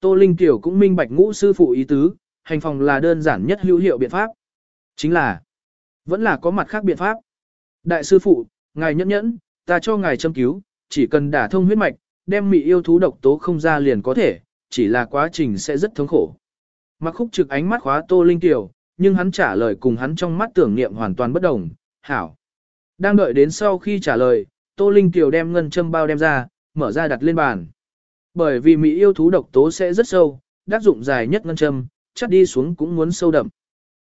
Tô Linh Tiểu cũng minh bạch ngũ sư phụ ý tứ, hành phòng là đơn giản nhất hữu hiệu biện pháp. Chính là, vẫn là có mặt khác biện pháp. Đại sư phụ, ngài nhẫn nhẫn, ta cho ngài châm cứu, chỉ cần đả thông huyết mạch, đem mị yêu thú độc tố không ra liền có thể, chỉ là quá trình sẽ rất thống khổ. Mặc khúc trực ánh mắt khóa Tô Linh Tiểu, nhưng hắn trả lời cùng hắn trong mắt tưởng niệm hoàn toàn bất đồng, hảo. Đang đợi đến sau khi trả lời, Tô Linh Tiểu đem ngân châm bao đem ra, mở ra đặt lên bàn. Bởi vì mỹ yêu thú độc tố sẽ rất sâu, đắc dụng dài nhất ngân châm, chắc đi xuống cũng muốn sâu đậm.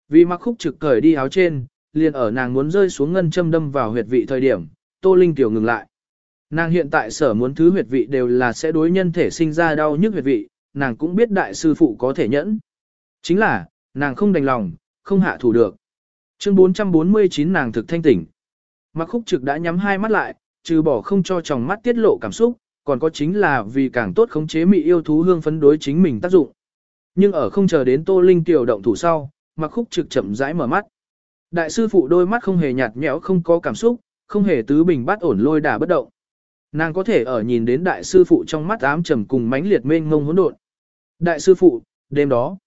Vì mặc khúc trực cởi đi áo trên, liền ở nàng muốn rơi xuống ngân châm đâm vào huyệt vị thời điểm, Tô Linh Tiểu ngừng lại. Nàng hiện tại sở muốn thứ huyệt vị đều là sẽ đối nhân thể sinh ra đau nhức huyệt vị, nàng cũng biết đại sư phụ có thể nhẫn. Chính là, nàng không đành lòng, không hạ thủ được. Chương 449 nàng thực thanh tỉnh. Mặc khúc trực đã nhắm hai mắt lại, trừ bỏ không cho tròng mắt tiết lộ cảm xúc, còn có chính là vì càng tốt khống chế mị yêu thú hương phấn đối chính mình tác dụng. Nhưng ở không chờ đến Tô Linh tiểu động thủ sau, mặc khúc trực chậm rãi mở mắt. Đại sư phụ đôi mắt không hề nhạt nhẽo không có cảm xúc, không hề tứ bình bát ổn lôi đả bất động. Nàng có thể ở nhìn đến đại sư phụ trong mắt ám trầm cùng mãnh liệt mênh ngông hỗn độn. Đại sư phụ, đêm đó,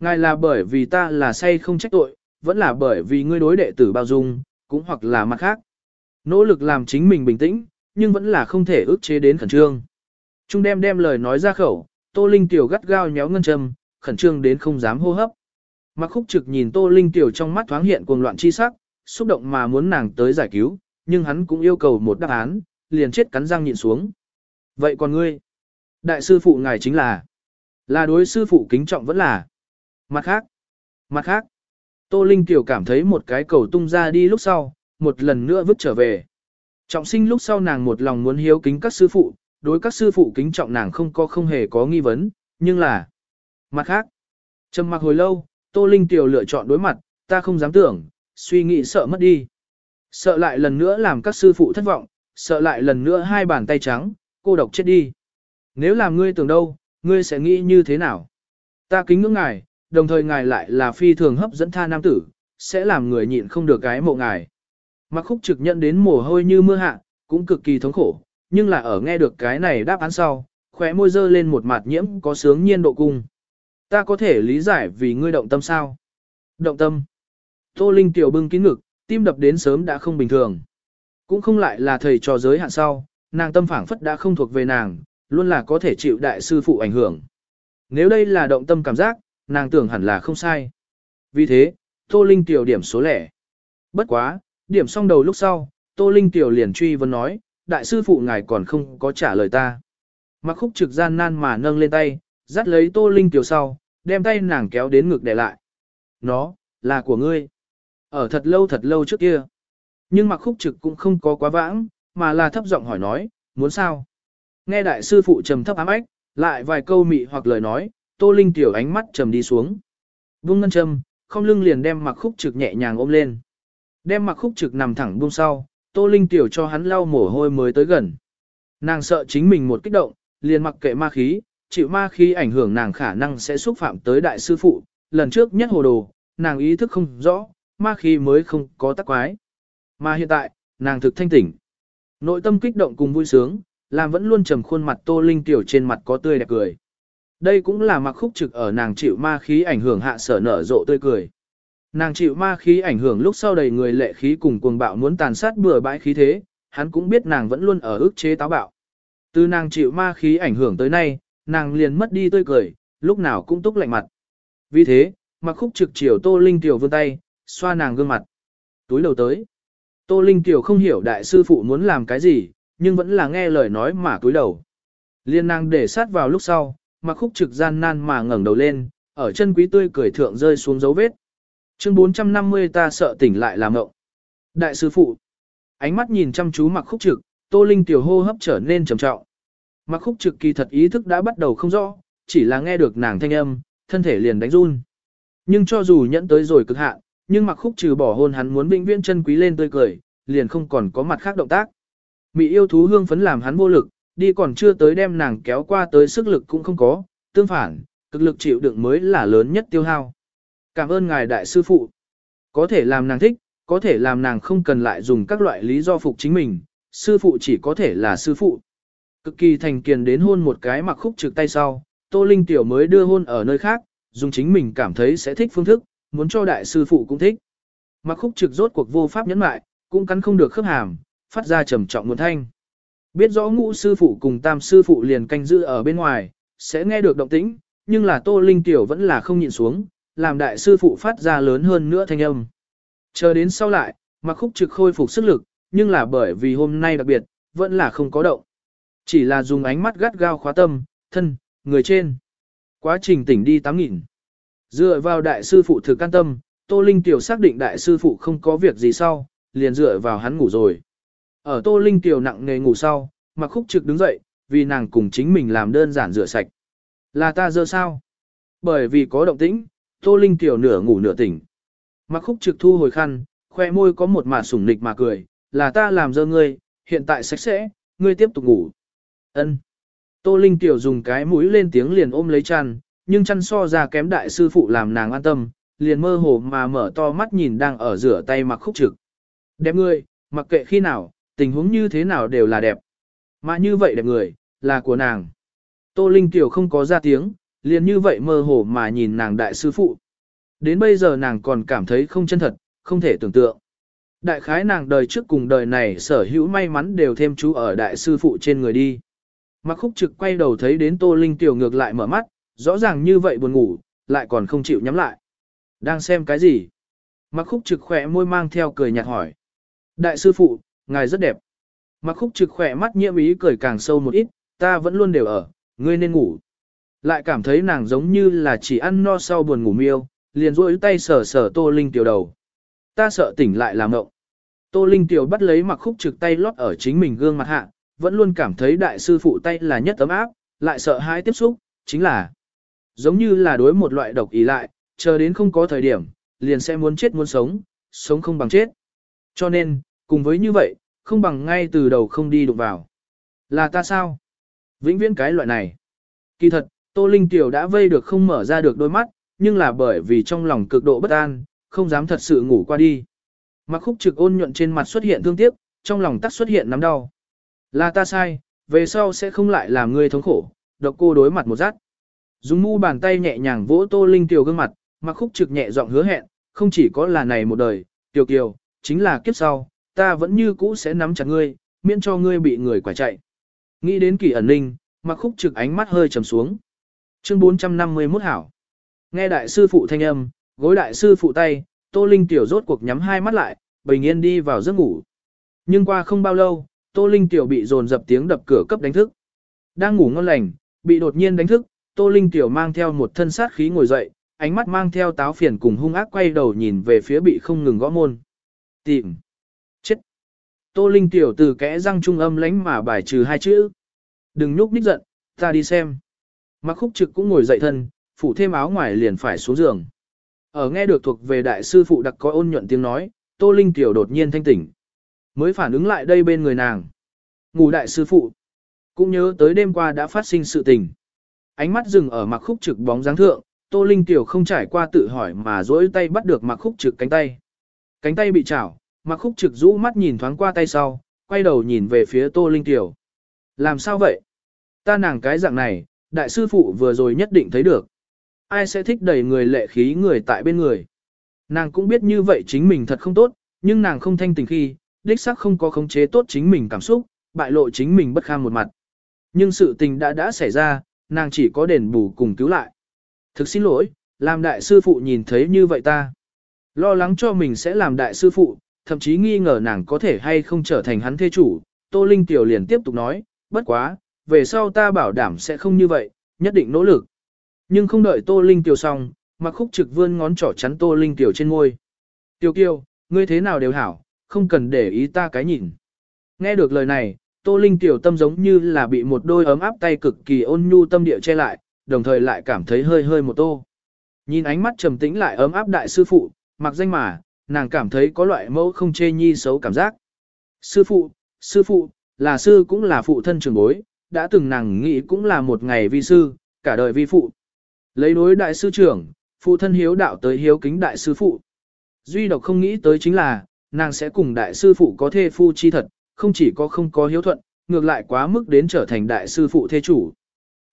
ngài là bởi vì ta là say không trách tội, vẫn là bởi vì ngươi đối đệ tử bao dung, cũng hoặc là mặt khác. Nỗ lực làm chính mình bình tĩnh, nhưng vẫn là không thể ức chế đến khẩn trương. Trung đem đem lời nói ra khẩu, Tô Linh tiểu gắt gao nhéo ngân châm, khẩn trương đến không dám hô hấp. Mặc khúc trực nhìn Tô Linh tiểu trong mắt thoáng hiện cuồng loạn chi sắc, xúc động mà muốn nàng tới giải cứu, nhưng hắn cũng yêu cầu một đáp án, liền chết cắn răng nhịn xuống. Vậy còn ngươi? Đại sư phụ ngài chính là? Là đối sư phụ kính trọng vẫn là? Mặt khác? Mặt khác? Tô Linh tiểu cảm thấy một cái cầu tung ra đi lúc sau, một lần nữa vứt trở về. Trọng sinh lúc sau nàng một lòng muốn hiếu kính các sư phụ, đối các sư phụ kính trọng nàng không có không hề có nghi vấn, nhưng là... Mặt khác, trầm mặc hồi lâu, Tô Linh Tiểu lựa chọn đối mặt, ta không dám tưởng, suy nghĩ sợ mất đi. Sợ lại lần nữa làm các sư phụ thất vọng, sợ lại lần nữa hai bàn tay trắng, cô độc chết đi. Nếu làm ngươi tưởng đâu, ngươi sẽ nghĩ như thế nào? Ta kính ngưỡng ngài, đồng thời ngài lại là phi thường hấp dẫn tha nam tử, sẽ làm người nhịn không được cái mộ ngài. Mặc khúc trực nhận đến mồ hôi như mưa hạ, cũng cực kỳ thống khổ, nhưng là ở nghe được cái này đáp án sau, khóe môi dơ lên một mặt nhiễm có sướng nhiên độ cung. Ta có thể lý giải vì ngươi động tâm sao? Động tâm. Tô Linh tiểu bưng kín ngực, tim đập đến sớm đã không bình thường. Cũng không lại là thầy trò giới hạn sau, nàng tâm phảng phất đã không thuộc về nàng, luôn là có thể chịu đại sư phụ ảnh hưởng. Nếu đây là động tâm cảm giác, nàng tưởng hẳn là không sai. Vì thế, Tô Linh tiểu điểm số lẻ. Bất quá, điểm xong đầu lúc sau, Tô Linh Tiểu liền truy vấn nói, đại sư phụ ngài còn không có trả lời ta. Mặc khúc trực gian nan mà nâng lên tay, dắt lấy Tô Linh Tiểu sau, đem tay nàng kéo đến ngực để lại. Nó, là của ngươi. Ở thật lâu thật lâu trước kia. Nhưng mặc khúc trực cũng không có quá vãng, mà là thấp giọng hỏi nói, muốn sao? Nghe đại sư phụ trầm thấp ám ách, lại vài câu mị hoặc lời nói, Tô Linh Tiểu ánh mắt trầm đi xuống. Vung ngân trầm, không lưng liền đem mặc khúc trực nhẹ nhàng ôm lên. Đem mặc khúc trực nằm thẳng buông sau, Tô Linh tiểu cho hắn lau mồ hôi mới tới gần. Nàng sợ chính mình một kích động, liền mặc kệ ma khí, chịu ma khí ảnh hưởng nàng khả năng sẽ xúc phạm tới đại sư phụ. Lần trước nhất hồ đồ, nàng ý thức không rõ, ma khí mới không có tác quái. Mà hiện tại, nàng thực thanh tỉnh. Nội tâm kích động cùng vui sướng, làm vẫn luôn trầm khuôn mặt Tô Linh tiểu trên mặt có tươi đẹp cười. Đây cũng là mặc khúc trực ở nàng chịu ma khí ảnh hưởng hạ sở nở rộ tươi cười. Nàng chịu ma khí ảnh hưởng lúc sau đầy người lệ khí cùng cuồng bạo muốn tàn sát bừa bãi khí thế, hắn cũng biết nàng vẫn luôn ở ức chế táo bạo. Từ nàng chịu ma khí ảnh hưởng tới nay, nàng liền mất đi tươi cười, lúc nào cũng túc lạnh mặt. Vì thế, mặc khúc trực chiều Tô Linh Tiểu vươn tay, xoa nàng gương mặt. Túi đầu tới. Tô Linh Tiểu không hiểu đại sư phụ muốn làm cái gì, nhưng vẫn là nghe lời nói mà túi đầu. Liên nàng để sát vào lúc sau, mặc khúc trực gian nan mà ngẩng đầu lên, ở chân quý tươi cười thượng rơi xuống dấu vết. Chương 450 ta sợ tỉnh lại làm ngộng. Đại sư phụ. Ánh mắt nhìn chăm chú mặc khúc trực, tô linh tiểu hô hấp trở nên trầm trọng. Mặc khúc trực kỳ thật ý thức đã bắt đầu không rõ, chỉ là nghe được nàng thanh âm, thân thể liền đánh run. Nhưng cho dù nhẫn tới rồi cực hạn, nhưng mặc khúc trừ bỏ hôn hắn muốn vĩnh viễn chân quý lên tươi cười, liền không còn có mặt khác động tác. Mị yêu thú hương phấn làm hắn vô lực, đi còn chưa tới đem nàng kéo qua tới sức lực cũng không có, tương phản, cực lực chịu đựng mới là lớn nhất tiêu hao. Cảm ơn ngài đại sư phụ. Có thể làm nàng thích, có thể làm nàng không cần lại dùng các loại lý do phục chính mình, sư phụ chỉ có thể là sư phụ. Cực kỳ thành kiền đến hôn một cái mặc khúc trực tay sau, Tô Linh Tiểu mới đưa hôn ở nơi khác, dùng chính mình cảm thấy sẽ thích phương thức, muốn cho đại sư phụ cũng thích. Mặc khúc trực rốt cuộc vô pháp nhẫn mại, cũng cắn không được khớp hàm, phát ra trầm trọng nguồn thanh. Biết rõ ngũ sư phụ cùng tam sư phụ liền canh giữ ở bên ngoài, sẽ nghe được động tĩnh, nhưng là Tô Linh Tiểu vẫn là không nhịn xuống, làm đại sư phụ phát ra lớn hơn nữa thanh âm. Chờ đến sau lại, mặc khúc trực khôi phục sức lực, nhưng là bởi vì hôm nay đặc biệt, vẫn là không có động. Chỉ là dùng ánh mắt gắt gao khóa tâm, thân, người trên. Quá trình tỉnh đi 8.000. Dựa vào đại sư phụ thực can tâm, Tô Linh Tiểu xác định đại sư phụ không có việc gì sau, liền dựa vào hắn ngủ rồi. Ở Tô Linh Tiểu nặng nề ngủ sau, mặc khúc trực đứng dậy, vì nàng cùng chính mình làm đơn giản rửa sạch. Là ta dơ sao? Bởi vì có động tĩnh, Tô Linh Tiểu nửa ngủ nửa tỉnh. Mặc khúc trực thu hồi khăn, khoe môi có một mà sủng nịch mà cười, là ta làm dơ ngươi, hiện tại sạch sẽ, ngươi tiếp tục ngủ. Ân. Tô Linh Tiểu dùng cái mũi lên tiếng liền ôm lấy chăn, nhưng chăn so ra kém đại sư phụ làm nàng an tâm, liền mơ hồ mà mở to mắt nhìn đang ở rửa tay mặc khúc trực. Đẹp ngươi, mặc kệ khi nào, tình huống như thế nào đều là đẹp. Mà như vậy đẹp người, là của nàng. Tô Linh Tiểu không có ra tiếng, liền như vậy mơ hồ mà nhìn nàng đại sư phụ. Đến bây giờ nàng còn cảm thấy không chân thật, không thể tưởng tượng. Đại khái nàng đời trước cùng đời này sở hữu may mắn đều thêm chú ở đại sư phụ trên người đi. Mặc khúc trực quay đầu thấy đến Tô Linh Tiểu ngược lại mở mắt, rõ ràng như vậy buồn ngủ, lại còn không chịu nhắm lại. Đang xem cái gì? Mặc khúc trực khỏe môi mang theo cười nhạt hỏi. Đại sư phụ, ngài rất đẹp. Mặc khúc trực khỏe mắt nhiễm ý cười càng sâu một ít, ta vẫn luôn đều ở, ngươi nên ngủ. Lại cảm thấy nàng giống như là chỉ ăn no sau buồn ngủ miêu, liền rỗi tay sờ sờ Tô Linh Tiểu đầu. Ta sợ tỉnh lại làm ngộng. Tô Linh Tiểu bắt lấy mặc khúc trực tay lót ở chính mình gương mặt hạ, vẫn luôn cảm thấy đại sư phụ tay là nhất ấm áp, lại sợ hãi tiếp xúc, chính là giống như là đối một loại độc ý lại, chờ đến không có thời điểm, liền sẽ muốn chết muốn sống, sống không bằng chết. Cho nên, cùng với như vậy, không bằng ngay từ đầu không đi đụng vào. Là ta sao? Vĩnh viễn cái loại này. Kỳ thật, Tô Linh Tiểu đã vây được không mở ra được đôi mắt, nhưng là bởi vì trong lòng cực độ bất an, không dám thật sự ngủ qua đi. Mặc khúc trực ôn nhuận trên mặt xuất hiện thương tiếc, trong lòng tắc xuất hiện nắm đau. Là ta sai, về sau sẽ không lại làm ngươi thống khổ, độc cô đối mặt một rát. Dùng mu bàn tay nhẹ nhàng vỗ Tô Linh Tiểu gương mặt, mặc khúc trực nhẹ giọng hứa hẹn, không chỉ có là này một đời, Tiểu Kiều, chính là kiếp sau, ta vẫn như cũ sẽ nắm chặt ngươi, miễn cho ngươi bị người quả chạy. Nghĩ đến kỳ ẩn ninh, mặc khúc trực ánh mắt hơi trầm xuống. Chương 451 hảo. Nghe đại sư phụ thanh âm, gối đại sư phụ tay, Tô Linh Tiểu rốt cuộc nhắm hai mắt lại, bình yên đi vào giấc ngủ. Nhưng qua không bao lâu, Tô Linh Tiểu bị dồn dập tiếng đập cửa cấp đánh thức. Đang ngủ ngon lành, bị đột nhiên đánh thức, Tô Linh Tiểu mang theo một thân sát khí ngồi dậy, ánh mắt mang theo táo phiền cùng hung ác quay đầu nhìn về phía bị không ngừng gõ môn. Tìm. Chết. Tô Linh Tiểu từ kẽ răng trung âm lánh mà bài trừ hai chữ. Đừng nhúc ních giận, ta đi xem. Mặc khúc trực cũng ngồi dậy thân, phủ thêm áo ngoài liền phải xuống giường. Ở nghe được thuộc về đại sư phụ đặc có ôn nhuận tiếng nói, Tô Linh Tiểu đột nhiên thanh tỉnh. Mới phản ứng lại đây bên người nàng. Ngủ đại sư phụ. Cũng nhớ tới đêm qua đã phát sinh sự tình. Ánh mắt dừng ở mặc khúc trực bóng dáng thượng, Tô Linh Tiểu không trải qua tự hỏi mà dỗi tay bắt được mặc khúc trực cánh tay. Cánh tay bị chảo, mặc khúc trực rũ mắt nhìn thoáng qua tay sau, quay đầu nhìn về phía Tô Linh Tiểu. Làm sao vậy? Ta nàng cái dạng này, đại sư phụ vừa rồi nhất định thấy được. Ai sẽ thích đẩy người lệ khí người tại bên người. Nàng cũng biết như vậy chính mình thật không tốt, nhưng nàng không thanh tình khi, đích xác không có khống chế tốt chính mình cảm xúc, bại lộ chính mình bất kham một mặt. Nhưng sự tình đã đã xảy ra, nàng chỉ có đền bù cùng cứu lại. Thực xin lỗi, làm đại sư phụ nhìn thấy như vậy ta. Lo lắng cho mình sẽ làm đại sư phụ, thậm chí nghi ngờ nàng có thể hay không trở thành hắn thê chủ. Tô Linh Tiểu liền tiếp tục nói, bất quá, về sau ta bảo đảm sẽ không như vậy, nhất định nỗ lực. Nhưng không đợi Tô Linh Tiểu xong, mặc khúc trực vươn ngón trỏ chắn Tô Linh Tiểu trên môi. Tiểu Kiều, ngươi thế nào đều hảo, không cần để ý ta cái nhìn. Nghe được lời này, Tô Linh tiểu tâm giống như là bị một đôi ấm áp tay cực kỳ ôn nhu tâm địa che lại, đồng thời lại cảm thấy hơi hơi một tô. Nhìn ánh mắt trầm tĩnh lại ấm áp đại sư phụ, mặc danh mà, nàng cảm thấy có loại mẫu không chê nhi xấu cảm giác. Sư phụ, sư phụ, là sư cũng là phụ thân trường bối, đã từng nàng nghĩ cũng là một ngày vi sư, cả đời vi phụ. Lấy đối đại sư trưởng, phụ thân hiếu đạo tới hiếu kính đại sư phụ. Duy độc không nghĩ tới chính là, nàng sẽ cùng đại sư phụ có thê phu chi thật, không chỉ có không có hiếu thuận, ngược lại quá mức đến trở thành đại sư phụ thế chủ.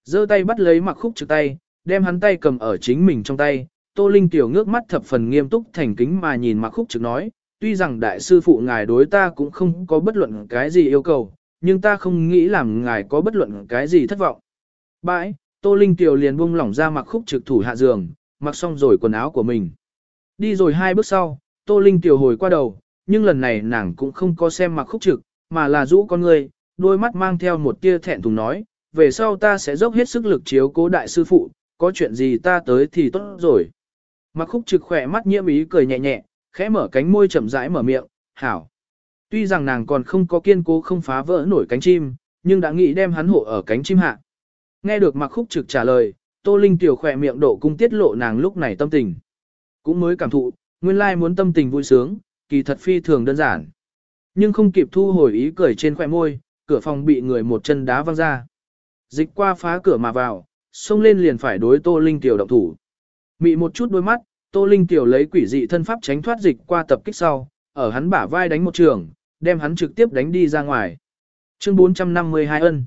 giơ tay bắt lấy mặc khúc trực tay, đem hắn tay cầm ở chính mình trong tay. Tô Linh tiểu ngước mắt thập phần nghiêm túc thành kính mà nhìn mặc khúc trực nói, tuy rằng đại sư phụ ngài đối ta cũng không có bất luận cái gì yêu cầu, nhưng ta không nghĩ làm ngài có bất luận cái gì thất vọng. Bãi, Tô Linh tiểu liền buông lỏng ra mặc khúc trực thủ hạ giường, mặc xong rồi quần áo của mình. Đi rồi hai bước sau, Tô Linh tiểu hồi qua đầu, nhưng lần này nàng cũng không có xem mặc khúc trực, mà là rũ con người, đôi mắt mang theo một tia thẹn thùng nói, về sau ta sẽ dốc hết sức lực chiếu cố đại sư phụ, có chuyện gì ta tới thì tốt rồi. Mặc khúc trực khỏe mắt nhiễm ý cười nhẹ nhẹ, khẽ mở cánh môi chậm rãi mở miệng, hảo. Tuy rằng nàng còn không có kiên cố không phá vỡ nổi cánh chim, nhưng đã nghĩ đem hắn hộ ở cánh chim hạ. Nghe được mặc khúc trực trả lời, Tô Linh tiểu khỏe miệng độ cung tiết lộ nàng lúc này tâm tình. Cũng mới cảm thụ, nguyên lai muốn tâm tình vui sướng, kỳ thật phi thường đơn giản. Nhưng không kịp thu hồi ý cười trên khỏe môi, cửa phòng bị người một chân đá văng ra. Dịch qua phá cửa mà vào, xông lên liền phải đối Tô Linh tiểu động thủ. Mị một chút đôi mắt, Tô Linh tiểu lấy quỷ dị thân pháp tránh thoát dịch qua tập kích sau, ở hắn bả vai đánh một trường, đem hắn trực tiếp đánh đi ra ngoài. Chương 452 ân.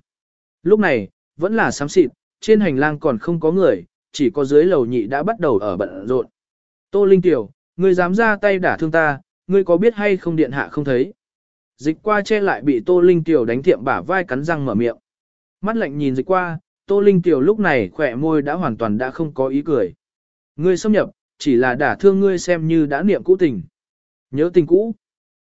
Lúc này, vẫn là sám xịt, trên hành lang còn không có người, chỉ có dưới lầu nhị đã bắt đầu ở bận rộn. Tô Linh tiểu, ngươi dám ra tay đả thương ta, ngươi có biết hay không điện hạ không thấy. Dịch qua che lại bị Tô Linh tiểu đánh tiệm bả vai cắn răng mở miệng. Mắt lạnh nhìn dịch qua, Tô Linh tiểu lúc này khỏe môi đã hoàn toàn đã không có ý cười. Ngươi xâm nhập, chỉ là đả thương ngươi xem như đã niệm cũ tình. Nhớ tình cũ.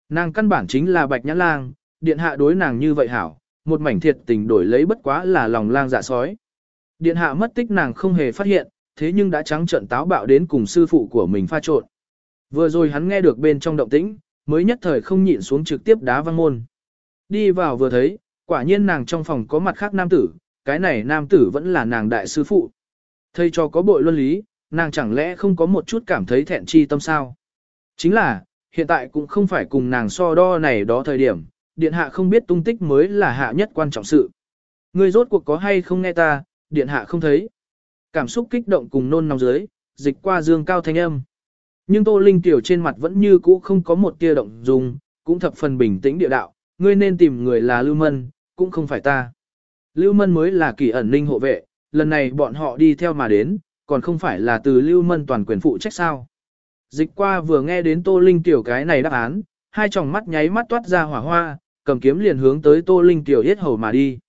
Nàng căn bản chính là bạch nhãn lang, điện hạ đối nàng như vậy hảo, một mảnh thiệt tình đổi lấy bất quá là lòng lang dạ sói. Điện hạ mất tích nàng không hề phát hiện, thế nhưng đã trắng trận táo bạo đến cùng sư phụ của mình pha trộn. Vừa rồi hắn nghe được bên trong động tĩnh, mới nhất thời không nhịn xuống trực tiếp đá văng môn. Đi vào vừa thấy, quả nhiên nàng trong phòng có mặt khác nam tử, cái này nam tử vẫn là nàng đại sư phụ. Thầy cho có bội luân lý, nàng chẳng lẽ không có một chút cảm thấy thẹn chi tâm sao? Chính là, hiện tại cũng không phải cùng nàng so đo này đó thời điểm, điện hạ không biết tung tích mới là hạ nhất quan trọng sự. Người rốt cuộc có hay không nghe ta, điện hạ không thấy. Cảm xúc kích động cùng nôn nóng dưới, dịch qua dương cao thanh âm. Nhưng Tô Linh tiểu trên mặt vẫn như cũ không có một tia động dung, cũng thập phần bình tĩnh địa đạo, ngươi nên tìm người là Lưu Mân, cũng không phải ta. Lưu Mân mới là kỳ ẩn linh hộ vệ, lần này bọn họ đi theo mà đến, còn không phải là từ Lưu Mân toàn quyền phụ trách sao. Dịch qua vừa nghe đến Tô Linh tiểu cái này đáp án, hai tròng mắt nháy mắt toát ra hỏa hoa, cầm kiếm liền hướng tới Tô Linh tiểu yết hầu mà đi.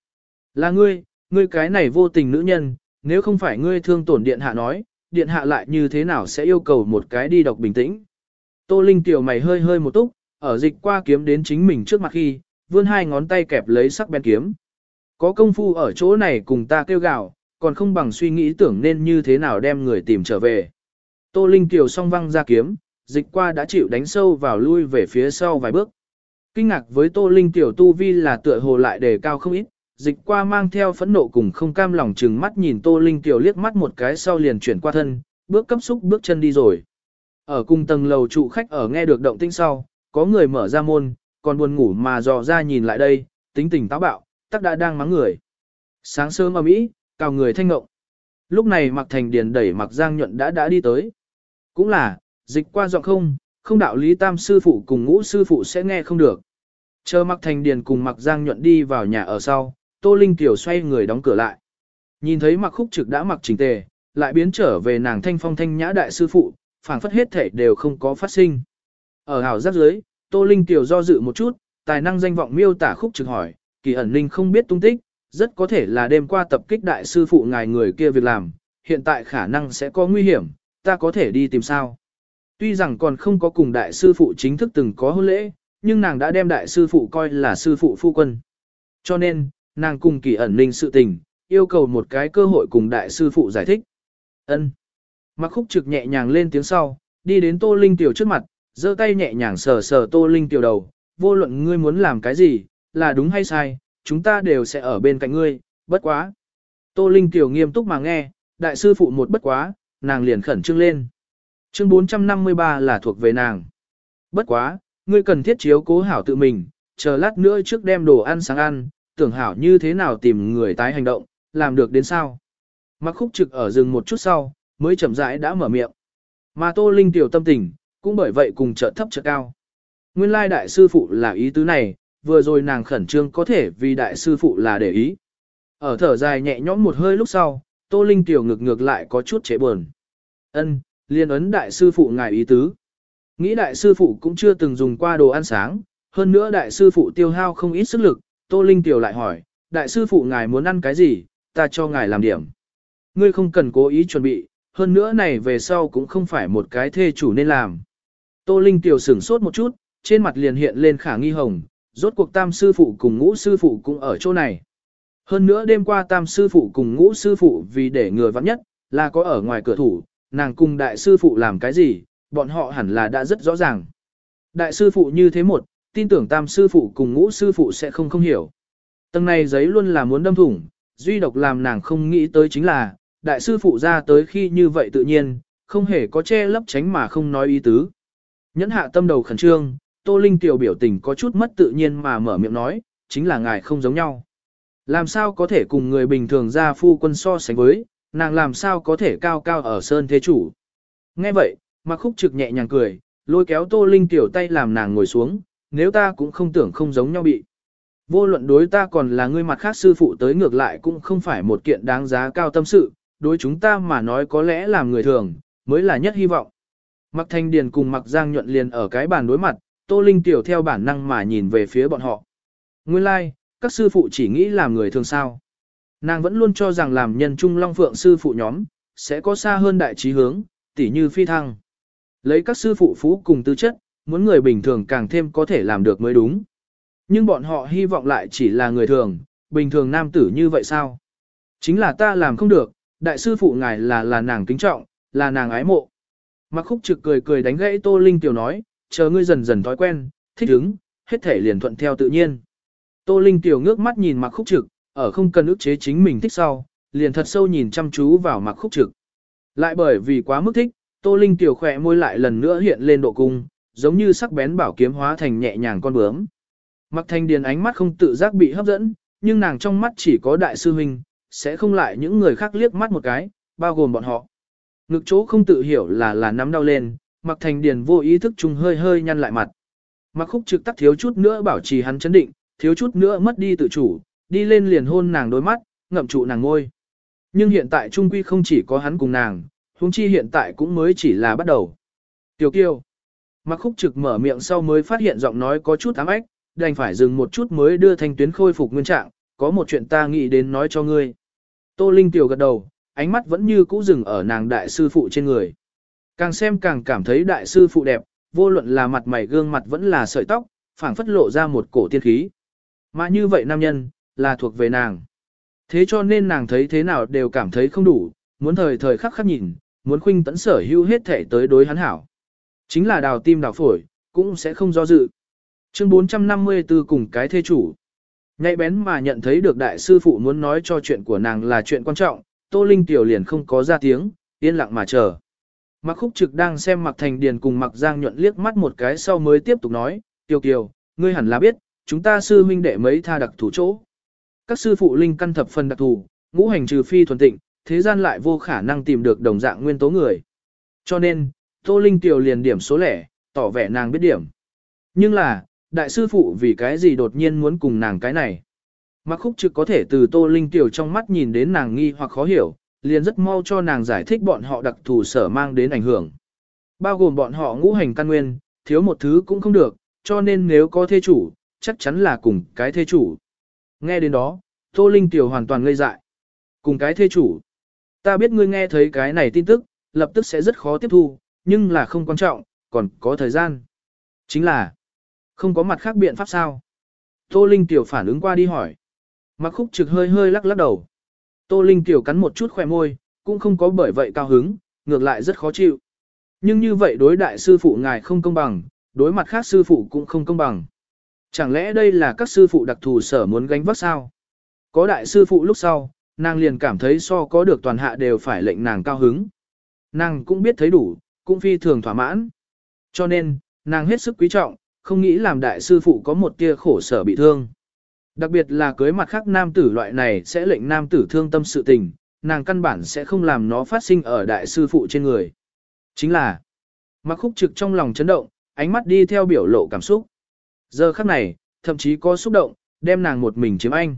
Là ngươi, ngươi cái này vô tình nữ nhân, nếu không phải ngươi thương tổn điện hạ nói, điện hạ lại như thế nào sẽ yêu cầu một cái đi độc bình tĩnh. Tô Linh tiểu mày hơi hơi một túc, ở dịch qua kiếm đến chính mình trước mặt khi, vươn hai ngón tay kẹp lấy sắc bén kiếm. Có công phu ở chỗ này cùng ta kêu gào, còn không bằng suy nghĩ tưởng nên như thế nào đem người tìm trở về. Tô Linh Kiều song văng ra kiếm, dịch qua đã chịu đánh sâu vào lui về phía sau vài bước. Kinh ngạc với Tô Linh tiểu tu vi là tựa hồ lại đề cao không ít, dịch qua mang theo phẫn nộ cùng không cam lòng chừng mắt nhìn Tô Linh tiểu liếc mắt một cái sau liền chuyển qua thân, bước cấp xúc bước chân đi rồi. Ở cùng tầng lầu trụ khách ở nghe được động tĩnh sau, có người mở ra môn, còn buồn ngủ mà dò ra nhìn lại đây, tính tình táo bạo, tắc đã đang mắng người. Sáng sớm ở Mỹ, cào người thanh ngộng. Lúc này Mạc Thành Điền đẩy Mạc Giang Nhuận đã đã đi tới. Cũng là, dịch qua giọng không, không đạo lý tam sư phụ cùng ngũ sư phụ sẽ nghe không được. Chờ mặc Thành Điền cùng mặc Giang Nhuận đi vào nhà ở sau, Tô Linh Tiểu xoay người đóng cửa lại. Nhìn thấy mặc Khúc Trực đã mặc chỉnh tề, lại biến trở về nàng thanh phong thanh nhã đại sư phụ, phảng phất hết thể đều không có phát sinh. Ở hào giáp dưới, Tô Linh Tiểu do dự một chút, tài năng danh vọng miêu tả Khúc Trực hỏi, kỳ ẩn linh không biết tung tích, rất có thể là đêm qua tập kích đại sư phụ ngài người kia việc làm, hiện tại khả năng sẽ có nguy hiểm, ta có thể đi tìm sao. Tuy rằng còn không có cùng đại sư phụ chính thức từng có hôn lễ, nhưng nàng đã đem đại sư phụ coi là sư phụ phu quân. Cho nên, nàng cùng kỳ ẩn ninh sự tình, yêu cầu một cái cơ hội cùng đại sư phụ giải thích. ân Mặc khúc trực nhẹ nhàng lên tiếng sau, đi đến tô linh tiểu trước mặt, giơ tay nhẹ nhàng sờ sờ tô linh tiểu đầu, vô luận ngươi muốn làm cái gì, là đúng hay sai, chúng ta đều sẽ ở bên cạnh ngươi, bất quá. Tô Linh tiểu nghiêm túc mà nghe, đại sư phụ một bất quá, nàng liền khẩn trương lên. Chương 453 là thuộc về nàng. Bất quá, ngươi cần thiết chiếu cố hảo tự mình, chờ lát nữa trước đem đồ ăn sáng ăn, tưởng hảo như thế nào tìm người tái hành động, làm được đến sao. Mặc khúc trực ở rừng một chút sau, mới chậm rãi đã mở miệng. Mà Tô Linh tiểu tâm tình, cũng bởi vậy cùng chợt thấp chợt cao. Nguyên lai đại sư phụ là ý tứ này, vừa rồi nàng khẩn trương có thể vì đại sư phụ là để ý. Ở thở dài nhẹ nhõm một hơi lúc sau, Tô Linh tiểu ngược ngược lại có chút chế buồn. Ân, liên ấn đại sư phụ ngài ý tứ. Nghĩ đại sư phụ cũng chưa từng dùng qua đồ ăn sáng, hơn nữa đại sư phụ tiêu hao không ít sức lực, Tô Linh tiểu lại hỏi, đại sư phụ ngài muốn ăn cái gì, ta cho ngài làm điểm. Ngươi không cần cố ý chuẩn bị, hơn nữa này về sau cũng không phải một cái thê chủ nên làm. Tô Linh tiểu sửng sốt một chút, trên mặt liền hiện lên khả nghi hồng, rốt cuộc tam sư phụ cùng ngũ sư phụ cũng ở chỗ này. Hơn nữa đêm qua tam sư phụ cùng ngũ sư phụ vì để người vắng nhất, là có ở ngoài cửa thủ, nàng cùng đại sư phụ làm cái gì, bọn họ hẳn là đã rất rõ ràng. Đại sư phụ như thế một, tin tưởng tam sư phụ cùng ngũ sư phụ sẽ không không hiểu. Tầng này giấy luôn là muốn đâm thủng, duy độc làm nàng không nghĩ tới chính là, đại sư phụ ra tới khi như vậy tự nhiên, không hề có che lấp tránh mà không nói ý tứ. Nhẫn hạ tâm đầu khẩn trương, Tô Linh tiểu biểu tình có chút mất tự nhiên mà mở miệng nói, chính là ngài không giống nhau. Làm sao có thể cùng người bình thường ra phu quân so sánh với, nàng làm sao có thể cao cao ở sơn thế chủ. Nghe vậy, mặc khúc trực nhẹ nhàng cười, lôi kéo Tô Linh tiểu tay làm nàng ngồi xuống, nếu ta cũng không tưởng không giống nhau bị. Vô luận đối ta còn là người mặt khác sư phụ tới ngược lại cũng không phải một kiện đáng giá cao tâm sự, đối chúng ta mà nói có lẽ làm người thường, mới là nhất hy vọng. Mặc thanh điền cùng mặc giang nhuận liền ở cái bàn đối mặt, Tô Linh tiểu theo bản năng mà nhìn về phía bọn họ. Nguyên lai, like, các sư phụ chỉ nghĩ làm người thường sao. Nàng vẫn luôn cho rằng làm nhân trung long phượng sư phụ nhóm, sẽ có xa hơn đại trí hướng, tỉ như phi thăng. Lấy các sư phụ phú cùng tư chất, muốn người bình thường càng thêm có thể làm được mới đúng. Nhưng bọn họ hy vọng lại chỉ là người thường, bình thường nam tử như vậy sao? Chính là ta làm không được, đại sư phụ ngài là là nàng kính trọng, là nàng ái mộ. Mặc khúc trực cười cười đánh gãy Tô Linh Tiểu nói, chờ ngươi dần dần thói quen, thích ứng, hết thể liền thuận theo tự nhiên. Tô Linh Tiểu ngước mắt nhìn mặc khúc trực, ở không cần ức chế chính mình thích sau, liền thật sâu nhìn chăm chú vào mặc khúc trực. Lại bởi vì quá mức thích, Tô Linh Tiểu khỏe môi lại lần nữa hiện lên độ cung, giống như sắc bén bảo kiếm hóa thành nhẹ nhàng con bướm. Mặc thanh điền ánh mắt không tự giác bị hấp dẫn, nhưng nàng trong mắt chỉ có đại sư huynh, sẽ không lại những người khác liếc mắt một cái, bao gồm bọn họ. Ngực chỗ không tự hiểu là là nắm đau lên, mặc thành điền vô ý thức trùng hơi hơi nhăn lại mặt. Mặc khúc trực tắc thiếu chút nữa bảo trì hắn chấn định, thiếu chút nữa mất đi tự chủ, đi lên liền hôn nàng đôi mắt, ngậm trụ nàng ngôi. Nhưng hiện tại trung quy không chỉ có hắn cùng nàng, huống chi hiện tại cũng mới chỉ là bắt đầu. Tiểu kiêu. Mặc khúc trực mở miệng sau mới phát hiện giọng nói có chút ám ếch, đành phải dừng một chút mới đưa thanh tuyến khôi phục nguyên trạng, có một chuyện ta nghĩ đến nói cho ngươi. Tô Linh tiểu gật đầu, ánh mắt vẫn như cũ dừng ở nàng đại sư phụ trên người. Càng xem càng cảm thấy đại sư phụ đẹp, vô luận là mặt mày gương mặt vẫn là sợi tóc, phảng phất lộ ra một cổ tiên khí. Mà như vậy nam nhân, là thuộc về nàng. Thế cho nên nàng thấy thế nào đều cảm thấy không đủ, muốn thời thời khắc khắc nhìn, muốn khuynh tấn sở hữu hết thể tới đối hắn hảo. Chính là đào tim đào phổi, cũng sẽ không do dự. Chương 454 cùng cái thê chủ. Nhạy bén mà nhận thấy được đại sư phụ muốn nói cho chuyện của nàng là chuyện quan trọng, Tô Linh Tiểu liền không có ra tiếng, yên lặng mà chờ. Mặc khúc trực đang xem mặc thành điền cùng mặc giang nhuận liếc mắt một cái sau mới tiếp tục nói, Tiểu Kiều, ngươi hẳn là biết, chúng ta sư huynh đệ mấy tha đặc thủ chỗ. Các sư phụ linh căn thập phần đặc thù, ngũ hành trừ phi thuần tịnh, thế gian lại vô khả năng tìm được đồng dạng nguyên tố người. Cho nên, Tô Linh Tiểu liền điểm số lẻ, tỏ vẻ nàng biết điểm. Nhưng là, đại sư phụ vì cái gì đột nhiên muốn cùng nàng cái này. Mặc khúc trực có thể từ Tô Linh Tiểu trong mắt nhìn đến nàng nghi hoặc khó hiểu, liền rất mau cho nàng giải thích bọn họ đặc thù sở mang đến ảnh hưởng. Bao gồm bọn họ ngũ hành căn nguyên, thiếu một thứ cũng không được, cho nên nếu có thê chủ, chắc chắn là cùng cái thê chủ. Nghe đến đó, Tô Linh Tiểu hoàn toàn ngây dại. Cùng cái thê chủ. Ta biết ngươi nghe thấy cái này tin tức, lập tức sẽ rất khó tiếp thu, nhưng là không quan trọng, còn có thời gian. Chính là, không có mặt khác biện pháp sao? Tô Linh Tiểu phản ứng qua đi hỏi. Mặc khúc trực hơi hơi lắc lắc đầu. Tô Linh Tiểu cắn một chút khỏe môi, cũng không có bởi vậy cao hứng, ngược lại rất khó chịu. Nhưng như vậy đối đại sư phụ ngài không công bằng, đối mặt khác sư phụ cũng không công bằng. Chẳng lẽ đây là các sư phụ đặc thù sở muốn gánh vác sao? Có đại sư phụ lúc sau, nàng liền cảm thấy so có được toàn hạ đều phải lệnh nàng cao hứng. Nàng cũng biết thấy đủ, cũng phi thường thỏa mãn. Cho nên, nàng hết sức quý trọng, không nghĩ làm đại sư phụ có một tia khổ sở bị thương. Đặc biệt là cưới mặt khác nam tử loại này sẽ lệnh nam tử thương tâm sự tình, nàng căn bản sẽ không làm nó phát sinh ở đại sư phụ trên người. Chính là, mặc khúc trực trong lòng chấn động, ánh mắt đi theo biểu lộ cảm xúc. Giờ khắc này, thậm chí có xúc động, đem nàng một mình chiếm anh.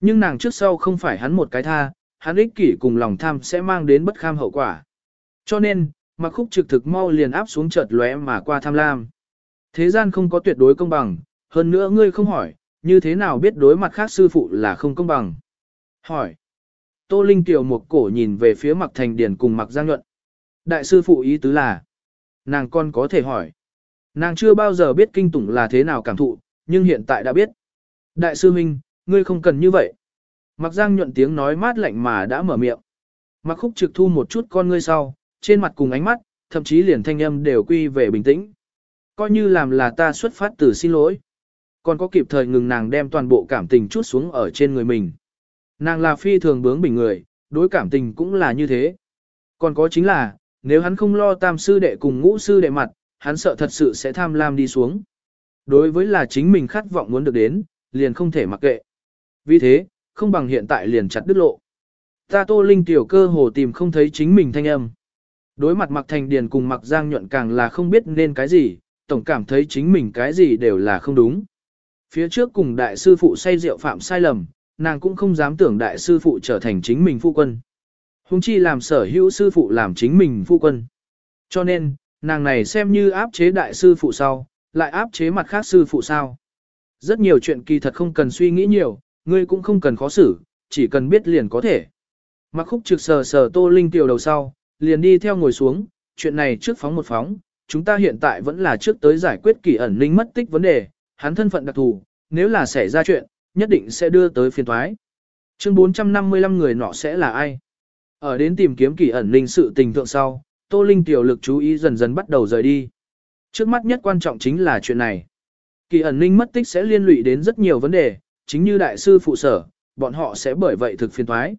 Nhưng nàng trước sau không phải hắn một cái tha, hắn ích kỷ cùng lòng tham sẽ mang đến bất kham hậu quả. Cho nên, mặc khúc trực thực mau liền áp xuống chợt lóe mà qua tham lam. Thế gian không có tuyệt đối công bằng, hơn nữa ngươi không hỏi, như thế nào biết đối mặt khác sư phụ là không công bằng. Hỏi. Tô Linh tiểu một cổ nhìn về phía mặc thành điển cùng mặc giang nhuận. Đại sư phụ ý tứ là, nàng con có thể hỏi. Nàng chưa bao giờ biết kinh tủng là thế nào cảm thụ, nhưng hiện tại đã biết. Đại sư Minh, ngươi không cần như vậy. Mặc giang nhuận tiếng nói mát lạnh mà đã mở miệng. Mặc khúc trực thu một chút con ngươi sau, trên mặt cùng ánh mắt, thậm chí liền thanh âm đều quy về bình tĩnh. Coi như làm là ta xuất phát từ xin lỗi. Còn có kịp thời ngừng nàng đem toàn bộ cảm tình chút xuống ở trên người mình. Nàng là phi thường bướng bình người, đối cảm tình cũng là như thế. Còn có chính là, nếu hắn không lo tam sư đệ cùng ngũ sư đệ mặt, hắn sợ thật sự sẽ tham lam đi xuống. Đối với là chính mình khát vọng muốn được đến, liền không thể mặc kệ. Vì thế, không bằng hiện tại liền chặt đứt lộ. Ta tô linh tiểu cơ hồ tìm không thấy chính mình thanh âm. Đối mặt mặc thành điền cùng mặc giang nhuận càng là không biết nên cái gì, tổng cảm thấy chính mình cái gì đều là không đúng. Phía trước cùng đại sư phụ say rượu phạm sai lầm, nàng cũng không dám tưởng đại sư phụ trở thành chính mình phu quân. Hùng chi làm sở hữu sư phụ làm chính mình phu quân. Cho nên, nàng này xem như áp chế đại sư phụ sau, lại áp chế mặt khác sư phụ sao. Rất nhiều chuyện kỳ thật không cần suy nghĩ nhiều, ngươi cũng không cần khó xử, chỉ cần biết liền có thể. Mặc khúc trực sờ sờ tô linh tiểu đầu sau, liền đi theo ngồi xuống, chuyện này trước phóng một phóng, chúng ta hiện tại vẫn là trước tới giải quyết kỳ ẩn linh mất tích vấn đề, hắn thân phận đặc thù, nếu là xảy ra chuyện, nhất định sẽ đưa tới phiên thoái. Chương 455 người nọ sẽ là ai? Ở đến tìm kiếm kỳ ẩn linh sự tình thượng sau, Tô Linh tiểu lực chú ý dần dần bắt đầu rời đi. Trước mắt nhất quan trọng chính là chuyện này. Kỳ ẩn linh mất tích sẽ liên lụy đến rất nhiều vấn đề, chính như đại sư phụ sở, bọn họ sẽ bởi vậy thực phiền thoái.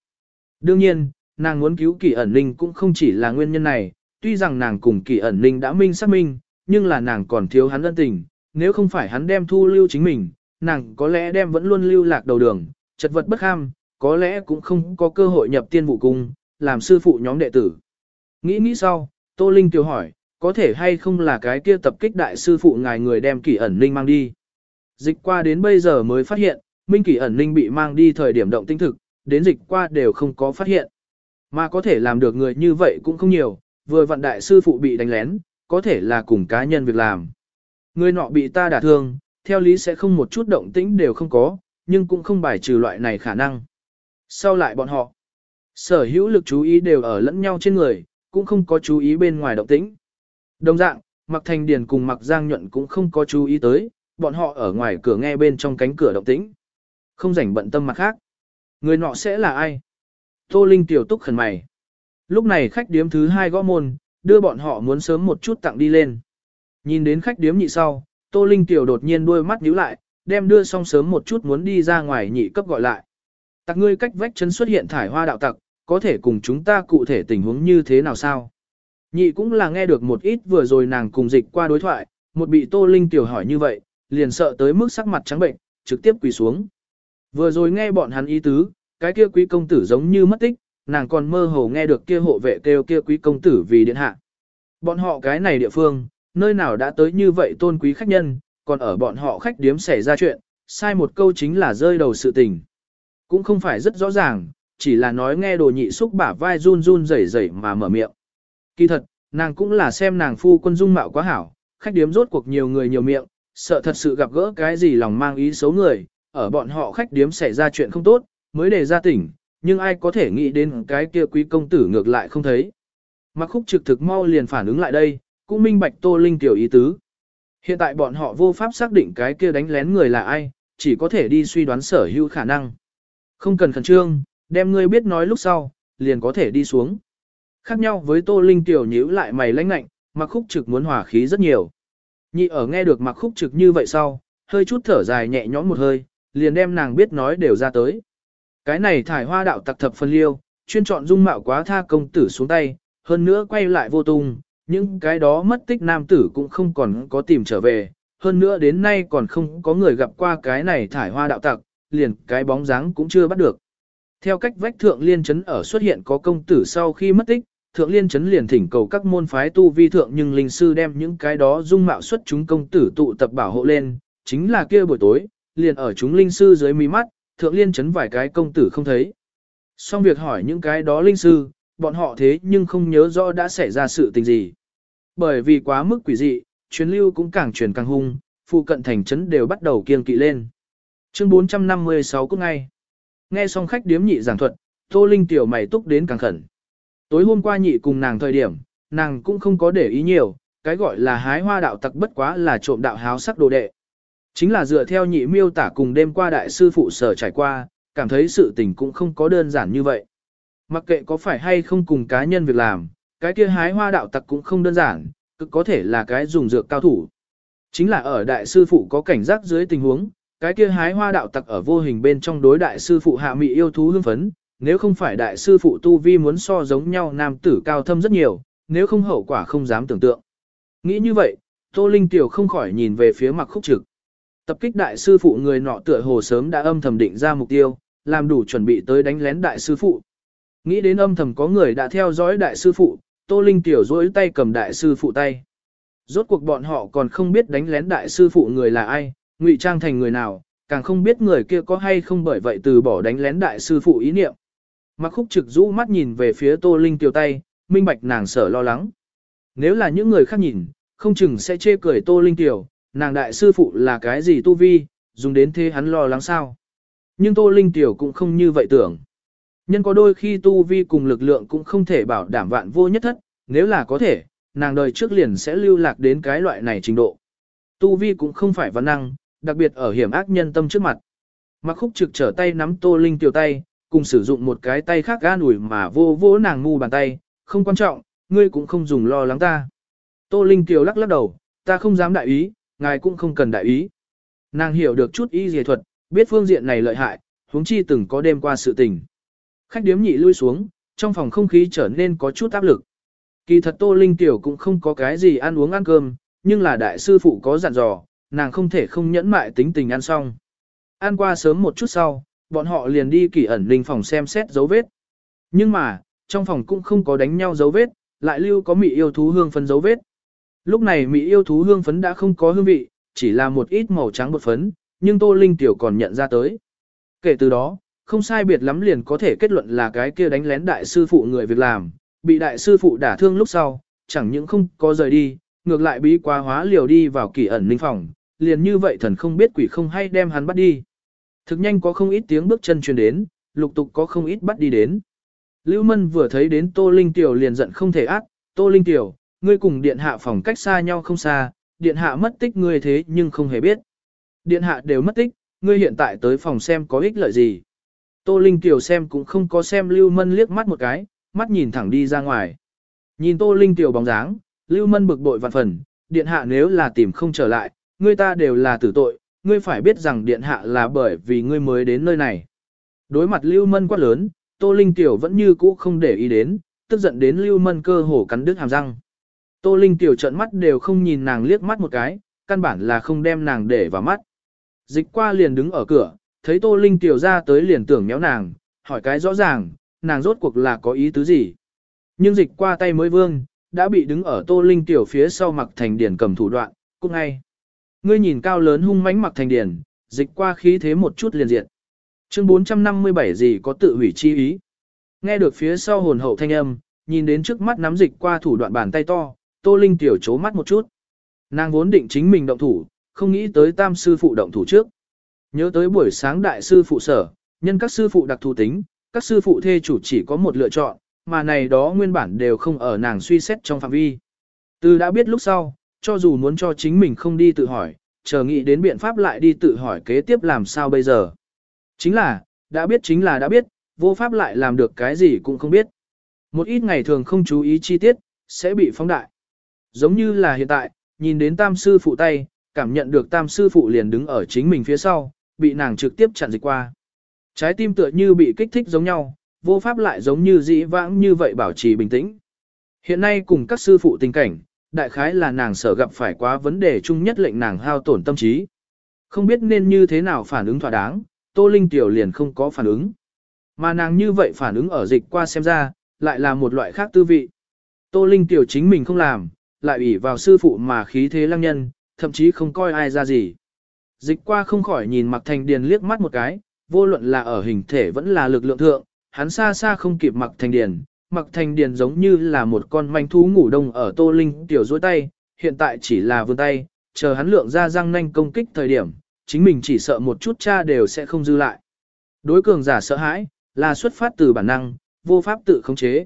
Đương nhiên, nàng muốn cứu kỳ ẩn linh cũng không chỉ là nguyên nhân này, tuy rằng nàng cùng kỳ ẩn linh đã minh xác minh, nhưng là nàng còn thiếu hắn ân tình, nếu không phải hắn đem thu lưu chính mình, nàng có lẽ đem vẫn luôn lưu lạc đầu đường, chật vật bất ham, có lẽ cũng không có cơ hội nhập tiên vụ cung, làm sư phụ nhóm đệ tử. Nghĩ nghĩ sau, Tô Linh tiểu hỏi, có thể hay không là cái kia tập kích đại sư phụ ngài người đem kỳ ẩn linh mang đi. Dịch qua đến bây giờ mới phát hiện, Minh kỳ ẩn linh bị mang đi thời điểm động tinh thực, đến dịch qua đều không có phát hiện. Mà có thể làm được người như vậy cũng không nhiều, vừa vận đại sư phụ bị đánh lén, có thể là cùng cá nhân việc làm. Người nọ bị ta đả thương, theo lý sẽ không một chút động tĩnh đều không có, nhưng cũng không bài trừ loại này khả năng. Sau lại bọn họ, sở hữu lực chú ý đều ở lẫn nhau trên người, cũng không có chú ý bên ngoài động tĩnh. Đồng dạng, Mặc Thành Điền cùng Mặc Giang Nhuận cũng không có chú ý tới, bọn họ ở ngoài cửa nghe bên trong cánh cửa động tĩnh. Không rảnh bận tâm mặt khác. Người nọ sẽ là ai? Tô Linh tiểu túc khẩn mày. Lúc này khách điếm thứ hai gõ môn, đưa bọn họ muốn sớm một chút tặng đi lên. Nhìn đến khách điếm nhị sau, Tô Linh tiểu đột nhiên đuôi mắt nhíu lại, đem đưa xong sớm một chút muốn đi ra ngoài nhị cấp gọi lại. Tặc ngươi cách vách chân xuất hiện thải hoa đạo tặc, có thể cùng chúng ta cụ thể tình huống như thế nào sao? Nhị cũng là nghe được một ít vừa rồi nàng cùng dịch qua đối thoại, một bị Tô Linh tiểu hỏi như vậy, liền sợ tới mức sắc mặt trắng bệnh, trực tiếp quỳ xuống. Vừa rồi nghe bọn hắn ý tứ, cái kia quý công tử giống như mất tích, nàng còn mơ hồ nghe được kia hộ vệ kêu kia quý công tử vì điện hạ. Bọn họ cái này địa phương, nơi nào đã tới như vậy tôn quý khách nhân, còn ở bọn họ khách điếm xảy ra chuyện, sai một câu chính là rơi đầu sự tình. Cũng không phải rất rõ ràng, chỉ là nói nghe đồ nhị xúc bả vai run run rẩy rẩy mà mở miệng. Kỳ thật, nàng cũng là xem nàng phu quân dung mạo quá hảo, khách điếm rốt cuộc nhiều người nhiều miệng, sợ thật sự gặp gỡ cái gì lòng mang ý xấu người, ở bọn họ khách điếm xảy ra chuyện không tốt, mới để ra tỉnh, nhưng ai có thể nghĩ đến cái kia quý công tử ngược lại không thấy. Mặc khúc trực thực mau liền phản ứng lại đây, cũng minh bạch tô linh tiểu ý tứ. Hiện tại bọn họ vô pháp xác định cái kia đánh lén người là ai, chỉ có thể đi suy đoán sở hữu khả năng. Không cần khẩn trương, đem ngươi biết nói lúc sau, liền có thể đi xuống. Khác nhau với tô linh tiểu nhíu lại mày lãnh lạnh, mặc khúc trực muốn hòa khí rất nhiều. Nhị ở nghe được mặc khúc trực như vậy sau, hơi chút thở dài nhẹ nhõm một hơi, liền đem nàng biết nói đều ra tới. Cái này thải hoa đạo tặc thập phân liêu, chuyên chọn dung mạo quá tha công tử xuống tay, hơn nữa quay lại vô tung, những cái đó mất tích nam tử cũng không còn có tìm trở về, hơn nữa đến nay còn không có người gặp qua cái này thải hoa đạo tặc, liền cái bóng dáng cũng chưa bắt được. Theo cách vách thượng liên chấn ở xuất hiện có công tử sau khi mất tích, thượng liên chấn liền thỉnh cầu các môn phái tu vi thượng nhưng linh sư đem những cái đó dung mạo xuất chúng công tử tụ tập bảo hộ lên, chính là kia buổi tối, liền ở chúng linh sư dưới mí mắt, thượng liên chấn vài cái công tử không thấy. Xong việc hỏi những cái đó linh sư, bọn họ thế nhưng không nhớ rõ đã xảy ra sự tình gì. Bởi vì quá mức quỷ dị, chuyến lưu cũng càng truyền càng hung, phụ cận thành trấn đều bắt đầu kiêng kỵ lên. Chương 456 cũng ngay. Nghe xong khách điếm nhị giảng thuật, Tô Linh tiểu mày túc đến càng khẩn. Tối hôm qua nhị cùng nàng thời điểm, nàng cũng không có để ý nhiều, cái gọi là hái hoa đạo tặc bất quá là trộm đạo háo sắc đồ đệ. Chính là dựa theo nhị miêu tả cùng đêm qua đại sư phụ sở trải qua, cảm thấy sự tình cũng không có đơn giản như vậy. Mặc kệ có phải hay không cùng cá nhân việc làm, cái kia hái hoa đạo tặc cũng không đơn giản, cực có thể là cái dùng dược cao thủ. Chính là ở đại sư phụ có cảnh giác dưới tình huống, cái kia hái hoa đạo tặc ở vô hình bên trong đối đại sư phụ hạ mị yêu thú hương phấn, nếu không phải đại sư phụ tu vi muốn so giống nhau nam tử cao thâm rất nhiều, nếu không hậu quả không dám tưởng tượng. Nghĩ như vậy, Tô Linh Tiểu không khỏi nhìn về phía mặc khúc trực. Tập kích đại sư phụ người nọ tựa hồ sớm đã âm thầm định ra mục tiêu, làm đủ chuẩn bị tới đánh lén đại sư phụ. Nghĩ đến âm thầm có người đã theo dõi đại sư phụ, Tô Linh Tiểu dối tay cầm đại sư phụ tay. Rốt cuộc bọn họ còn không biết đánh lén đại sư phụ người là ai, ngụy trang thành người nào, càng không biết người kia có hay không bởi vậy từ bỏ đánh lén đại sư phụ ý niệm. Mặc khúc trực rũ mắt nhìn về phía Tô Linh Tiểu tay, minh bạch nàng sở lo lắng. Nếu là những người khác nhìn, không chừng sẽ chê cười Tô Linh Tiểu, nàng đại sư phụ là cái gì tu vi, dùng đến thế hắn lo lắng sao. Nhưng Tô Linh Tiểu cũng không như vậy tưởng. Nhân có đôi khi tu vi cùng lực lượng cũng không thể bảo đảm vạn vô nhất thất, nếu là có thể, nàng đời trước liền sẽ lưu lạc đến cái loại này trình độ. Tu vi cũng không phải văn năng, đặc biệt ở hiểm ác nhân tâm trước mặt. Mặc khúc trực trở tay nắm Tô Linh Tiểu tay, cùng sử dụng một cái tay khác ga ủi mà vô vô nàng ngu bàn tay, không quan trọng, ngươi cũng không dùng lo lắng ta. Tô Linh tiểu lắc lắc đầu, ta không dám đại ý, ngài cũng không cần đại ý. Nàng hiểu được chút y dề thuật, biết phương diện này lợi hại, huống chi từng có đêm qua sự tình. Khách điếm nhị lui xuống, trong phòng không khí trở nên có chút áp lực. Kỳ thật Tô Linh Tiểu cũng không có cái gì ăn uống ăn cơm, nhưng là đại sư phụ có dặn dò, nàng không thể không nhẫn mại tính tình ăn xong. Ăn qua sớm một chút sau, bọn họ liền đi kỳ ẩn linh phòng xem xét dấu vết. Nhưng mà, trong phòng cũng không có đánh nhau dấu vết, lại lưu có mị yêu thú hương phấn dấu vết. Lúc này mị yêu thú hương phấn đã không có hương vị, chỉ là một ít màu trắng bột phấn, nhưng Tô Linh Tiểu còn nhận ra tới. Kể từ đó, không sai biệt lắm liền có thể kết luận là cái kia đánh lén đại sư phụ người việc làm, bị đại sư phụ đả thương lúc sau, chẳng những không có rời đi, ngược lại bí quá hóa liều đi vào kỳ ẩn linh phòng, liền như vậy thần không biết quỷ không hay đem hắn bắt đi. Thực nhanh có không ít tiếng bước chân truyền đến, lục tục có không ít bắt đi đến. Lưu Mân vừa thấy đến Tô Linh Tiểu liền giận không thể ác, Tô Linh Tiểu, ngươi cùng điện hạ phòng cách xa nhau không xa, điện hạ mất tích ngươi thế nhưng không hề biết. Điện hạ đều mất tích, ngươi hiện tại tới phòng xem có ích lợi gì. Tô Linh Tiểu xem cũng không có xem Lưu Mân liếc mắt một cái, mắt nhìn thẳng đi ra ngoài. Nhìn Tô Linh Tiểu bóng dáng, Lưu Mân bực bội vạn phần, điện hạ nếu là tìm không trở lại, ngươi ta đều là tử tội, ngươi phải biết rằng điện hạ là bởi vì ngươi mới đến nơi này. Đối mặt Lưu Mân quát lớn, Tô Linh Tiểu vẫn như cũ không để ý đến, tức giận đến Lưu Mân cơ hồ cắn đứt hàm răng. Tô Linh Tiểu trợn mắt đều không nhìn nàng liếc mắt một cái, căn bản là không đem nàng để vào mắt. Dịch qua liền đứng ở cửa, thấy Tô Linh Tiểu ra tới liền tưởng méo nàng, hỏi cái rõ ràng, nàng rốt cuộc là có ý tứ gì. Nhưng dịch qua tay mới vương, đã bị đứng ở Tô Linh Tiểu phía sau mặc thành điển cầm thủ đoạn, cũng ngay. Ngươi nhìn cao lớn hung mãnh mặc thành điển, dịch qua khí thế một chút liền diện. Chương 457 gì có tự hủy chi ý. Nghe được phía sau hồn hậu thanh âm, nhìn đến trước mắt nắm dịch qua thủ đoạn bàn tay to, Tô Linh tiểu chố mắt một chút. Nàng vốn định chính mình động thủ, không nghĩ tới tam sư phụ động thủ trước. Nhớ tới buổi sáng đại sư phụ sở, nhân các sư phụ đặc thù tính, các sư phụ thê chủ chỉ có một lựa chọn, mà này đó nguyên bản đều không ở nàng suy xét trong phạm vi. Từ đã biết lúc sau, cho dù muốn cho chính mình không đi tự hỏi, chờ nghĩ đến biện pháp lại đi tự hỏi kế tiếp làm sao bây giờ. Chính là, đã biết chính là đã biết, vô pháp lại làm được cái gì cũng không biết. Một ít ngày thường không chú ý chi tiết, sẽ bị phóng đại. Giống như là hiện tại, nhìn đến tam sư phụ tay, cảm nhận được tam sư phụ liền đứng ở chính mình phía sau, bị nàng trực tiếp chặn dịch qua. Trái tim tựa như bị kích thích giống nhau, vô pháp lại giống như dĩ vãng như vậy bảo trì bình tĩnh. Hiện nay cùng các sư phụ tình cảnh, đại khái là nàng sở gặp phải quá vấn đề chung nhất lệnh nàng hao tổn tâm trí. Không biết nên như thế nào phản ứng thỏa đáng, Tô Linh Tiểu liền không có phản ứng. Mà nàng như vậy phản ứng ở dịch qua xem ra, lại là một loại khác tư vị. Tô Linh Tiểu chính mình không làm, lại ủy vào sư phụ mà khí thế lăng nhân, thậm chí không coi ai ra gì. Dịch qua không khỏi nhìn Mạc Thành Điền liếc mắt một cái, vô luận là ở hình thể vẫn là lực lượng thượng, hắn xa xa không kịp mặc thành điền. Mặc thành điền giống như là một con manh thú ngủ đông ở tô linh tiểu dối tay, hiện tại chỉ là vươn tay, chờ hắn lượng ra răng nanh công kích thời điểm, chính mình chỉ sợ một chút cha đều sẽ không dư lại. Đối cường giả sợ hãi, là xuất phát từ bản năng, vô pháp tự khống chế.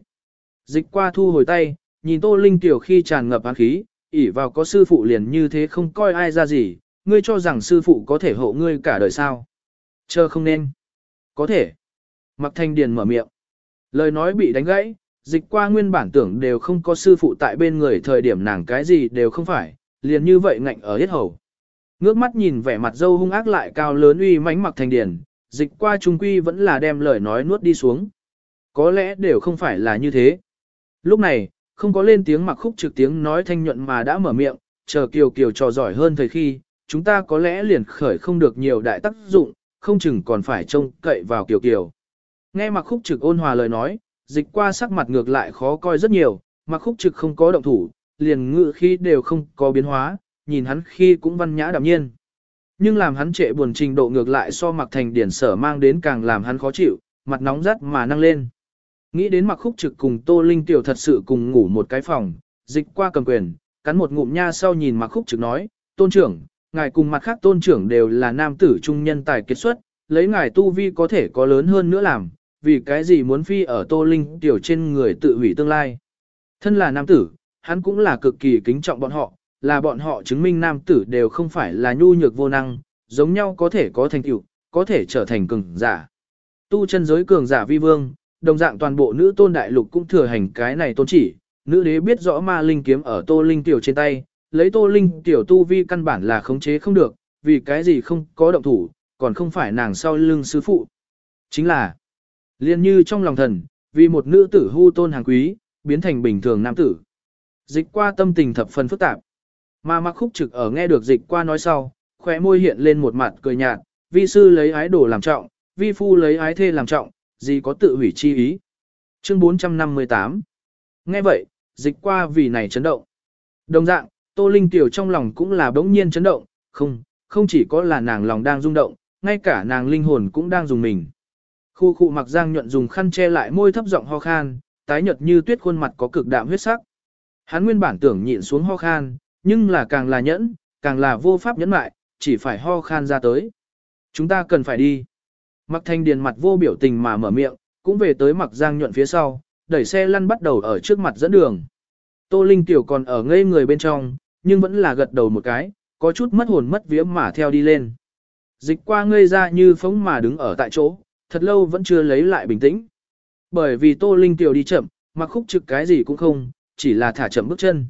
Dịch qua thu hồi tay, nhìn Tô Linh tiểu khi tràn ngập án khí, ỉ vào có sư phụ liền như thế không coi ai ra gì, ngươi cho rằng sư phụ có thể hộ ngươi cả đời sao. Chờ không nên. Có thể. Mặc thanh điền mở miệng. Lời nói bị đánh gãy, dịch qua nguyên bản tưởng đều không có sư phụ tại bên người thời điểm nàng cái gì đều không phải, liền như vậy ngạnh ở hết hầu. Ngước mắt nhìn vẻ mặt dâu hung ác lại cao lớn uy mãnh mặc thành điển, dịch qua trung quy vẫn là đem lời nói nuốt đi xuống. Có lẽ đều không phải là như thế. Lúc này, không có lên tiếng mặc khúc trực tiếng nói thanh nhuận mà đã mở miệng, chờ kiều kiều trò giỏi hơn thời khi, chúng ta có lẽ liền khởi không được nhiều đại tác dụng, không chừng còn phải trông cậy vào kiều kiều. Nghe mặc khúc trực ôn hòa lời nói, dịch qua sắc mặt ngược lại khó coi rất nhiều, mặc khúc trực không có động thủ, liền ngự khi đều không có biến hóa, nhìn hắn khi cũng văn nhã đạm nhiên. Nhưng làm hắn trệ buồn trình độ ngược lại so mặc thành điển sở mang đến càng làm hắn khó chịu, mặt nóng rắt mà năng lên. Nghĩ đến mặc khúc trực cùng Tô Linh Tiểu thật sự cùng ngủ một cái phòng, dịch qua cầm quyền, cắn một ngụm nha sau nhìn mặc khúc trực nói, tôn trưởng, ngài cùng mặt khác tôn trưởng đều là nam tử trung nhân tài kết xuất, lấy ngài tu vi có thể có lớn hơn nữa làm, vì cái gì muốn phi ở Tô Linh Tiểu trên người tự hủy tương lai. Thân là nam tử, hắn cũng là cực kỳ kính trọng bọn họ, là bọn họ chứng minh nam tử đều không phải là nhu nhược vô năng, giống nhau có thể có thành tựu, có thể trở thành cường giả. Tu chân giới cường giả vi vương, đồng dạng toàn bộ nữ tôn đại lục cũng thừa hành cái này tôn chỉ, nữ đế biết rõ ma linh kiếm ở tô linh tiểu trên tay, lấy tô linh tiểu tu vi căn bản là khống chế không được, vì cái gì không có động thủ, còn không phải nàng sau lưng sư phụ. Chính là, liên như trong lòng thần, vì một nữ tử hưu tôn hàng quý, biến thành bình thường nam tử. Dịch qua tâm tình thập phần phức tạp. Mà mặc khúc trực ở nghe được dịch qua nói sau, khóe môi hiện lên một mặt cười nhạt, vi sư lấy ái đồ làm trọng, vi phu lấy ái thê làm trọng, gì có tự hủy chi ý. Chương 458 Nghe vậy, dịch qua vì này chấn động. Đồng dạng, Tô Linh Tiểu trong lòng cũng là bỗng nhiên chấn động, không, không chỉ có là nàng lòng đang rung động, ngay cả nàng linh hồn cũng đang dùng mình. Khu khu mặc giang nhuận dùng khăn che lại môi thấp giọng ho khan, tái nhợt như tuyết khuôn mặt có cực đạm huyết sắc. Hắn nguyên bản tưởng nhịn xuống ho khan, nhưng là càng là nhẫn, càng là vô pháp nhẫn lại, chỉ phải ho khan ra tới. Chúng ta cần phải đi. Mặc thanh điền mặt vô biểu tình mà mở miệng, cũng về tới mặc giang nhuận phía sau, đẩy xe lăn bắt đầu ở trước mặt dẫn đường. Tô Linh Tiểu còn ở ngây người bên trong, nhưng vẫn là gật đầu một cái, có chút mất hồn mất vía mà theo đi lên. Dịch qua ngây ra như phóng mà đứng ở tại chỗ, thật lâu vẫn chưa lấy lại bình tĩnh. Bởi vì Tô Linh Tiểu đi chậm, mặc khúc trực cái gì cũng không, chỉ là thả chậm bước chân.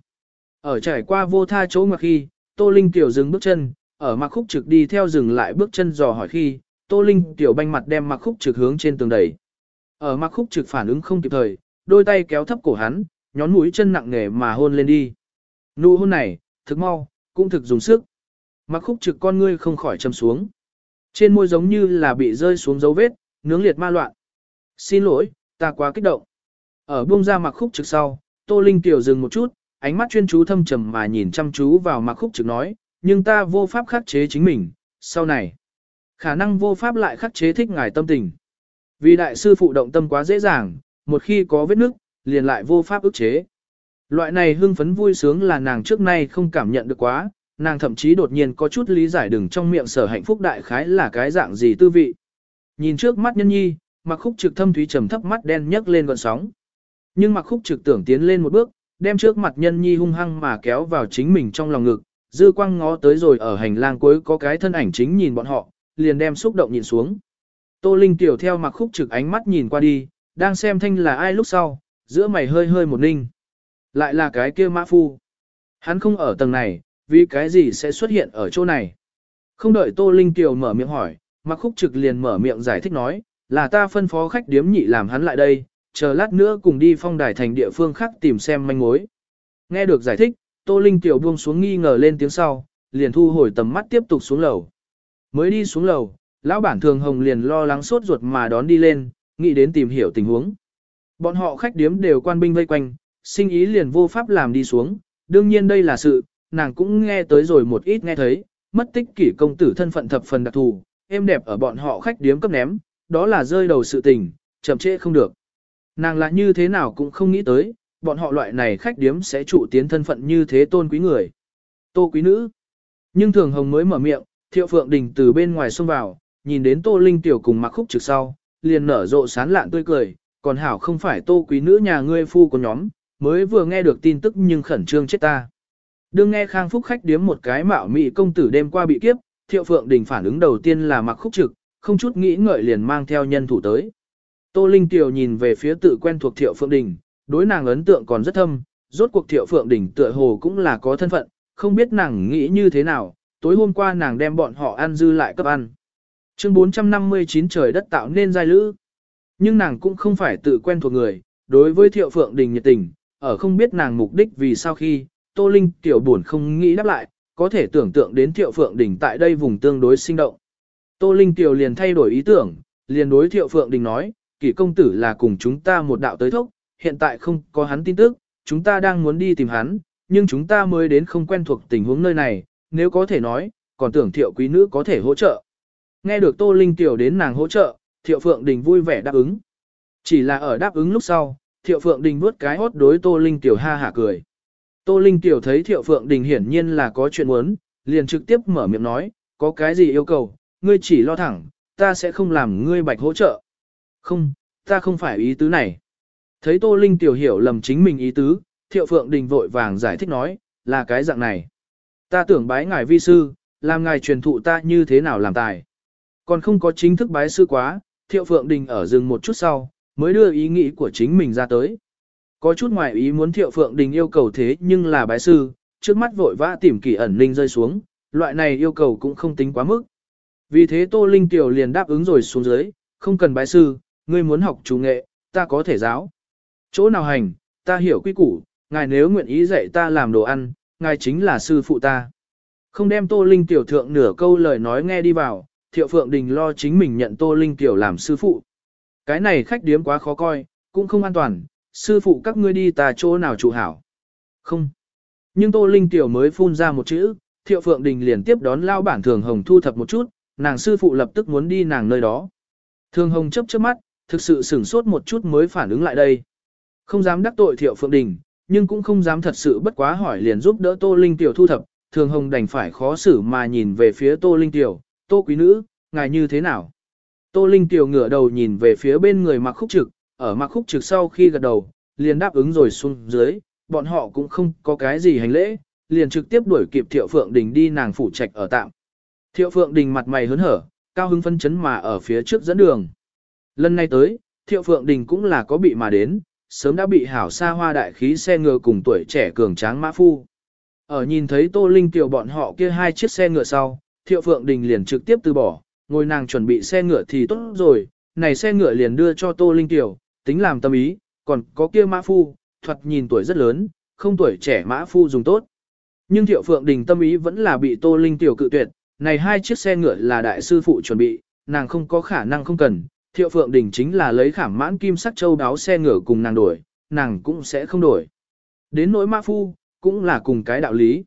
Ở trải qua vô tha chỗ ngoặc khi, Tô Linh Tiểu dừng bước chân, ở mặc khúc trực đi theo dừng lại bước chân dò hỏi khi, Tô Linh Tiểu banh mặt đem mặc khúc trực hướng trên tường đẩy. Ở mặc khúc trực phản ứng không kịp thời, đôi tay kéo thấp cổ hắn, nhón mũi chân nặng nề mà hôn lên đi. Nụ hôn này, thực mau, cũng thực dùng sức. Mặc khúc trực con ngươi không khỏi châm xuống. Trên môi giống như là bị rơi xuống dấu vết, nướng liệt ma loạn. Xin lỗi, ta quá kích động. Ở buông ra mặc khúc trực sau, Tô Linh Tiểu dừng một chút, ánh mắt chuyên chú thâm trầm mà nhìn chăm chú vào mặc khúc trực nói, nhưng ta vô pháp khắc chế chính mình, sau này. Khả năng vô pháp lại khắc chế thích ngài tâm tình. Vì đại sư phụ động tâm quá dễ dàng, một khi có vết nước, liền lại vô pháp ức chế. Loại này hưng phấn vui sướng là nàng trước nay không cảm nhận được quá, nàng thậm chí đột nhiên có chút lý giải đừng trong miệng sở hạnh phúc đại khái là cái dạng gì tư vị. Nhìn trước mắt nhân nhi, mặc khúc trực thâm thúy trầm thấp mắt đen nhấc lên gọn sóng. Nhưng mặc khúc trực tưởng tiến lên một bước, đem trước mặt nhân nhi hung hăng mà kéo vào chính mình trong lòng ngực, dư quang ngó tới rồi ở hành lang cuối có cái thân ảnh chính nhìn bọn họ, liền đem xúc động nhìn xuống. Tô Linh tiểu theo mặc khúc trực ánh mắt nhìn qua đi, đang xem thanh là ai lúc sau, giữa mày hơi hơi một ninh. Lại là cái kia mã phu. Hắn không ở tầng này, vì cái gì sẽ xuất hiện ở chỗ này. Không đợi Tô Linh tiểu mở miệng hỏi, mặc khúc trực liền mở miệng giải thích nói, là ta phân phó khách điếm nhị làm hắn lại đây, chờ lát nữa cùng đi phong đài thành địa phương khác tìm xem manh mối. Nghe được giải thích, Tô Linh tiểu buông xuống nghi ngờ lên tiếng sau, liền thu hồi tầm mắt tiếp tục xuống lầu. Mới đi xuống lầu, lão bản thường hồng liền lo lắng sốt ruột mà đón đi lên, nghĩ đến tìm hiểu tình huống. Bọn họ khách điếm đều quan binh vây quanh, sinh ý liền vô pháp làm đi xuống, đương nhiên đây là sự, nàng cũng nghe tới rồi một ít nghe thấy, mất tích kỷ công tử thân phận thập phần đặc thù, êm đẹp ở bọn họ khách điếm cấp ném, đó là rơi đầu sự tình, chậm trễ không được. Nàng là như thế nào cũng không nghĩ tới, bọn họ loại này khách điếm sẽ trụ tiến thân phận như thế tôn quý người. Tô quý nữ. Nhưng thường hồng mới mở miệng, thiệu phượng đình từ bên ngoài xông vào, nhìn đến tô linh tiểu cùng mặc khúc trực sau, liền nở rộ sán lạn tươi cười, còn hảo không phải tô quý nữ nhà ngươi phu của nhóm, mới vừa nghe được tin tức nhưng khẩn trương chết ta. Đương nghe khang phúc khách điếm một cái mạo mị công tử đêm qua bị kiếp, thiệu phượng đình phản ứng đầu tiên là mặc khúc trực, không chút nghĩ ngợi liền mang theo nhân thủ tới. Tô Linh Tiểu nhìn về phía tự quen thuộc thiệu phượng đình, đối nàng ấn tượng còn rất thâm, rốt cuộc thiệu phượng đình tựa hồ cũng là có thân phận, không biết nàng nghĩ như thế nào, tối hôm qua nàng đem bọn họ ăn dư lại cấp ăn. Chương 459 trời đất tạo nên giai lữ. Nhưng nàng cũng không phải tự quen thuộc người, đối với thiệu phượng đình nhiệt tình, ở không biết nàng mục đích vì sao khi, Tô Linh tiểu buồn không nghĩ đáp lại, có thể tưởng tượng đến thiệu phượng đình tại đây vùng tương đối sinh động. Tô Linh tiểu liền thay đổi ý tưởng, liền đối thiệu phượng đình nói, kỷ công tử là cùng chúng ta một đạo tới thốc, hiện tại không có hắn tin tức, chúng ta đang muốn đi tìm hắn, nhưng chúng ta mới đến không quen thuộc tình huống nơi này, nếu có thể nói, còn tưởng thiệu quý nữ có thể hỗ trợ. Nghe được Tô Linh tiểu đến nàng hỗ trợ, thiệu phượng đình vui vẻ đáp ứng. Chỉ là ở đáp ứng lúc sau, thiệu phượng đình vuốt cái hốt đối Tô Linh tiểu ha hả cười. Tô Linh tiểu thấy thiệu phượng đình hiển nhiên là có chuyện muốn, liền trực tiếp mở miệng nói, có cái gì yêu cầu, ngươi chỉ lo thẳng, ta sẽ không làm ngươi bạch hỗ trợ. Không, ta không phải ý tứ này. Thấy Tô Linh tiểu hiểu lầm chính mình ý tứ, Thiệu Phượng Đình vội vàng giải thích nói, là cái dạng này. Ta tưởng bái ngài vi sư, làm ngài truyền thụ ta như thế nào làm tài. Còn không có chính thức bái sư quá, Thiệu Phượng Đình ở dừng một chút sau, mới đưa ý nghĩ của chính mình ra tới. Có chút ngoài ý muốn Thiệu Phượng Đình yêu cầu thế nhưng là bái sư, trước mắt vội vã tìm kỳ ẩn linh rơi xuống, loại này yêu cầu cũng không tính quá mức. Vì thế Tô Linh Tiểu liền đáp ứng rồi xuống dưới, không cần bái sư, ngươi muốn học chủ nghệ, ta có thể giáo. Chỗ nào hành, ta hiểu quy củ, ngài nếu nguyện ý dạy ta làm đồ ăn, ngài chính là sư phụ ta. Không đem Tô Linh Tiểu thượng nửa câu lời nói nghe đi vào, Thiệu Phượng Đình lo chính mình nhận Tô Linh Tiểu làm sư phụ. Cái này khách điếm quá khó coi, cũng không an toàn, sư phụ các ngươi đi ta chỗ nào trụ hảo. Không. Nhưng Tô Linh Tiểu mới phun ra một chữ, Thiệu Phượng Đình liền tiếp đón lao bản Thường Hồng thu thập một chút, nàng sư phụ lập tức muốn đi nàng nơi đó. Thường Hồng chấp chớp mắt, thực sự sửng sốt một chút mới phản ứng lại đây. Không dám đắc tội Thiệu Phượng Đình, nhưng cũng không dám thật sự bất quá hỏi liền giúp đỡ Tô Linh Tiểu thu thập, Thường Hồng đành phải khó xử mà nhìn về phía Tô Linh Tiểu, Tô Quý Nữ, ngài như thế nào? Tô Linh Tiểu ngửa đầu nhìn về phía bên người mặc khúc trực, ở mặc khúc trực sau khi gật đầu, liền đáp ứng rồi xuống dưới, bọn họ cũng không có cái gì hành lễ, liền trực tiếp đuổi kịp Thiệu Phượng Đình đi nàng phủ trạch ở tạm. Thiệu Phượng Đình mặt mày hớn hở, cao hứng phân chấn mà ở phía trước dẫn đường. Lần này tới, Thiệu Phượng Đình cũng là có bị mà đến, sớm đã bị hảo xa hoa đại khí xe ngựa cùng tuổi trẻ cường tráng mã phu. Ở nhìn thấy Tô Linh Tiểu bọn họ kia hai chiếc xe ngựa sau, Thiệu Phượng Đình liền trực tiếp từ bỏ, ngồi nàng chuẩn bị xe ngựa thì tốt rồi, này xe ngựa liền đưa cho Tô Linh Tiểu, tính làm tâm ý, còn có kia mã phu, thuật nhìn tuổi rất lớn, không tuổi trẻ mã phu dùng tốt. Nhưng Thiệu Phượng Đình tâm ý vẫn là bị Tô Linh Tiểu cự tuyệt, này hai chiếc xe ngựa là đại sư phụ chuẩn bị, nàng không có khả năng không cần, Thiệu Phượng Đình chính là lấy khảm mãn kim sắc châu đáo xe ngựa cùng nàng đổi, nàng cũng sẽ không đổi. Đến nỗi Mã Phu, cũng là cùng cái đạo lý.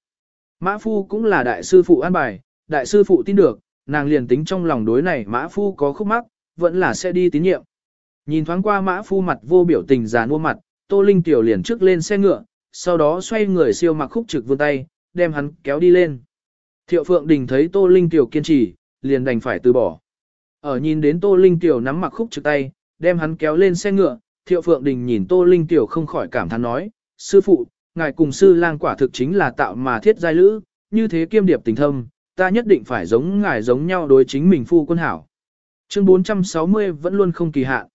Mã Phu cũng là đại sư phụ an bài, đại sư phụ tin được, nàng liền tính trong lòng đối này Mã Phu có khúc mắc, vẫn là sẽ đi tín nhiệm. Nhìn thoáng qua Mã Phu mặt vô biểu tình già nua mặt, Tô Linh Tiểu liền trước lên xe ngựa, sau đó xoay người siêu mặc khúc trực vươn tay, đem hắn kéo đi lên. Thiệu Phượng Đình thấy Tô Linh Tiểu kiên trì, liền đành phải từ bỏ. Ở nhìn đến Tô Linh Tiểu nắm mặc khúc trực tay, đem hắn kéo lên xe ngựa, Thiệu Phượng Đình nhìn Tô Linh Tiểu không khỏi cảm thán nói, sư phụ, ngài cùng sư lang quả thực chính là tạo mà thiết giai lữ, như thế kiêm điệp tình thâm, ta nhất định phải giống ngài giống nhau đối chính mình phu quân hảo. Chương 460 vẫn luôn không kỳ hạn.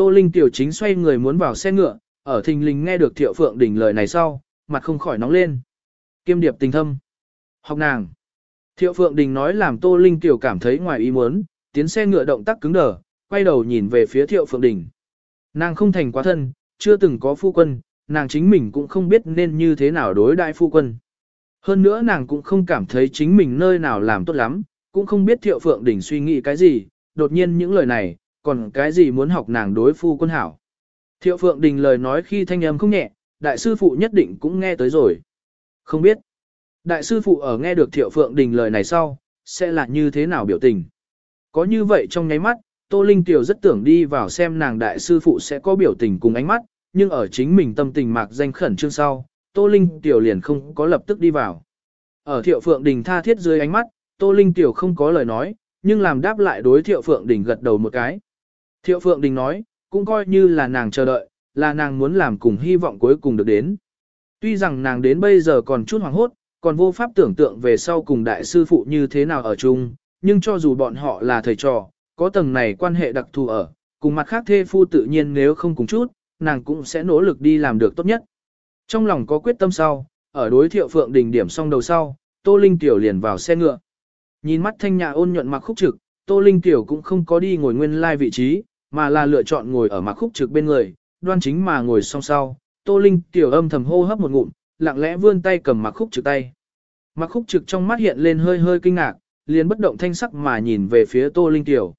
Tô Linh Tiểu chính xoay người muốn vào xe ngựa, ở thình lình nghe được Thiệu Phượng Đình lời này sau, mặt không khỏi nóng lên. Kiêm điệp tình thâm. Học nàng. Thiệu Phượng Đình nói làm Tô Linh Tiểu cảm thấy ngoài ý muốn, tiến xe ngựa động tác cứng đờ, quay đầu nhìn về phía Thiệu Phượng Đình. Nàng không thành quá thân, chưa từng có phu quân, nàng chính mình cũng không biết nên như thế nào đối đại phu quân. Hơn nữa nàng cũng không cảm thấy chính mình nơi nào làm tốt lắm, cũng không biết Thiệu Phượng Đình suy nghĩ cái gì, đột nhiên những lời này, còn cái gì muốn học nàng đối phu quân hảo. Thiệu Phượng Đình lời nói khi thanh âm không nhẹ, đại sư phụ nhất định cũng nghe tới rồi. Không biết, đại sư phụ ở nghe được Thiệu Phượng Đình lời này sau, sẽ là như thế nào biểu tình. Có như vậy trong nháy mắt, Tô Linh Tiểu rất tưởng đi vào xem nàng đại sư phụ sẽ có biểu tình cùng ánh mắt, nhưng ở chính mình tâm tình mạc danh khẩn trương sau, Tô Linh Tiểu liền không có lập tức đi vào. Ở Thiệu Phượng Đình tha thiết dưới ánh mắt, Tô Linh Tiểu không có lời nói, nhưng làm đáp lại đối Thiệu Phượng Đình gật đầu một cái. Thiệu Phượng Đình nói, cũng coi như là nàng chờ đợi, là nàng muốn làm cùng hy vọng cuối cùng được đến. Tuy rằng nàng đến bây giờ còn chút hoảng hốt, còn vô pháp tưởng tượng về sau cùng đại sư phụ như thế nào ở chung, nhưng cho dù bọn họ là thầy trò, có tầng này quan hệ đặc thù ở, cùng mặt khác thê phu tự nhiên nếu không cùng chút, nàng cũng sẽ nỗ lực đi làm được tốt nhất. Trong lòng có quyết tâm sau, ở đối thiệu phượng đình điểm xong đầu sau, Tô Linh Tiểu liền vào xe ngựa. Nhìn mắt thanh nhã ôn nhuận mặc khúc trực, Tô Linh Tiểu cũng không có đi ngồi nguyên lai vị trí, mà là lựa chọn ngồi ở mặc khúc trực bên người, đoan chính mà ngồi song sau. Tô Linh Tiểu âm thầm hô hấp một ngụm, lặng lẽ vươn tay cầm mặc khúc trực tay. Mặc khúc trực trong mắt hiện lên hơi hơi kinh ngạc, liền bất động thanh sắc mà nhìn về phía Tô Linh Tiểu.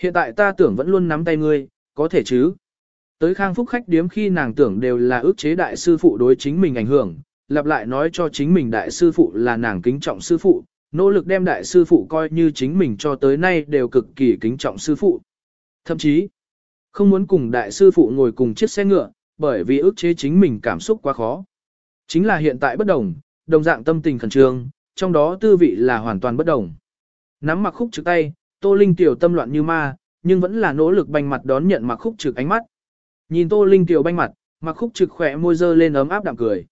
Hiện tại ta tưởng vẫn luôn nắm tay ngươi, có thể chứ? Tới khang phúc khách điếm khi nàng tưởng đều là ước chế đại sư phụ đối chính mình ảnh hưởng, lặp lại nói cho chính mình đại sư phụ là nàng kính trọng sư phụ, nỗ lực đem đại sư phụ coi như chính mình cho tới nay đều cực kỳ kính trọng sư phụ. Thậm chí, không muốn cùng đại sư phụ ngồi cùng chiếc xe ngựa, bởi vì ức chế chính mình cảm xúc quá khó. Chính là hiện tại bất đồng, đồng dạng tâm tình khẩn trương, trong đó tư vị là hoàn toàn bất đồng. Nắm mặc khúc trực tay, Tô Linh tiểu tâm loạn như ma, nhưng vẫn là nỗ lực banh mặt đón nhận mặc khúc trực ánh mắt. Nhìn Tô Linh tiểu banh mặt, mặc khúc trực khỏe môi dơ lên ấm áp đạm cười.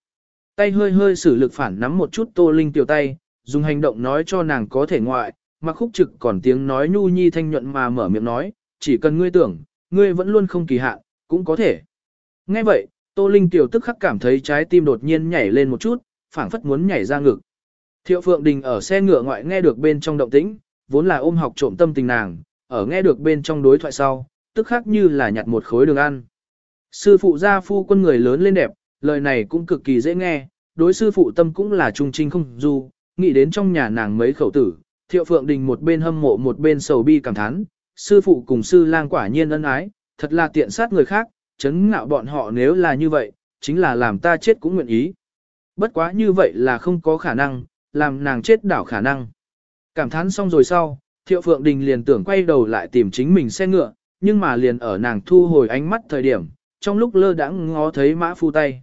Tay hơi hơi sử lực phản nắm một chút Tô Linh tiểu tay, dùng hành động nói cho nàng có thể ngoại, mặc khúc trực còn tiếng nói nhu nhi thanh nhuận mà mở miệng nói, chỉ cần ngươi tưởng, ngươi vẫn luôn không kỳ hạn, cũng có thể. Nghe vậy, Tô Linh tiểu tức khắc cảm thấy trái tim đột nhiên nhảy lên một chút, phảng phất muốn nhảy ra ngực. Thiệu Phượng Đình ở xe ngựa ngoại nghe được bên trong động tĩnh, vốn là ôm học trộm tâm tình nàng, ở nghe được bên trong đối thoại sau, tức khắc như là nhặt một khối đường ăn. Sư phụ gia phu quân người lớn lên đẹp, lời này cũng cực kỳ dễ nghe, đối sư phụ tâm cũng là trung trinh không du, nghĩ đến trong nhà nàng mấy khẩu tử, Thiệu Phượng Đình một bên hâm mộ một bên sầu bi cảm thán, sư phụ cùng sư lang quả nhiên ân ái, thật là tiện sát người khác, chấn ngạo bọn họ nếu là như vậy, chính là làm ta chết cũng nguyện ý. Bất quá như vậy là không có khả năng, làm nàng chết đảo khả năng. Cảm thán xong rồi sau, Thiệu Phượng Đình liền tưởng quay đầu lại tìm chính mình xe ngựa, nhưng mà liền ở nàng thu hồi ánh mắt thời điểm, trong lúc lơ đãng ngó thấy mã phu tay.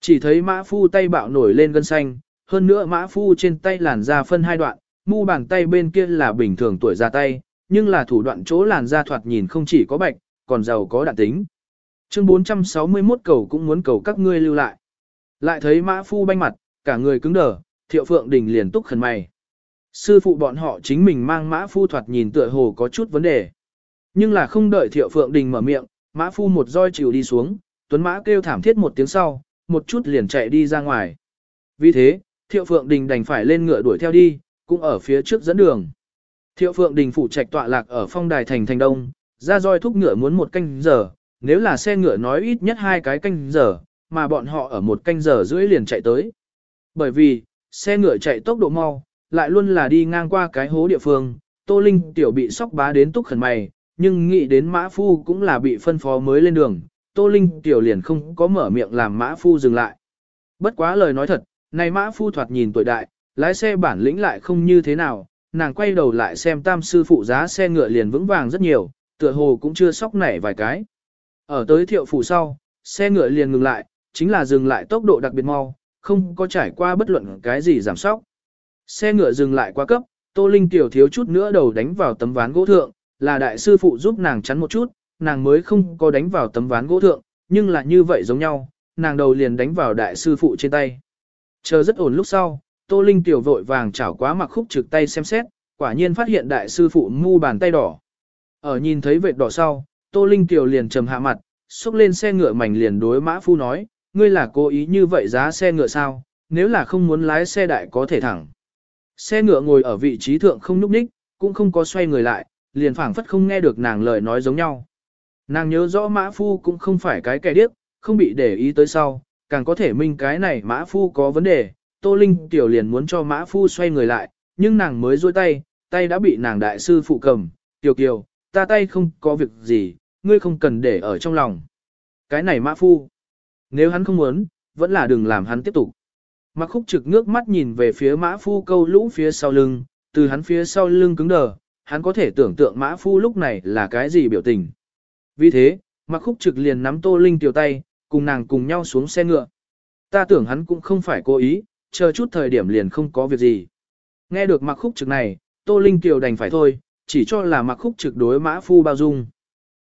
Chỉ thấy mã phu tay bạo nổi lên gân xanh, hơn nữa mã phu trên tay làn da phân hai đoạn, mu bàn tay bên kia là bình thường tuổi già tay, nhưng là thủ đoạn chỗ làn da thoạt nhìn không chỉ có bạch, còn giàu có đạn tính. Chương 461 cầu cũng muốn cầu các ngươi lưu lại. Lại thấy mã phu banh mặt, cả người cứng đờ, thiệu phượng đình liền túc khẩn mày. Sư phụ bọn họ chính mình mang mã phu thoạt nhìn tựa hồ có chút vấn đề. Nhưng là không đợi thiệu phượng đình mở miệng, mã phu một roi chịu đi xuống, tuấn mã kêu thảm thiết một tiếng sau, một chút liền chạy đi ra ngoài. Vì thế, thiệu phượng đình đành phải lên ngựa đuổi theo đi, cũng ở phía trước dẫn đường. Thiệu phượng đình phủ trạch tọa lạc ở phong đài thành thành đông, ra roi thúc ngựa muốn một canh giờ, nếu là xe ngựa nói ít nhất hai cái canh giờ, mà bọn họ ở một canh giờ rưỡi liền chạy tới. Bởi vì, xe ngựa chạy tốc độ mau, lại luôn là đi ngang qua cái hố địa phương, Tô Linh tiểu bị sóc bá đến túc khẩn mày, nhưng nghĩ đến mã phu cũng là bị phân phó mới lên đường, Tô Linh tiểu liền không có mở miệng làm mã phu dừng lại. Bất quá lời nói thật, này mã phu thoạt nhìn tuổi đại, lái xe bản lĩnh lại không như thế nào, nàng quay đầu lại xem tam sư phụ giá xe ngựa liền vững vàng rất nhiều, tựa hồ cũng chưa sóc nảy vài cái. Ở tới thiệu phủ sau, xe ngựa liền ngừng lại, chính là dừng lại tốc độ đặc biệt mau, không có trải qua bất luận cái gì giảm sóc. Xe ngựa dừng lại quá cấp, Tô Linh tiểu thiếu chút nữa đầu đánh vào tấm ván gỗ thượng, là đại sư phụ giúp nàng chắn một chút, nàng mới không có đánh vào tấm ván gỗ thượng, nhưng là như vậy giống nhau, nàng đầu liền đánh vào đại sư phụ trên tay. Chờ rất ổn lúc sau, Tô Linh tiểu vội vàng chảo quá mặc khúc trực tay xem xét, quả nhiên phát hiện đại sư phụ mu bàn tay đỏ. Ở nhìn thấy vệt đỏ sau, Tô Linh tiểu liền trầm hạ mặt, xúc lên xe ngựa mảnh liền đối mã phu nói, ngươi là cố ý như vậy giá xe ngựa sao, nếu là không muốn lái xe đại có thể thẳng. Xe ngựa ngồi ở vị trí thượng không núp ních, cũng không có xoay người lại, liền phảng phất không nghe được nàng lời nói giống nhau. Nàng nhớ rõ mã phu cũng không phải cái kẻ điếc, không bị để ý tới sau, càng có thể minh cái này mã phu có vấn đề, Tô Linh tiểu liền muốn cho mã phu xoay người lại, nhưng nàng mới duỗi tay, tay đã bị nàng đại sư phụ cầm, tiểu kiều, ta tay không có việc gì, ngươi không cần để ở trong lòng. Cái này mã phu, nếu hắn không muốn, vẫn là đừng làm hắn tiếp tục. Mặc khúc trực ngước mắt nhìn về phía mã phu câu lũ phía sau lưng, từ hắn phía sau lưng cứng đờ, hắn có thể tưởng tượng mã phu lúc này là cái gì biểu tình. Vì thế, mặc khúc trực liền nắm Tô Linh Tiểu tay, cùng nàng cùng nhau xuống xe ngựa. Ta tưởng hắn cũng không phải cố ý, chờ chút thời điểm liền không có việc gì. Nghe được mặc khúc trực này, Tô Linh kiều đành phải thôi, chỉ cho là mặc khúc trực đối mã phu bao dung.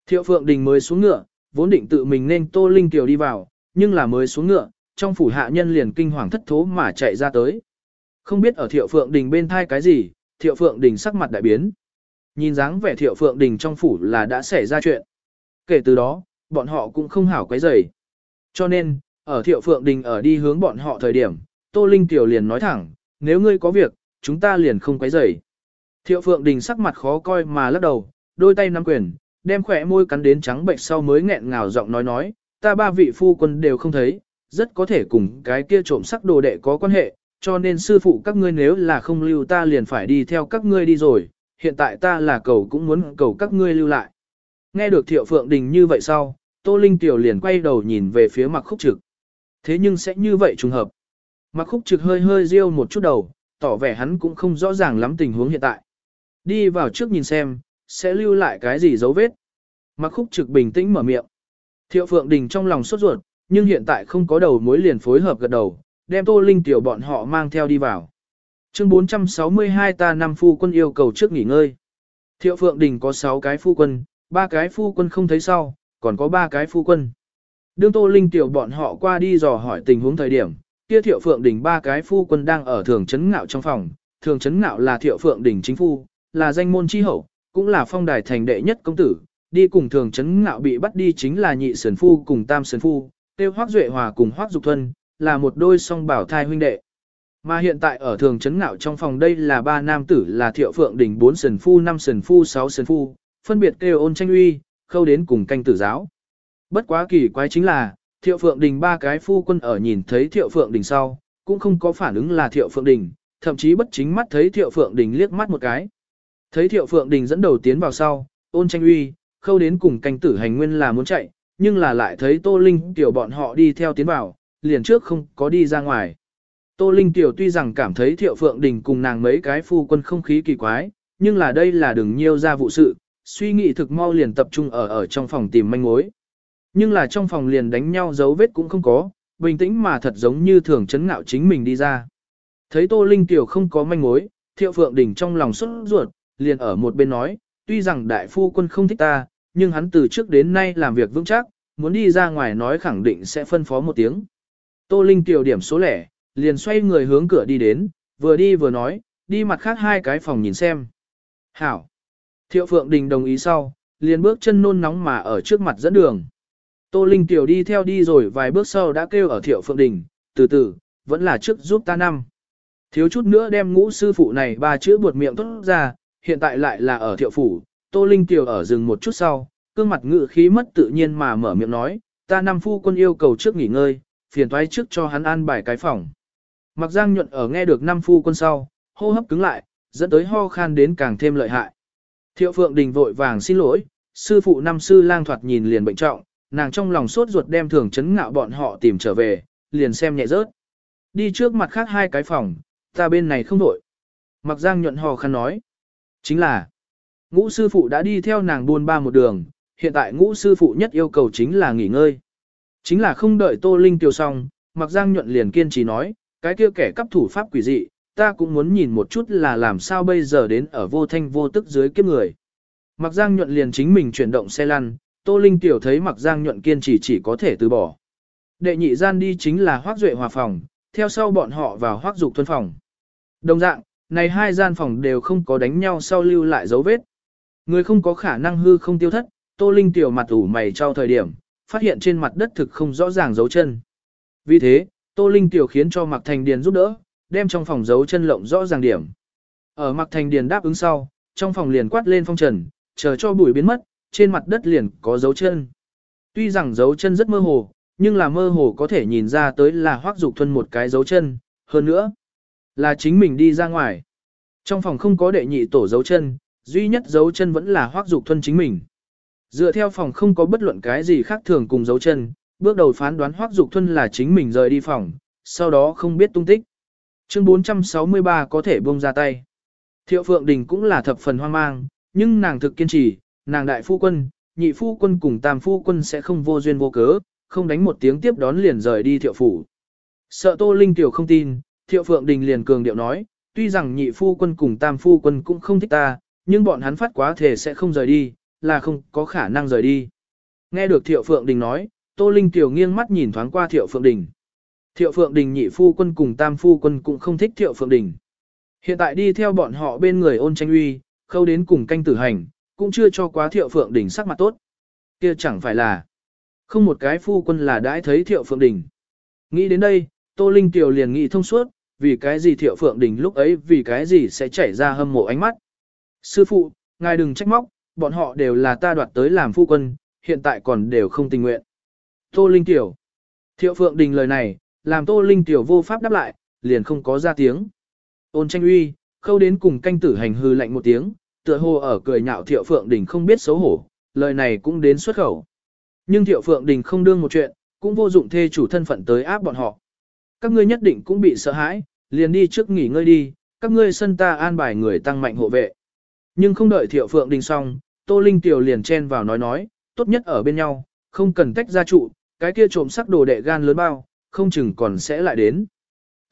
Thiệu Phượng Đình mới xuống ngựa, vốn định tự mình nên Tô Linh kiều đi vào, nhưng là mới xuống ngựa, trong phủ hạ nhân liền kinh hoàng thất thố mà chạy ra tới. Không biết ở Thiệu Phượng Đình bên thai cái gì, Thiệu Phượng Đình sắc mặt đại biến. Nhìn dáng vẻ Thiệu Phượng Đình trong phủ là đã xảy ra chuyện. Kể từ đó, bọn họ cũng không hảo quấy rầy. Cho nên, ở Thiệu Phượng Đình ở đi hướng bọn họ thời điểm, Tô Linh Tiểu liền nói thẳng, nếu ngươi có việc, chúng ta liền không quấy rầy. Thiệu Phượng Đình sắc mặt khó coi mà lắc đầu, đôi tay nắm quyền, đem khỏe môi cắn đến trắng bệnh sau mới nghẹn ngào giọng nói nói, ta ba vị phu quân đều không thấy, rất có thể cùng cái kia trộm sắc đồ đệ có quan hệ, cho nên sư phụ các ngươi nếu là không lưu ta liền phải đi theo các ngươi đi rồi, hiện tại ta là cầu cũng muốn cầu các ngươi lưu lại. Nghe được Thiệu Phượng Đình như vậy sau, Tô Linh Tiểu liền quay đầu nhìn về phía mặc khúc trực. Thế nhưng sẽ như vậy trùng hợp. Mặc khúc trực hơi hơi riêu một chút đầu, tỏ vẻ hắn cũng không rõ ràng lắm tình huống hiện tại. Đi vào trước nhìn xem, sẽ lưu lại cái gì dấu vết. Mặc khúc trực bình tĩnh mở miệng. Thiệu Phượng Đình trong lòng sốt ruột, nhưng hiện tại không có đầu mối liền phối hợp gật đầu, đem Tô Linh tiểu bọn họ mang theo đi vào. Chương 462 ta năm phu quân yêu cầu trước nghỉ ngơi. Thiệu Phượng Đình có 6 cái phu quân, ba cái phu quân không thấy sau, còn có ba cái phu quân. Đương Tô Linh tiểu bọn họ qua đi dò hỏi tình huống thời điểm, kia Thiệu Phượng Đình ba cái phu quân đang ở thường chấn ngạo trong phòng, thường chấn ngạo là Thiệu Phượng Đình chính phu, là danh môn chi hậu, cũng là phong đài thành đệ nhất công tử, đi cùng thường chấn ngạo bị bắt đi chính là nhị sườn phu cùng tam sườn phu, tiêu hoác duệ hòa cùng hoác dục thuân, là một đôi song bảo thai huynh đệ. Mà hiện tại ở thường chấn ngạo trong phòng đây là ba nam tử là thiệu phượng đỉnh bốn sườn phu năm sườn phu sáu sườn phu, phân biệt kêu ôn tranh uy, khâu đến cùng canh tử giáo. Bất quá kỳ quái chính là, thiệu phượng đình ba cái phu quân ở nhìn thấy thiệu phượng đình sau, cũng không có phản ứng là thiệu phượng đình, thậm chí bất chính mắt thấy thiệu phượng đình liếc mắt một cái. Thấy thiệu phượng đình dẫn đầu tiến vào sau, ôn tranh uy, khâu đến cùng canh tử hành nguyên là muốn chạy, nhưng là lại thấy Tô Linh tiểu bọn họ đi theo tiến vào, liền trước không có đi ra ngoài. Tô Linh tiểu tuy rằng cảm thấy Thiệu Phượng Đình cùng nàng mấy cái phu quân không khí kỳ quái, nhưng là đây là đừng nhiêu ra vụ sự, suy nghĩ thực mau liền tập trung ở ở trong phòng tìm manh mối. Nhưng là trong phòng liền đánh nhau dấu vết cũng không có, bình tĩnh mà thật giống như thường chấn ngạo chính mình đi ra. Thấy Tô Linh tiểu không có manh mối, Thiệu Phượng Đình trong lòng xuất ruột, liền ở một bên nói, tuy rằng đại phu quân không thích ta, nhưng hắn từ trước đến nay làm việc vững chắc, muốn đi ra ngoài nói khẳng định sẽ phân phó một tiếng. Tô Linh tiểu điểm số lẻ, liền xoay người hướng cửa đi đến, vừa đi vừa nói, đi mặt khác hai cái phòng nhìn xem. Hảo. Thiệu Phượng Đình đồng ý sau, liền bước chân nôn nóng mà ở trước mặt dẫn đường. Tô Linh tiểu đi theo đi rồi vài bước sau đã kêu ở Thiệu Phượng Đình, từ từ, vẫn là trước giúp ta năm. Thiếu chút nữa đem ngũ sư phụ này ba chữ buột miệng tốt ra, hiện tại lại là ở Thiệu Phủ, Tô Linh Tiểu ở rừng một chút sau, cương mặt ngự khí mất tự nhiên mà mở miệng nói, ta năm phu quân yêu cầu trước nghỉ ngơi, phiền toái trước cho hắn an bài cái phòng. Mặc Giang nhuận ở nghe được năm phu quân sau, hô hấp cứng lại, dẫn tới ho khan đến càng thêm lợi hại. Thiệu Phượng Đình vội vàng xin lỗi, sư phụ năm sư lang thoạt nhìn liền bệnh trọng, nàng trong lòng sốt ruột đem thường chấn ngạo bọn họ tìm trở về, liền xem nhẹ rớt. Đi trước mặt khác hai cái phòng, ta bên này không đổi. Mặc Giang nhuận hò khăn nói. Chính là, Ngũ sư phụ đã đi theo nàng buôn ba một đường, hiện tại ngũ sư phụ nhất yêu cầu chính là nghỉ ngơi. Chính là không đợi Tô Linh tiêu xong, Mặc Giang nhuận liền kiên trì nói, cái kia kẻ cấp thủ pháp quỷ dị, ta cũng muốn nhìn một chút là làm sao bây giờ đến ở vô thanh vô tức dưới kiếp người. Mặc Giang nhuận liền chính mình chuyển động xe lăn, Tô Linh tiểu thấy Mặc Giang nhuận kiên trì chỉ có thể từ bỏ. Đệ nhị gian đi chính là Hoác Duệ Hòa phòng, theo sau bọn họ vào Hoác Dục Thuân phòng. Đồng dạng, này hai gian phòng đều không có đánh nhau sau lưu lại dấu vết. Người không có khả năng hư không tiêu thất, Tô Linh tiểu mặt ủ mày trao thời điểm, phát hiện trên mặt đất thực không rõ ràng dấu chân. Vì thế, Tô Linh tiểu khiến cho Mạc Thành Điền giúp đỡ, đem trong phòng dấu chân lộng rõ ràng điểm. Ở Mạc Thành Điền đáp ứng sau, trong phòng liền quát lên phong trần, chờ cho bụi biến mất, trên mặt đất liền có dấu chân. Tuy rằng dấu chân rất mơ hồ, nhưng là mơ hồ có thể nhìn ra tới là hoác dục thuần một cái dấu chân, hơn nữa, là chính mình đi ra ngoài. Trong phòng không có đệ nhị tổ dấu chân, duy nhất dấu chân vẫn là hoác dục thuần chính mình. Dựa theo phòng không có bất luận cái gì khác thường cùng dấu chân, bước đầu phán đoán hoác dục thuần là chính mình rời đi phòng, sau đó không biết tung tích. Chương 463 có thể buông ra tay. Thiệu Phượng Đình cũng là thập phần hoang mang, nhưng nàng thực kiên trì, nàng đại phu quân, nhị phu quân cùng tam phu quân sẽ không vô duyên vô cớ, không đánh một tiếng tiếp đón liền rời đi thiệu phủ. Sợ Tô Linh Tiểu không tin, Thiệu Phượng Đình liền cường điệu nói, tuy rằng nhị phu quân cùng tam phu quân cũng không thích ta, nhưng bọn hắn phát quá thể sẽ không rời đi, là không có khả năng rời đi. Nghe được Thiệu Phượng Đình nói, Tô Linh Tiểu nghiêng mắt nhìn thoáng qua Thiệu Phượng Đình. Thiệu Phượng Đình nhị phu quân cùng tam phu quân cũng không thích Thiệu Phượng Đình. Hiện tại đi theo bọn họ bên người ôn tranh uy, khâu đến cùng canh tử hành, cũng chưa cho quá Thiệu Phượng Đình sắc mặt tốt. kia chẳng phải là không một cái phu quân là đãi thấy Thiệu Phượng Đình. Nghĩ đến đây, Tô Linh Tiểu liền nghĩ thông suốt, vì cái gì Thiệu Phượng Đình lúc ấy vì cái gì sẽ chảy ra hâm mộ ánh mắt. Sư phụ, ngài đừng trách móc, bọn họ đều là ta đoạt tới làm phu quân, hiện tại còn đều không tình nguyện. Tô Linh Tiểu. Thiệu Phượng Đình lời này, làm Tô Linh Tiểu vô pháp đáp lại, liền không có ra tiếng. Ôn tranh uy, khâu đến cùng canh tử hành hư lạnh một tiếng, tựa hồ ở cười nhạo Thiệu Phượng Đình không biết xấu hổ, lời này cũng đến xuất khẩu. Nhưng Thiệu Phượng Đình không đương một chuyện, cũng vô dụng thê chủ thân phận tới áp bọn họ. Các ngươi nhất định cũng bị sợ hãi, liền đi trước nghỉ ngơi đi, các ngươi sân ta an bài người tăng mạnh hộ vệ. Nhưng không đợi Thiệu Phượng Đình xong, Tô Linh Tiểu liền chen vào nói nói, tốt nhất ở bên nhau, không cần tách ra trụ, cái kia trộm sắc đồ đệ gan lớn bao, không chừng còn sẽ lại đến.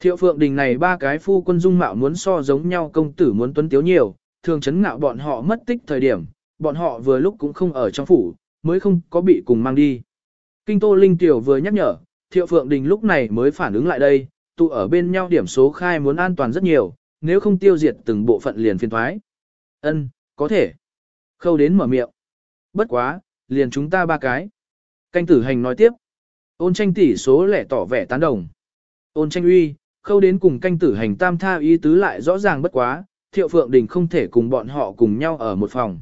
Thiệu Phượng Đình này ba cái phu quân dung mạo muốn so giống nhau công tử muốn tuấn tiếu nhiều, thường chấn ngạo bọn họ mất tích thời điểm, bọn họ vừa lúc cũng không ở trong phủ, mới không có bị cùng mang đi. Kinh Tô Linh Tiểu vừa nhắc nhở, Thiệu Phượng Đình lúc này mới phản ứng lại đây, tụ ở bên nhau điểm số khai muốn an toàn rất nhiều, nếu không tiêu diệt từng bộ phận liền phiền thoái. Ân, có thể. Khâu đến mở miệng. Bất quá, liền chúng ta ba cái. Canh tử hành nói tiếp. Ôn tranh tỷ số lẻ tỏ vẻ tán đồng. Ôn tranh uy, khâu đến cùng canh tử hành tam tha ý tứ lại rõ ràng bất quá, thiệu phượng đình không thể cùng bọn họ cùng nhau ở một phòng.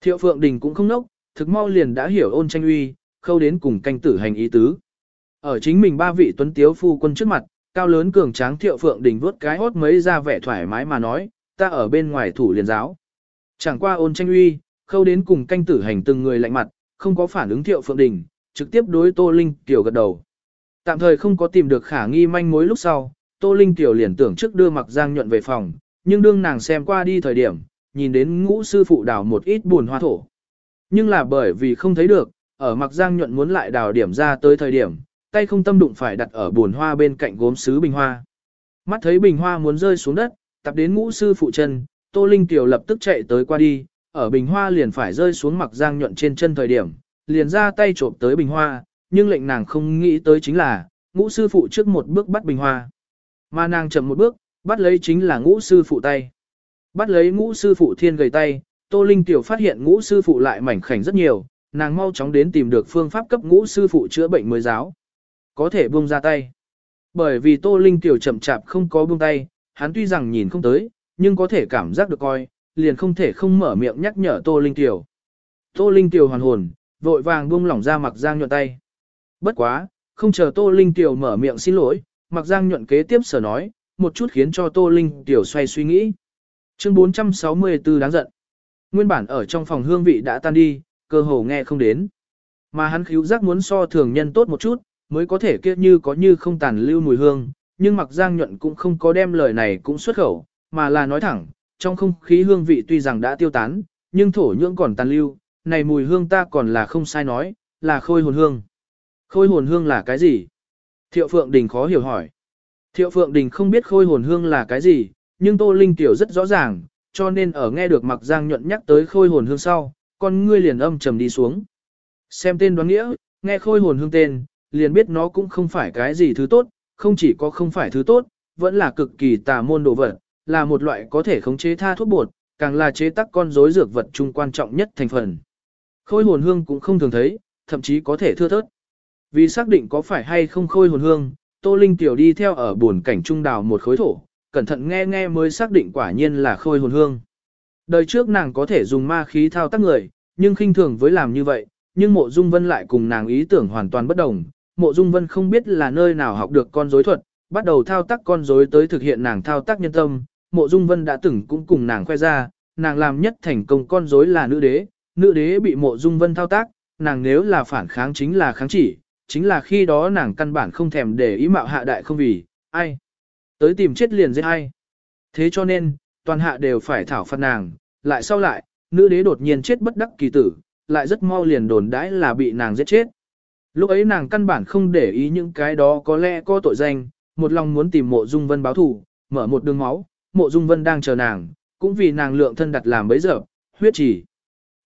Thiệu phượng đình cũng không nốc, thực mau liền đã hiểu ôn tranh uy, khâu đến cùng canh tử hành ý tứ. Ở chính mình ba vị tuấn tiếu phu quân trước mặt, cao lớn cường tráng thiệu phượng đình vuốt cái hốt mấy ra vẻ thoải mái mà nói, ta ở bên ngoài thủ liền giáo. Chẳng qua ôn tranh uy, khâu đến cùng canh tử hành từng người lạnh mặt, không có phản ứng thiệu phượng đình, trực tiếp đối Tô Linh Tiểu gật đầu. Tạm thời không có tìm được khả nghi manh mối lúc sau, Tô Linh Tiểu liền tưởng trước đưa mặc giang nhuận về phòng, nhưng đương nàng xem qua đi thời điểm, nhìn đến ngũ sư phụ đào một ít buồn hoa thổ. Nhưng là bởi vì không thấy được, ở mặc giang nhuận muốn lại đào điểm ra tới thời điểm, tay không tâm đụng phải đặt ở buồn hoa bên cạnh gốm sứ bình hoa. Mắt thấy bình hoa muốn rơi xuống đất, tập đến ngũ sư phụ chân, Tô Linh Tiểu lập tức chạy tới qua đi, ở bình hoa liền phải rơi xuống mặc giang nhuận trên chân thời điểm, liền ra tay trộm tới bình hoa, nhưng lệnh nàng không nghĩ tới chính là, ngũ sư phụ trước một bước bắt bình hoa. Mà nàng chậm một bước, bắt lấy chính là ngũ sư phụ tay. Bắt lấy ngũ sư phụ thiên gầy tay, Tô Linh Tiểu phát hiện ngũ sư phụ lại mảnh khảnh rất nhiều, nàng mau chóng đến tìm được phương pháp cấp ngũ sư phụ chữa bệnh mới giáo. Có thể buông ra tay. Bởi vì Tô Linh Tiểu chậm chạp không có buông tay, hắn tuy rằng nhìn không tới, nhưng có thể cảm giác được coi, liền không thể không mở miệng nhắc nhở Tô Linh Tiểu. Tô Linh Tiểu hoàn hồn, vội vàng buông lỏng ra mặc giang nhuận tay. Bất quá, không chờ Tô Linh Tiểu mở miệng xin lỗi, mặc giang nhuận kế tiếp sở nói, một chút khiến cho Tô Linh Tiểu xoay suy nghĩ. Chương 464 đáng giận. Nguyên bản ở trong phòng hương vị đã tan đi, cơ hồ nghe không đến. Mà hắn khíu giác muốn so thường nhân tốt một chút, mới có thể kia như có như không tàn lưu mùi hương, nhưng mặc giang nhuận cũng không có đem lời này cũng xuất khẩu, mà là nói thẳng, trong không khí hương vị tuy rằng đã tiêu tán, nhưng thổ nhưỡng còn tàn lưu, này mùi hương ta còn là không sai nói, là khôi hồn hương. Khôi hồn hương là cái gì? Thiệu Phượng Đình khó hiểu hỏi. Thiệu Phượng Đình không biết khôi hồn hương là cái gì, nhưng Tô Linh Tiểu rất rõ ràng, cho nên ở nghe được Mặc Giang nhuận nhắc tới khôi hồn hương sau, con ngươi liền âm trầm đi xuống. Xem tên đoán nghĩa, nghe khôi hồn hương tên, liền biết nó cũng không phải cái gì thứ tốt, không chỉ có không phải thứ tốt, vẫn là cực kỳ tà môn đồ vật, là một loại có thể khống chế tha thuốc bột, càng là chế tác con rối dược vật chung quan trọng nhất thành phần. Khôi hồn hương cũng không thường thấy, thậm chí có thể thưa thớt. Vì xác định có phải hay không khôi hồn hương, Tô Linh tiểu đi theo ở buồn cảnh trung đào một khối thổ, cẩn thận nghe nghe mới xác định quả nhiên là khôi hồn hương. Đời trước nàng có thể dùng ma khí thao tác người, nhưng khinh thường với làm như vậy, nhưng mộ dung vân lại cùng nàng ý tưởng hoàn toàn bất đồng. Mộ dung vân không biết là nơi nào học được con rối thuật, bắt đầu thao tác con rối tới thực hiện nàng thao tác nhân tâm. Mộ dung vân đã từng cũng cùng nàng khoe ra, nàng làm nhất thành công con rối là nữ đế, nữ đế bị mộ dung vân thao tác, nàng nếu là phản kháng chính là kháng chỉ, chính là khi đó nàng căn bản không thèm để ý mạo hạ đại không vì, ai. Tới tìm chết liền giết ai. Thế cho nên, toàn hạ đều phải thảo phạt nàng, lại sau lại, nữ đế đột nhiên chết bất đắc kỳ tử, lại rất mau liền đồn đãi là bị nàng giết chết. Lúc ấy nàng căn bản không để ý những cái đó có lẽ có tội danh, một lòng muốn tìm mộ dung vân báo thù, mở một đường máu, mộ dung vân đang chờ nàng, cũng vì nàng lượng thân đặt làm bấy giờ, huyết chỉ.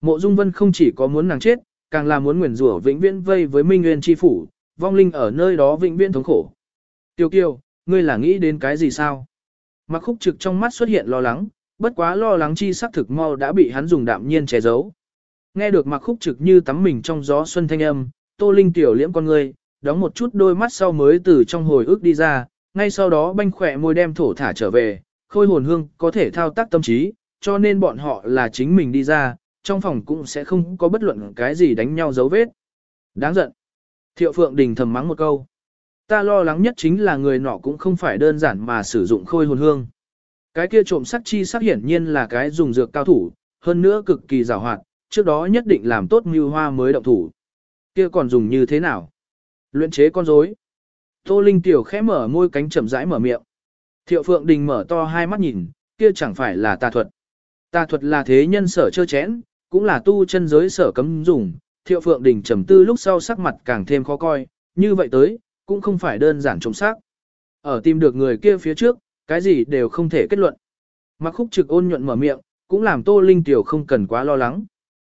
Mộ dung vân không chỉ có muốn nàng chết, càng là muốn nguyền rủa vĩnh viễn vây với minh nguyên chi phủ, vong linh ở nơi đó vĩnh viễn thống khổ. Tiêu kiều, ngươi là nghĩ đến cái gì sao? Mặc khúc trực trong mắt xuất hiện lo lắng, bất quá lo lắng chi sắc thực mau đã bị hắn dùng đạm nhiên che giấu. Nghe được mặc khúc trực như tắm mình trong gió xuân thanh âm, tô linh tiểu liễm con ngươi, đóng một chút đôi mắt sau mới từ trong hồi ức đi ra, ngay sau đó banh khỏe môi đem thổ thả trở về, khôi hồn hương có thể thao tác tâm trí, cho nên bọn họ là chính mình đi ra, trong phòng cũng sẽ không có bất luận cái gì đánh nhau dấu vết. Đáng giận. Thiệu Phượng Đình thầm mắng một câu. Ta lo lắng nhất chính là người nọ cũng không phải đơn giản mà sử dụng khôi hồn hương. Cái kia trộm sắc chi sắc hiển nhiên là cái dùng dược cao thủ, hơn nữa cực kỳ rào hoạt, trước đó nhất định làm tốt mưu hoa mới động thủ. Kia còn dùng như thế nào? Luyện chế con rối. Tô Linh tiểu khẽ mở môi cánh chậm rãi mở miệng. Thiệu Phượng Đình mở to hai mắt nhìn, kia chẳng phải là tà thuật. Tà thuật là thế nhân sở chơ chén, cũng là tu chân giới sở cấm dùng. Thiệu Phượng Đình trầm tư lúc sau sắc mặt càng thêm khó coi, như vậy tới, cũng không phải đơn giản trộm xác. Ở tìm được người kia phía trước, cái gì đều không thể kết luận. Mặc khúc trực ôn nhuận mở miệng, cũng làm Tô Linh Tiểu không cần quá lo lắng.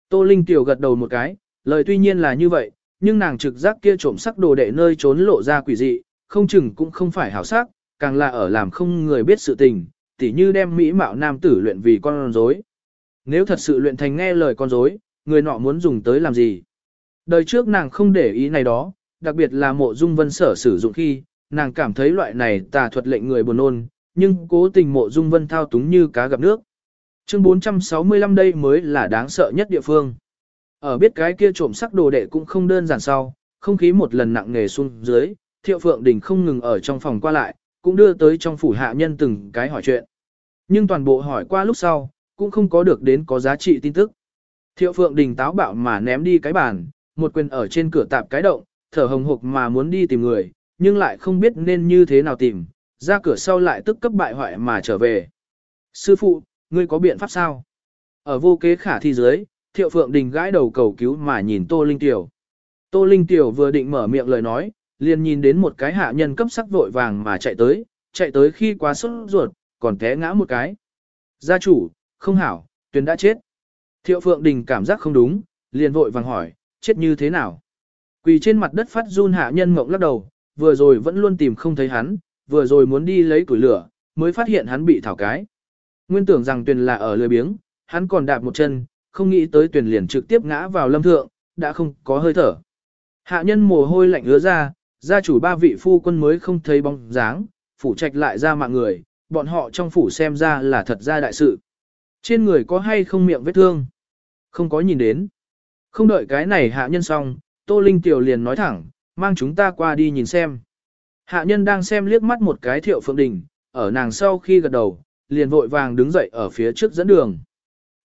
Tô Linh Tiểu gật đầu một cái, lời tuy nhiên là như vậy, nhưng nàng trực giác kia trộm sắc đồ đệ nơi trốn lộ ra quỷ dị, không chừng cũng không phải hảo sắc, càng là ở làm không người biết sự tình, tỉ như đem mỹ mạo nam tử luyện vì con rối. Nếu thật sự luyện thành nghe lời con rối, người nọ muốn dùng tới làm gì? Đời trước nàng không để ý này đó, đặc biệt là mộ dung vân sở sử dụng khi, nàng cảm thấy loại này tà thuật lệnh người buồn nôn, nhưng cố tình mộ dung vân thao túng như cá gặp nước. Chương 465 đây mới là đáng sợ nhất địa phương. Ở biết cái kia trộm sắc đồ đệ cũng không đơn giản sau, không khí một lần nặng nề xuống dưới, thiệu phượng đình không ngừng ở trong phòng qua lại, cũng đưa tới trong phủ hạ nhân từng cái hỏi chuyện. Nhưng toàn bộ hỏi qua lúc sau, cũng không có được đến có giá trị tin tức. Thiệu phượng đình táo bạo mà ném đi cái bàn, một quyền ở trên cửa tạp cái động, thở hồng hộc mà muốn đi tìm người, nhưng lại không biết nên như thế nào tìm, ra cửa sau lại tức cấp bại hoại mà trở về. Sư phụ, ngươi có biện pháp sao? Ở vô kế khả thi dưới, thiệu phượng đình gãi đầu cầu cứu mà nhìn Tô Linh Tiểu. Tô Linh Tiểu vừa định mở miệng lời nói, liền nhìn đến một cái hạ nhân cấp sắc vội vàng mà chạy tới, chạy tới khi quá sốt ruột, còn té ngã một cái. Gia chủ, không hảo, tuyến đã chết. Thiệu Phượng Đình cảm giác không đúng, liền vội vàng hỏi, chết như thế nào? Quỳ trên mặt đất phát run hạ nhân mộng lắc đầu, vừa rồi vẫn luôn tìm không thấy hắn, vừa rồi muốn đi lấy củi lửa, mới phát hiện hắn bị thảo cái. Nguyên tưởng rằng tuyền là ở lười biếng, hắn còn đạp một chân, không nghĩ tới tuyền liền trực tiếp ngã vào lâm thượng, đã không có hơi thở. Hạ nhân mồ hôi lạnh ứa ra, gia chủ ba vị phu quân mới không thấy bóng dáng, phủ trạch lại ra mạng người, bọn họ trong phủ xem ra là thật ra đại sự. Trên người có hay không miệng vết thương? Không có nhìn đến. Không đợi cái này hạ nhân xong, Tô Linh Tiểu liền nói thẳng, mang chúng ta qua đi nhìn xem. Hạ nhân đang xem liếc mắt một cái thiệu phượng đình, ở nàng sau khi gật đầu, liền vội vàng đứng dậy ở phía trước dẫn đường.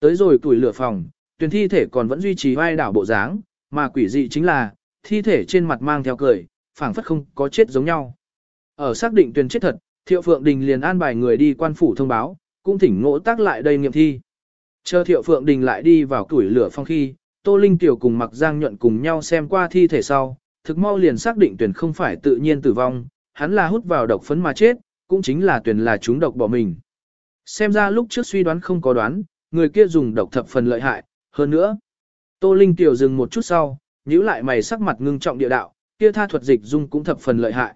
Tới rồi tuổi lửa phòng, tuyển thi thể còn vẫn duy trì vai đảo bộ dáng, mà quỷ dị chính là, thi thể trên mặt mang theo cười, phảng phất không có chết giống nhau. Ở xác định tuyển chết thật, thiệu phượng đình liền an bài người đi quan phủ thông báo, cũng thỉnh ngỗ tác lại đây nghiệm thi. Chờ thiệu phượng đình lại đi vào tuổi lửa phong khi, Tô Linh Tiểu cùng Mặc Giang nhuận cùng nhau xem qua thi thể sau, thực mau liền xác định tuyển không phải tự nhiên tử vong, hắn là hút vào độc phấn mà chết, cũng chính là tuyển là chúng độc bỏ mình. Xem ra lúc trước suy đoán không có đoán, người kia dùng độc thập phần lợi hại, hơn nữa. Tô Linh Tiểu dừng một chút sau, nhíu lại mày sắc mặt ngưng trọng địa đạo, kia tha thuật dịch dung cũng thập phần lợi hại.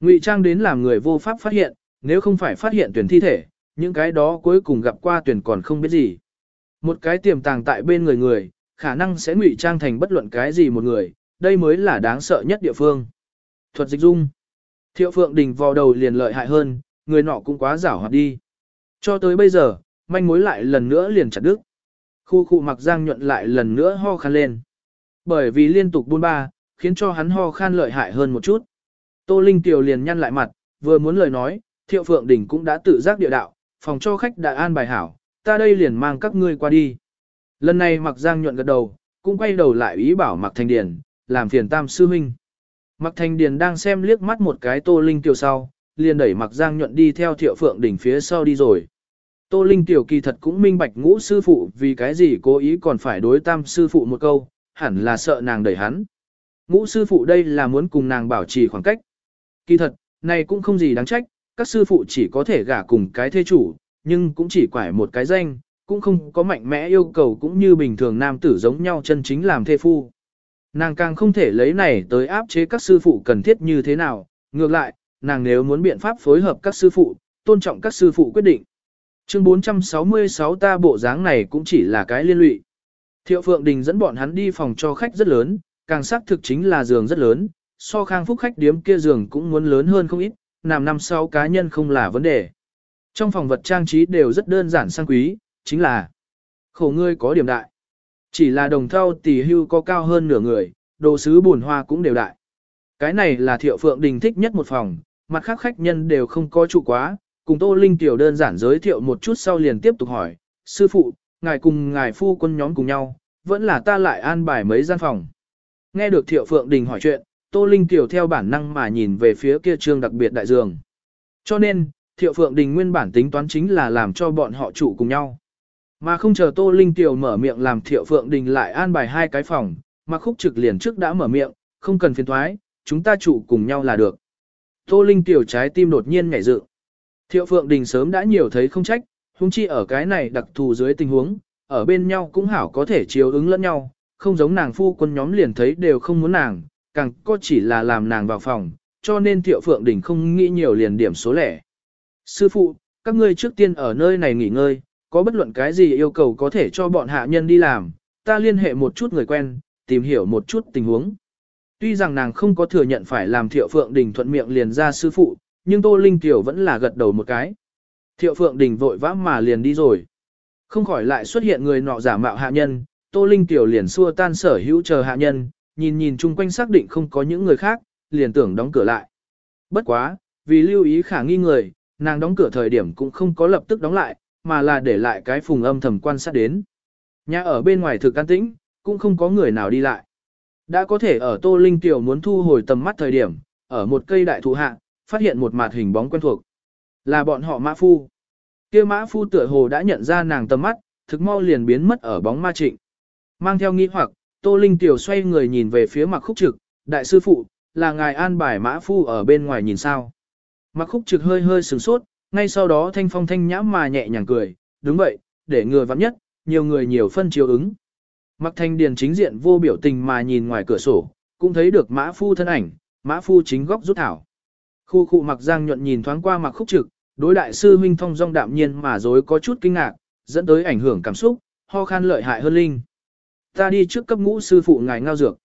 Ngụy trang đến làm người vô pháp phát hiện, nếu không phải phát hiện tuyển thi thể, những cái đó cuối cùng gặp qua tuyển còn không biết gì. Một cái tiềm tàng tại bên người người, khả năng sẽ ngụy trang thành bất luận cái gì một người, đây mới là đáng sợ nhất địa phương. Thuật dịch dung. Thiệu Phượng Đình vào đầu liền lợi hại hơn, người nọ cũng quá giảo hoạt đi. Cho tới bây giờ, manh mối lại lần nữa liền chặt đứt. Khu khu mặc giang nhuận lại lần nữa ho khan lên. Bởi vì liên tục buôn ba, khiến cho hắn ho khan lợi hại hơn một chút. Tô Linh Tiểu liền nhăn lại mặt, vừa muốn lời nói, Thiệu Phượng Đình cũng đã tự giác địa đạo, phòng cho khách đã an bài hảo, ta đây liền mang các ngươi qua đi. Lần này Mặc Giang nhuận gật đầu, cũng quay đầu lại ý bảo Mặc Thành Điền, làm phiền tam sư huynh. Mặc Thành Điền đang xem liếc mắt một cái Tô Linh Tiểu sau, liền đẩy Mặc Giang nhuận đi theo Thiệu Phượng đỉnh phía sau đi rồi. Tô Linh tiểu kỳ thật cũng minh bạch ngũ sư phụ vì cái gì cố ý còn phải đối tam sư phụ một câu, hẳn là sợ nàng đẩy hắn. Ngũ sư phụ đây là muốn cùng nàng bảo trì khoảng cách. Kỳ thật, này cũng không gì đáng trách, các sư phụ chỉ có thể gả cùng cái thê chủ, nhưng cũng chỉ quải một cái danh, cũng không có mạnh mẽ yêu cầu cũng như bình thường nam tử giống nhau chân chính làm thê phu. Nàng càng không thể lấy này tới áp chế các sư phụ cần thiết như thế nào, ngược lại, nàng nếu muốn biện pháp phối hợp các sư phụ, tôn trọng các sư phụ quyết định. Chương 466 ta bộ dáng này cũng chỉ là cái liên lụy. Thiệu Phượng Đình dẫn bọn hắn đi phòng cho khách rất lớn, càng xác thực chính là giường rất lớn, so khang phúc khách điếm kia giường cũng muốn lớn hơn không ít, nằm năm sau cá nhân không là vấn đề. Trong phòng vật trang trí đều rất đơn giản sang quý, chính là khổ ngươi có điểm đại. Chỉ là đồng thau tỷ hưu có cao hơn nửa người, đồ sứ buồn hoa cũng đều đại. Cái này là thiệu phượng đình thích nhất một phòng, mặt khác khách nhân đều không có trụ quá, cùng Tô Linh tiểu đơn giản giới thiệu một chút sau liền tiếp tục hỏi, sư phụ, ngài cùng ngài phu quân nhóm cùng nhau, vẫn là ta lại an bài mấy gian phòng. Nghe được thiệu phượng đình hỏi chuyện, Tô Linh tiểu theo bản năng mà nhìn về phía kia trương đặc biệt đại giường. Cho nên, thiệu phượng đình nguyên bản tính toán chính là làm cho bọn họ trụ cùng nhau. Mà không chờ Tô Linh tiểu mở miệng làm thiệu phượng đình lại an bài hai cái phòng, mà khúc trực liền trước đã mở miệng, không cần phiền thoái, chúng ta trụ cùng nhau là được. Tô Linh tiểu trái tim đột nhiên nhảy dựng. Thiệu Phượng Đình sớm đã nhiều thấy không trách, huống chi ở cái này đặc thù dưới tình huống, ở bên nhau cũng hảo có thể chiếu ứng lẫn nhau, không giống nàng phu quân nhóm liền thấy đều không muốn nàng, càng có chỉ là làm nàng vào phòng, cho nên Thiệu Phượng Đình không nghĩ nhiều liền điểm số lẻ. Sư phụ, các ngươi trước tiên ở nơi này nghỉ ngơi, có bất luận cái gì yêu cầu có thể cho bọn hạ nhân đi làm, ta liên hệ một chút người quen, tìm hiểu một chút tình huống. Tuy rằng nàng không có thừa nhận phải làm Thiệu Phượng Đình thuận miệng liền ra sư phụ, nhưng Tô Linh Tiểu vẫn là gật đầu một cái. Thiệu Phượng Đình vội vã mà liền đi rồi. Không khỏi lại xuất hiện người nọ giả mạo hạ nhân, Tô Linh Tiểu liền xua tan sở hữu chờ hạ nhân, nhìn nhìn chung quanh xác định không có những người khác, liền tưởng đóng cửa lại. Bất quá, vì lưu ý khả nghi người, nàng đóng cửa thời điểm cũng không có lập tức đóng lại, mà là để lại cái phùng âm thầm quan sát đến. Nhà ở bên ngoài thực an tĩnh, cũng không có người nào đi lại. Đã có thể ở Tô Linh Tiểu muốn thu hồi tầm mắt thời điểm, ở một cây đại thụ hạ, phát hiện một mặt hình bóng quen thuộc. Là bọn họ mã phu. kia mã phu tựa hồ đã nhận ra nàng tầm mắt, thực mau liền biến mất ở bóng ma trịnh. Mang theo nghi hoặc, Tô Linh Tiểu xoay người nhìn về phía mặc khúc trực, đại sư phụ, là ngài an bài mã phu ở bên ngoài nhìn sao. Mặc khúc trực hơi hơi sửng sốt, ngay sau đó thanh phong thanh nhã mà nhẹ nhàng cười, đúng vậy, để người vắng nhất, nhiều người nhiều phân chiếu ứng. Mặc thanh điền chính diện vô biểu tình mà nhìn ngoài cửa sổ, cũng thấy được mã phu thân ảnh, mã phu chính góc rút thảo. Khu khu mặc giang nhuận nhìn thoáng qua mặc khúc trực, đối đại sư huynh thông dong đạm nhiên mà dối có chút kinh ngạc, dẫn tới ảnh hưởng cảm xúc, ho khan lợi hại hơn linh. Ta đi trước cấp ngũ sư phụ ngài ngao dược.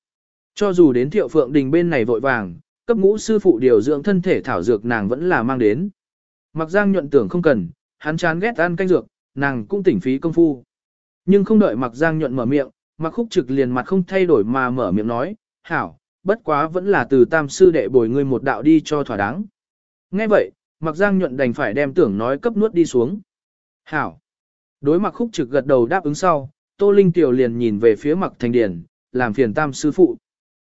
Cho dù đến thiệu phượng đình bên này vội vàng, cấp ngũ sư phụ điều dưỡng thân thể thảo dược nàng vẫn là mang đến. Mặc giang nhuận tưởng không cần, hắn chán ghét ăn canh dược, nàng cũng tỉnh phí công phu. Nhưng không đợi mặc giang nhuận mở miệng, mặc khúc trực liền mặt không thay đổi mà mở miệng nói, hảo, bất quá vẫn là từ tam sư đệ bồi ngươi một đạo đi cho thỏa đáng. Nghe vậy, mặc giang nhuận đành phải đem tưởng nói cấp nuốt đi xuống. Hảo. Đối mặc khúc trực gật đầu đáp ứng sau, Tô Linh Tiểu liền nhìn về phía mặc thành điền, làm phiền tam sư phụ.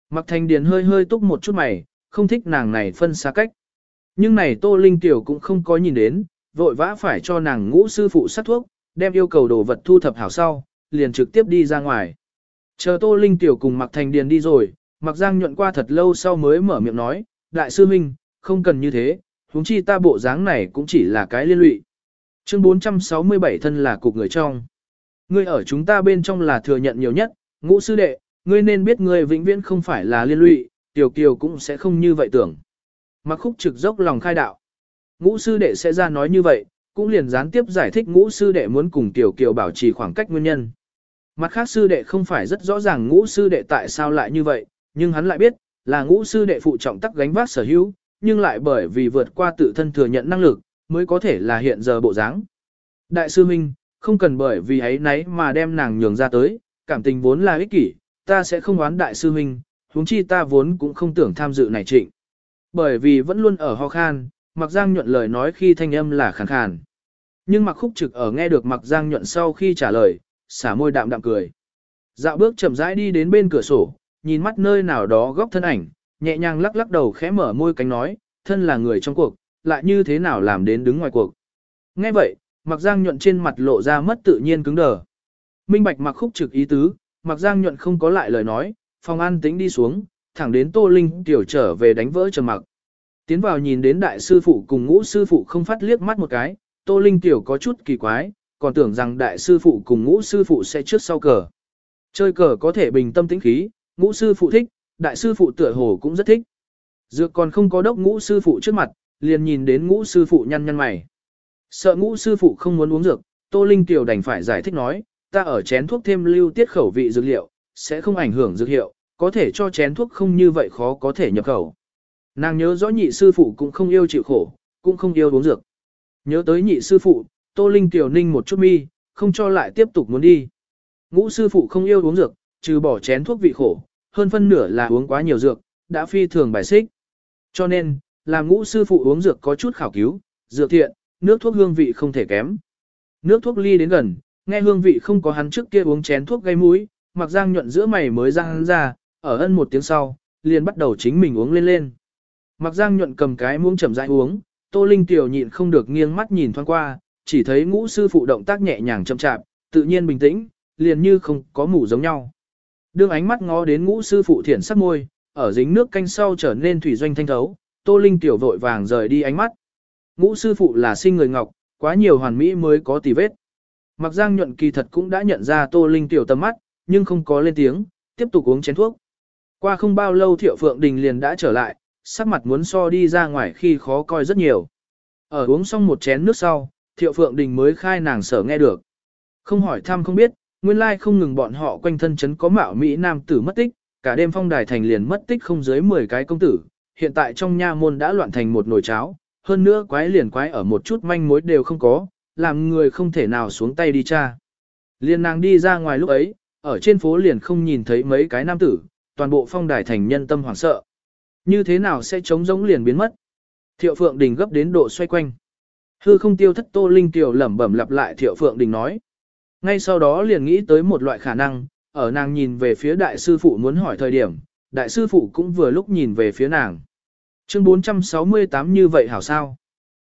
Mặc thành điền hơi hơi túc một chút mày, không thích nàng này phân xa cách. Nhưng này Tô Linh Tiểu cũng không có nhìn đến, vội vã phải cho nàng ngũ sư phụ sát thuốc, đem yêu cầu đồ vật thu thập hảo sau, liền trực tiếp đi ra ngoài. Chờ Tô Linh Tiểu cùng Mặc Thành Điền đi rồi, Mặc Giang nhuận qua thật lâu sau mới mở miệng nói, Đại sư huynh, không cần như thế, huống chi ta bộ dáng này cũng chỉ là cái liên lụy. Chương 467 thân là cục người trong. Ngươi ở chúng ta bên trong là thừa nhận nhiều nhất, ngũ sư đệ, ngươi nên biết ngươi vĩnh viễn không phải là liên lụy, tiểu kiều cũng sẽ không như vậy tưởng. Mặc khúc trực dốc lòng khai đạo. Ngũ sư đệ sẽ ra nói như vậy, cũng liền gián tiếp giải thích ngũ sư đệ muốn cùng tiểu kiều bảo trì khoảng cách nguyên nhân. Mặt khác sư đệ không phải rất rõ ràng ngũ sư đệ tại sao lại như vậy, nhưng hắn lại biết, là ngũ sư đệ phụ trọng tắc gánh vác sở hữu, nhưng lại bởi vì vượt qua tự thân thừa nhận năng lực, mới có thể là hiện giờ bộ dáng. Đại sư Minh, không cần bởi vì ấy nấy mà đem nàng nhường ra tới, cảm tình vốn là ích kỷ, ta sẽ không oán đại sư huynh, huống chi ta vốn cũng không tưởng tham dự này trịnh. Bởi vì vẫn luôn ở ho khan, Mặc Giang nhuận lời nói khi thanh âm là khàn khàn. Nhưng Mặc Khúc Trực ở nghe được Mặc Giang nhuận sau khi trả lời, xả môi đạm đạm cười. Dạo bước chậm rãi đi đến bên cửa sổ, nhìn mắt nơi nào đó góc thân ảnh, nhẹ nhàng lắc lắc đầu khẽ mở môi cánh nói, thân là người trong cuộc, lại như thế nào làm đến đứng ngoài cuộc. Nghe vậy, Mặc Giang nhuận trên mặt lộ ra mất tự nhiên cứng đờ. Minh bạch mặc khúc trực ý tứ, Mặc Giang nhuận không có lại lời nói, phòng an tĩnh đi xuống, thẳng đến Tô Linh tiểu trở về đánh vỡ trầm mặc. Tiến vào nhìn đến đại sư phụ cùng ngũ sư phụ không phát liếc mắt một cái, Tô Linh tiểu có chút kỳ quái, còn tưởng rằng đại sư phụ cùng ngũ sư phụ sẽ trước sau cờ. Chơi cờ có thể bình tâm tĩnh khí, ngũ sư phụ thích, đại sư phụ tựa hồ cũng rất thích. Dược còn không có đốc ngũ sư phụ trước mặt, liền nhìn đến ngũ sư phụ nhăn nhăn mày. Sợ ngũ sư phụ không muốn uống dược, Tô Linh Tiểu đành phải giải thích nói, ta ở chén thuốc thêm lưu tiết khẩu vị dược liệu, sẽ không ảnh hưởng dược hiệu, có thể cho chén thuốc không như vậy khó có thể nhập khẩu. Nàng nhớ rõ nhị sư phụ cũng không yêu chịu khổ, cũng không yêu uống dược. Nhớ tới nhị sư phụ, Tô Linh Tiểu ninh một chút mi, không cho lại tiếp tục muốn đi. Ngũ sư phụ không yêu uống dược, trừ bỏ chén thuốc vị khổ, hơn phân nửa là uống quá nhiều dược, đã phi thường bài xích. Cho nên, làm ngũ sư phụ uống dược có chút khảo cứu, dược thiện, nước thuốc hương vị không thể kém. Nước thuốc ly đến gần, nghe hương vị không có hắn trước kia uống chén thuốc gây mũi, mặc giang nhuận giữa mày mới ra hắn ra, ở ân một tiếng sau, liền bắt đầu chính mình uống lên lên. Mặc giang nhuận cầm cái muỗng chậm rãi uống, tô linh tiểu nhịn không được nghiêng mắt nhìn thoáng qua, chỉ thấy ngũ sư phụ động tác nhẹ nhàng chậm chạp, tự nhiên bình tĩnh, liền như không có mủ giống nhau. Đương ánh mắt ngó đến ngũ sư phụ thiển sắc môi, ở dính nước canh sau trở nên thủy doanh thanh thấu, Tô Linh tiểu vội vàng rời đi ánh mắt. Ngũ sư phụ là sinh người ngọc, quá nhiều hoàn mỹ mới có tì vết. Mặc Giang nhuận kỳ thật cũng đã nhận ra Tô Linh tiểu tầm mắt, nhưng không có lên tiếng, tiếp tục uống chén thuốc. Qua không bao lâu Thiệu Phượng Đình liền đã trở lại, sắc mặt muốn so đi ra ngoài khi khó coi rất nhiều. Ở uống xong một chén nước sau, Thiệu Phượng Đình mới khai nàng sở nghe được. Không hỏi thăm không biết, nguyên lai không ngừng bọn họ quanh thân chấn có mạo Mỹ Nam tử mất tích, cả đêm phong đài thành liền mất tích không dưới 10 cái công tử, hiện tại trong nha môn đã loạn thành một nồi cháo, hơn nữa quái liền quái ở một chút manh mối đều không có, làm người không thể nào xuống tay đi tra. Liên nàng đi ra ngoài lúc ấy, ở trên phố liền không nhìn thấy mấy cái nam tử, toàn bộ phong đài thành nhân tâm hoảng sợ. Như thế nào sẽ chống giống liền biến mất? Thiệu Phượng Đình gấp đến độ xoay quanh. Hư không tiêu thất Tô Linh Tiểu lẩm bẩm lặp lại Thiệu Phượng Đình nói. Ngay sau đó liền nghĩ tới một loại khả năng, ở nàng nhìn về phía đại sư phụ muốn hỏi thời điểm, đại sư phụ cũng vừa lúc nhìn về phía nàng. Chương 468 như vậy hảo sao?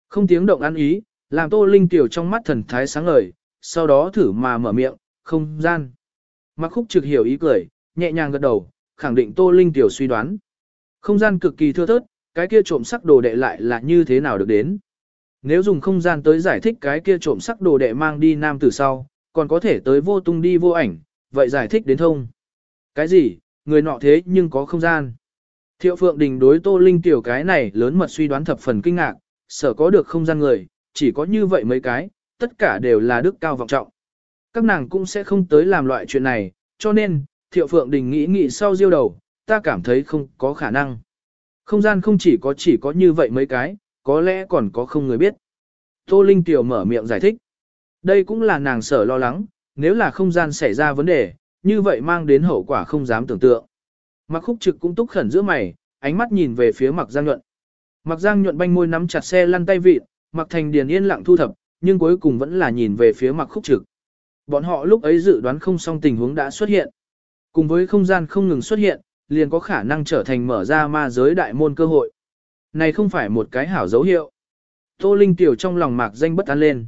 Không tiếng động ăn ý, làm Tô Linh Tiểu trong mắt thần thái sáng ngời, sau đó thử mà mở miệng, không gian. Mặc khúc trực hiểu ý cười, nhẹ nhàng gật đầu, khẳng định Tô Linh Tiểu suy đoán. Không gian cực kỳ thưa thớt, cái kia trộm sắc đồ đệ lại là như thế nào được đến. Nếu dùng không gian tới giải thích cái kia trộm sắc đồ đệ mang đi nam từ sau, còn có thể tới vô tung đi vô ảnh, vậy giải thích đến thông. Cái gì, người nọ thế nhưng có không gian. Thiệu Phượng Đình đối Tô Linh tiểu cái này lớn mật suy đoán thập phần kinh ngạc, sở có được không gian người, chỉ có như vậy mấy cái, tất cả đều là đức cao vọng trọng. Các nàng cũng sẽ không tới làm loại chuyện này, cho nên, Thiệu Phượng Đình nghĩ nghĩ sau diêu đầu, ta cảm thấy không có khả năng. Không gian không chỉ có chỉ có như vậy mấy cái, có lẽ còn có không người biết. Tô Linh tiểu mở miệng giải thích. Đây cũng là nàng sở lo lắng, nếu là không gian xảy ra vấn đề, như vậy mang đến hậu quả không dám tưởng tượng. Mặc khúc trực cũng túc khẩn giữa mày, ánh mắt nhìn về phía mặc giang nhuận. Mặc giang nhuận banh môi nắm chặt xe lăn tay vịt, mặc thành điền yên lặng thu thập, nhưng cuối cùng vẫn là nhìn về phía mặc khúc trực. Bọn họ lúc ấy dự đoán không xong tình huống đã xuất hiện. Cùng với không gian không ngừng xuất hiện, liền có khả năng trở thành mở ra ma giới đại môn cơ hội. Này không phải một cái hảo dấu hiệu. Tô Linh tiểu trong lòng mạc danh bất an lên.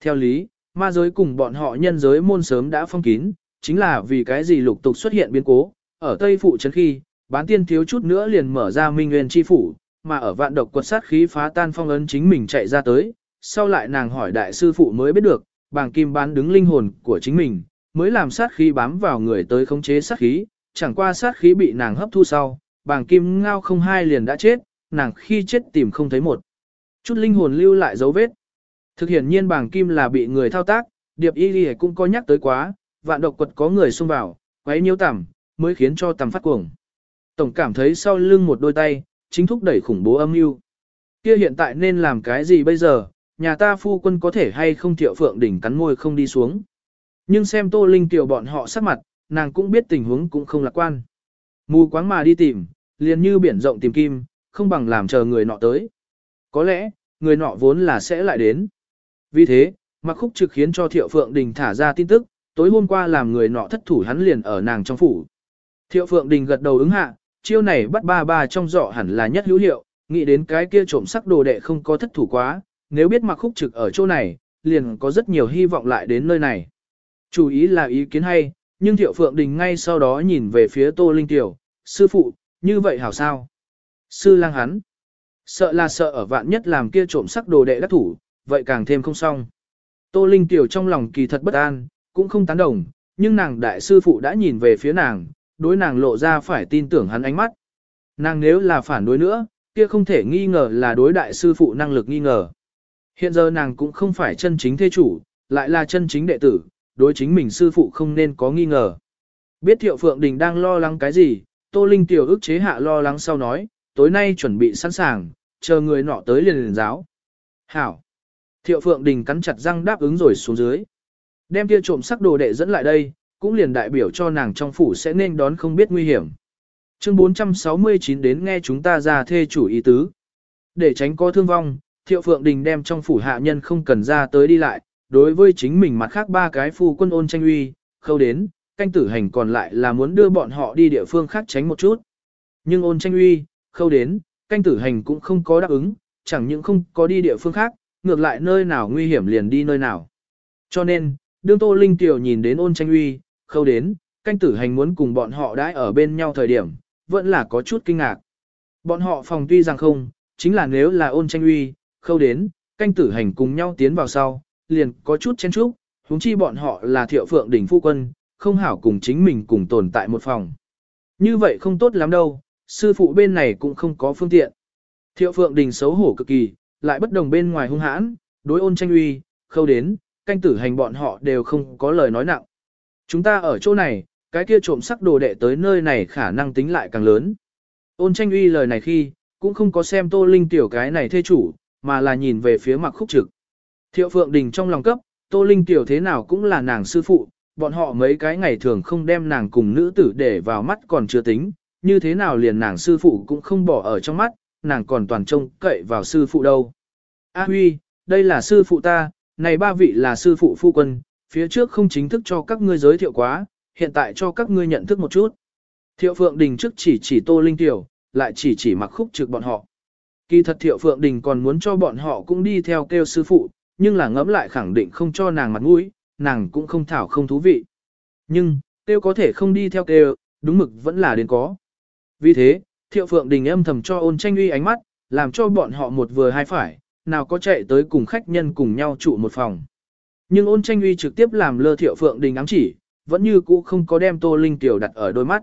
Theo lý, ma giới cùng bọn họ nhân giới môn sớm đã phong kín, chính là vì cái gì lục tục xuất hiện biến cố, ở Tây Phụ Trấn khi, bán tiên thiếu chút nữa liền mở ra minh nguyên chi phủ, mà ở vạn độc quật sát khí phá tan phong ấn chính mình chạy ra tới, sau lại nàng hỏi đại sư phụ mới biết được, bàng kim bán đứng linh hồn của chính mình, mới làm sát khí bám vào người tới khống chế sát khí, chẳng qua sát khí bị nàng hấp thu sau, bàng kim ngao không hai liền đã chết, nàng khi chết tìm không thấy một chút linh hồn lưu lại dấu vết. Thực hiện nhiên bàng kim là bị người thao tác, điệp y cũng có nhắc tới quá, vạn độc quật có người xông vào, quấy nhiễu tằm, mới khiến cho tầm phát cuồng. Tổng cảm thấy sau lưng một đôi tay, chính thúc đẩy khủng bố âm mưu. Kia hiện tại nên làm cái gì bây giờ, nhà ta phu quân có thể hay không thiệu phượng đỉnh cắn môi không đi xuống. Nhưng xem tô linh tiểu bọn họ sắc mặt, nàng cũng biết tình huống cũng không lạc quan. Mù quáng mà đi tìm, liền như biển rộng tìm kim, không bằng làm chờ người nọ tới. Có lẽ, người nọ vốn là sẽ lại đến. Vì thế, Mặc Khúc trực khiến cho Thiệu Phượng Đình thả ra tin tức, tối hôm qua làm người nọ thất thủ hắn liền ở nàng trong phủ. Thiệu Phượng Đình gật đầu ứng hạ, chiêu này bắt ba ba trong dọ hẳn là nhất hữu hiệu, nghĩ đến cái kia trộm sắc đồ đệ không có thất thủ quá, nếu biết Mặc Khúc trực ở chỗ này, liền có rất nhiều hy vọng lại đến nơi này. Chủ ý là ý kiến hay, nhưng Thiệu Phượng Đình ngay sau đó nhìn về phía Tô Linh Tiểu, sư phụ, như vậy hảo sao? Sư lang hắn, sợ là sợ ở vạn nhất làm kia trộm sắc đồ đệ đắc thủ, vậy càng thêm không xong. Tô Linh Tiểu trong lòng kỳ thật bất an, cũng không tán đồng, nhưng nàng đại sư phụ đã nhìn về phía nàng, đối nàng lộ ra phải tin tưởng hắn ánh mắt. Nàng nếu là phản đối nữa, kia không thể nghi ngờ là đối đại sư phụ năng lực nghi ngờ. Hiện giờ nàng cũng không phải chân chính thế chủ, lại là chân chính đệ tử, đối chính mình sư phụ không nên có nghi ngờ. Biết Thiệu Phượng Đình đang lo lắng cái gì, Tô Linh tiểu ức chế hạ lo lắng sau nói, tối nay chuẩn bị sẵn sàng, chờ người nọ tới liền liền giáo. Hảo. Thiệu Phượng Đình cắn chặt răng đáp ứng rồi xuống dưới. Đem kia trộm sắc đồ đệ dẫn lại đây, cũng liền đại biểu cho nàng trong phủ sẽ nên đón không biết nguy hiểm. Chương 469 đến nghe chúng ta ra thê chủ ý tứ. Để tránh có thương vong, Thiệu Phượng Đình đem trong phủ hạ nhân không cần ra tới đi lại, đối với chính mình mặt khác ba cái phu quân ôn tranh uy, khâu đến, canh tử hành còn lại là muốn đưa bọn họ đi địa phương khác tránh một chút. Nhưng ôn tranh uy, khâu đến, canh tử hành cũng không có đáp ứng, chẳng những không có đi địa phương khác, ngược lại nơi nào nguy hiểm liền đi nơi nào. Cho nên, đương Tô Linh Tiểu nhìn đến ôn tranh uy, khâu đến, canh tử hành muốn cùng bọn họ đãi ở bên nhau thời điểm, vẫn là có chút kinh ngạc. Bọn họ phòng tuy rằng không, chính là nếu là ôn tranh uy, khâu đến, canh tử hành cùng nhau tiến vào sau, liền có chút chen chúc, huống chi bọn họ là thiệu phượng đỉnh phu quân, không hảo cùng chính mình cùng tồn tại một phòng. Như vậy không tốt lắm đâu, sư phụ bên này cũng không có phương tiện. Thiệu phượng đình xấu hổ cực kỳ, lại bất đồng bên ngoài hung hãn, đối ôn tranh uy, khâu đến, canh tử hành bọn họ đều không có lời nói nặng. Chúng ta ở chỗ này, cái kia trộm sắc đồ đệ tới nơi này khả năng tính lại càng lớn. Ôn tranh uy lời này khi, cũng không có xem tô linh tiểu cái này thê chủ, mà là nhìn về phía mặc khúc trực. Thiệu Phượng Đình trong lòng cấp, Tô Linh tiểu thế nào cũng là nàng sư phụ, bọn họ mấy cái ngày thường không đem nàng cùng nữ tử để vào mắt còn chưa tính, như thế nào liền nàng sư phụ cũng không bỏ ở trong mắt, nàng còn toàn trông cậy vào sư phụ đâu. A Huy, đây là sư phụ ta, này ba vị là sư phụ phu quân, phía trước không chính thức cho các ngươi giới thiệu quá, hiện tại cho các ngươi nhận thức một chút. Thiệu Phượng Đình trước chỉ chỉ Tô Linh Tiểu, lại chỉ chỉ mặc khúc trực bọn họ. Kỳ thật Thiệu Phượng Đình còn muốn cho bọn họ cũng đi theo kêu sư phụ, nhưng là ngẫm lại khẳng định không cho nàng mặt mũi, nàng cũng không thảo không thú vị. Nhưng, kêu có thể không đi theo kêu, đúng mực vẫn là đến có. Vì thế, Thiệu Phượng Đình âm thầm cho ôn tranh uy ánh mắt, làm cho bọn họ một vừa hai phải, nào có chạy tới cùng khách nhân cùng nhau trụ một phòng. Nhưng ôn tranh uy trực tiếp làm lơ Thiệu Phượng Đình ám chỉ, vẫn như cũ không có đem Tô Linh Tiểu đặt ở đôi mắt.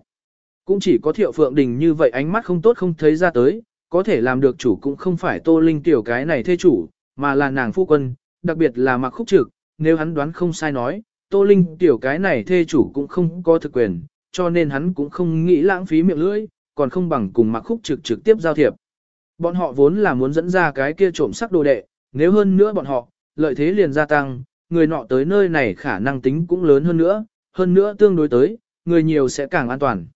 Cũng chỉ có Thiệu Phượng Đình như vậy ánh mắt không tốt không thấy ra tới, có thể làm được chủ cũng không phải Tô Linh Tiểu cái này thê chủ, mà là nàng phu quân, đặc biệt là mặc khúc trực, nếu hắn đoán không sai nói, Tô Linh Tiểu cái này thê chủ cũng không có thực quyền, cho nên hắn cũng không nghĩ lãng phí miệng lưỡi, còn không bằng cùng mặc khúc trực trực tiếp giao thiệp. Bọn họ vốn là muốn dẫn ra cái kia trộm sắc đồ đệ, nếu hơn nữa bọn họ, lợi thế liền gia tăng, người nọ tới nơi này khả năng tính cũng lớn hơn nữa, hơn nữa tương đối tới, người nhiều sẽ càng an toàn.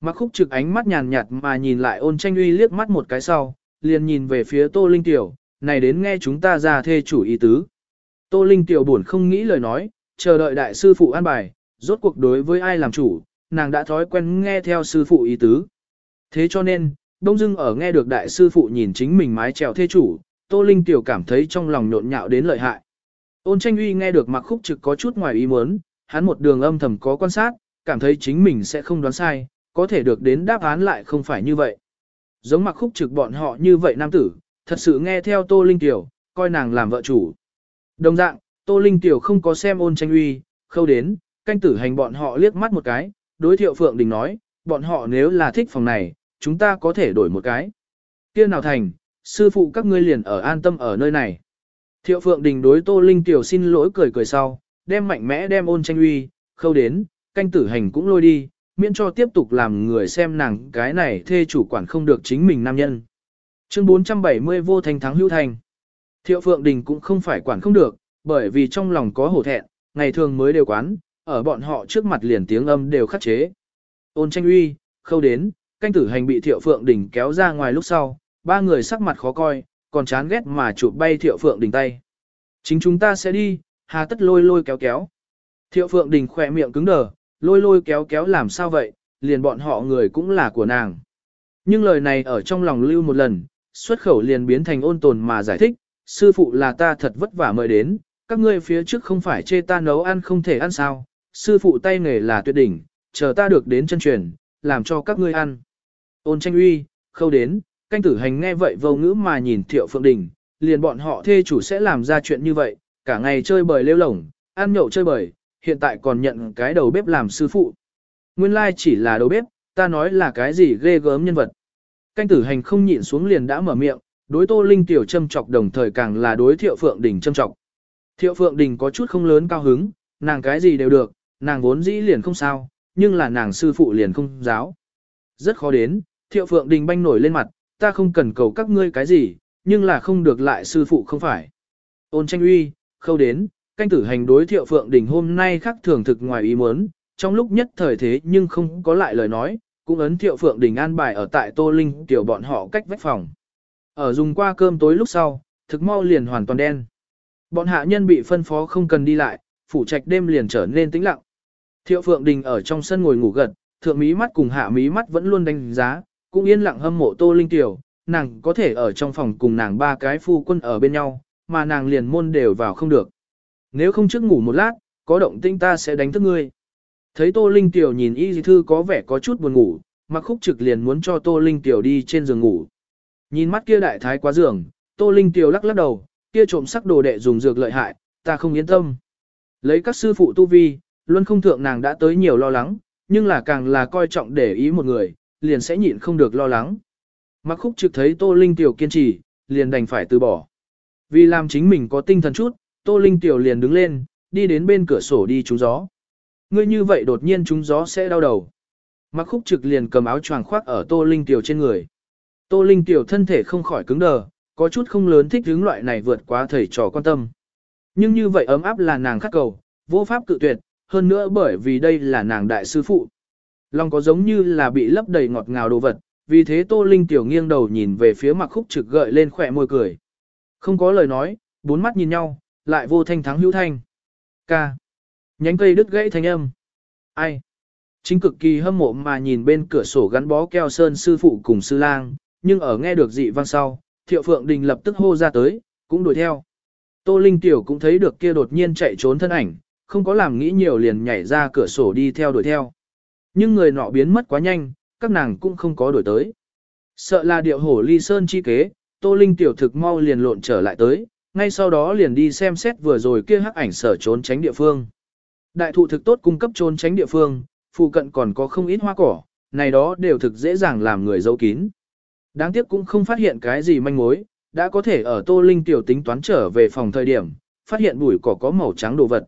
Mặc khúc trực ánh mắt nhàn nhạt mà nhìn lại ôn tranh uy liếc mắt một cái sau, liền nhìn về phía Tô Linh Tiểu, này đến nghe chúng ta ra thê chủ ý tứ. Tô Linh Tiểu buồn không nghĩ lời nói, chờ đợi đại sư phụ an bài, rốt cuộc đối với ai làm chủ, nàng đã thói quen nghe theo sư phụ ý tứ. Thế cho nên, đông dưng ở nghe được đại sư phụ nhìn chính mình mái trèo thê chủ, Tô Linh Tiểu cảm thấy trong lòng nhộn nhạo đến lợi hại. Ôn tranh uy nghe được mặc khúc trực có chút ngoài ý muốn, hắn một đường âm thầm có quan sát, cảm thấy chính mình sẽ không đoán sai, có thể được đến đáp án lại không phải như vậy. Giống mặc khúc trực bọn họ như vậy nam tử, thật sự nghe theo Tô Linh Tiểu, coi nàng làm vợ chủ. Đồng dạng, Tô Linh Tiểu không có xem ôn tranh uy, khâu đến, canh tử hành bọn họ liếc mắt một cái, đối thiệu Phượng Đình nói, bọn họ nếu là thích phòng này, chúng ta có thể đổi một cái. kia nào thành, sư phụ các ngươi liền ở an tâm ở nơi này. Thiệu Phượng Đình đối Tô Linh Tiểu xin lỗi cười cười sau, đem mạnh mẽ đem ôn tranh uy, khâu đến, canh tử hành cũng lôi đi, miễn cho tiếp tục làm người xem nàng cái này thê chủ quản không được chính mình nam nhân. Chương 470 vô thành thắng hữu thành. Thiệu Phượng Đình cũng không phải quản không được, bởi vì trong lòng có hổ thẹn, ngày thường mới đều quán, ở bọn họ trước mặt liền tiếng âm đều khắc chế. Ôn tranh uy, khâu đến, canh tử hành bị Thiệu Phượng Đình kéo ra ngoài lúc sau, ba người sắc mặt khó coi, còn chán ghét mà chụp bay Thiệu Phượng Đình tay. Chính chúng ta sẽ đi, hà tất lôi lôi kéo kéo. Thiệu Phượng Đình khỏe miệng cứng đờ, lôi lôi kéo kéo làm sao vậy, liền bọn họ người cũng là của nàng. Nhưng lời này ở trong lòng lưu một lần, xuất khẩu liền biến thành ôn tồn mà giải thích, sư phụ là ta thật vất vả mời đến, các ngươi phía trước không phải chê ta nấu ăn không thể ăn sao, sư phụ tay nghề là tuyệt đỉnh, chờ ta được đến chân truyền, làm cho các ngươi ăn. Ôn tranh uy, khâu đến, canh tử hành nghe vậy vô ngữ mà nhìn thiệu phượng đình, liền bọn họ thê chủ sẽ làm ra chuyện như vậy, cả ngày chơi bời lêu lổng, ăn nhậu chơi bời, hiện tại còn nhận cái đầu bếp làm sư phụ. Nguyên lai chỉ là đầu bếp, ta nói là cái gì ghê gớm nhân vật. Canh tử hành không nhịn xuống liền đã mở miệng, đối tô linh tiểu châm chọc đồng thời càng là đối thiệu phượng đình châm chọc. Thiệu phượng đình có chút không lớn cao hứng, nàng cái gì đều được, nàng vốn dĩ liền không sao, nhưng là nàng sư phụ liền không giáo. Rất khó đến, thiệu phượng đình banh nổi lên mặt, ta không cần cầu các ngươi cái gì, nhưng là không được lại sư phụ không phải. Ôn tranh uy, khâu đến, canh tử hành đối thiệu phượng đình hôm nay khắc thường thực ngoài ý muốn, trong lúc nhất thời thế nhưng không có lại lời nói, cũng ấn thiệu phượng đình an bài ở tại Tô Linh tiểu bọn họ cách vách phòng. Ở dùng qua cơm tối lúc sau, thực mau liền hoàn toàn đen. Bọn hạ nhân bị phân phó không cần đi lại, phủ trạch đêm liền trở nên tĩnh lặng. Thiệu phượng đình ở trong sân ngồi ngủ gật, thượng mí mắt cùng hạ mí mắt vẫn luôn đánh giá, cũng yên lặng hâm mộ Tô Linh tiểu, nàng có thể ở trong phòng cùng nàng ba cái phu quân ở bên nhau, mà nàng liền môn đều vào không được. Nếu không trước ngủ một lát, có động tinh ta sẽ đánh thức ngươi. Thấy Tô Linh Tiểu nhìn Y Dì Thư có vẻ có chút buồn ngủ, mặc khúc trực liền muốn cho Tô Linh Tiểu đi trên giường ngủ. Nhìn mắt kia đại thái quá giường, Tô Linh Tiểu lắc lắc đầu, kia trộm sắc đồ đệ dùng dược lợi hại, ta không yên tâm. Lấy các sư phụ tu vi, luôn không thượng nàng đã tới nhiều lo lắng, nhưng là càng là coi trọng để ý một người, liền sẽ nhịn không được lo lắng. Mặc khúc trực thấy Tô Linh Tiểu kiên trì, liền đành phải từ bỏ. Vì làm chính mình có tinh thần chút, Tô Linh Tiểu liền đứng lên, đi đến bên cửa sổ đi trúng gió. Ngươi như vậy đột nhiên trúng gió sẽ đau đầu. Mặc khúc trực liền cầm áo choàng khoác ở Tô Linh Tiểu trên người. Tô Linh Tiểu thân thể không khỏi cứng đờ, có chút không lớn thích hướng loại này vượt quá thầy trò quan tâm. Nhưng như vậy ấm áp là nàng khắc cầu, vô pháp cự tuyệt, hơn nữa bởi vì đây là nàng đại sư phụ. Lòng có giống như là bị lấp đầy ngọt ngào đồ vật, vì thế Tô Linh Tiểu nghiêng đầu nhìn về phía mặc khúc trực gợi lên khỏe môi cười. Không có lời nói, bốn mắt nhìn nhau, lại vô thanh thắng hữu thanh. Ca. Nhánh cây đứt gãy thanh âm. Ai? Chính cực kỳ hâm mộ mà nhìn bên cửa sổ gắn bó keo sơn sư phụ cùng sư lang, nhưng ở nghe được dị vang sau, thiệu phượng đình lập tức hô ra tới, cũng đuổi theo. Tô Linh Tiểu cũng thấy được kia đột nhiên chạy trốn thân ảnh, không có làm nghĩ nhiều liền nhảy ra cửa sổ đi theo đuổi theo. Nhưng người nọ biến mất quá nhanh, các nàng cũng không có đuổi tới. Sợ là điệu hổ ly sơn chi kế, Tô Linh Tiểu thực mau liền lộn trở lại tới, ngay sau đó liền đi xem xét vừa rồi kia hắc ảnh sở trốn tránh địa phương. Đại thụ thực tốt cung cấp trốn tránh địa phương, phụ cận còn có không ít hoa cỏ, này đó đều thực dễ dàng làm người giấu kín. Đáng tiếc cũng không phát hiện cái gì manh mối, đã có thể ở Tô Linh tiểu tính toán trở về phòng thời điểm, phát hiện bụi cỏ có màu trắng đồ vật.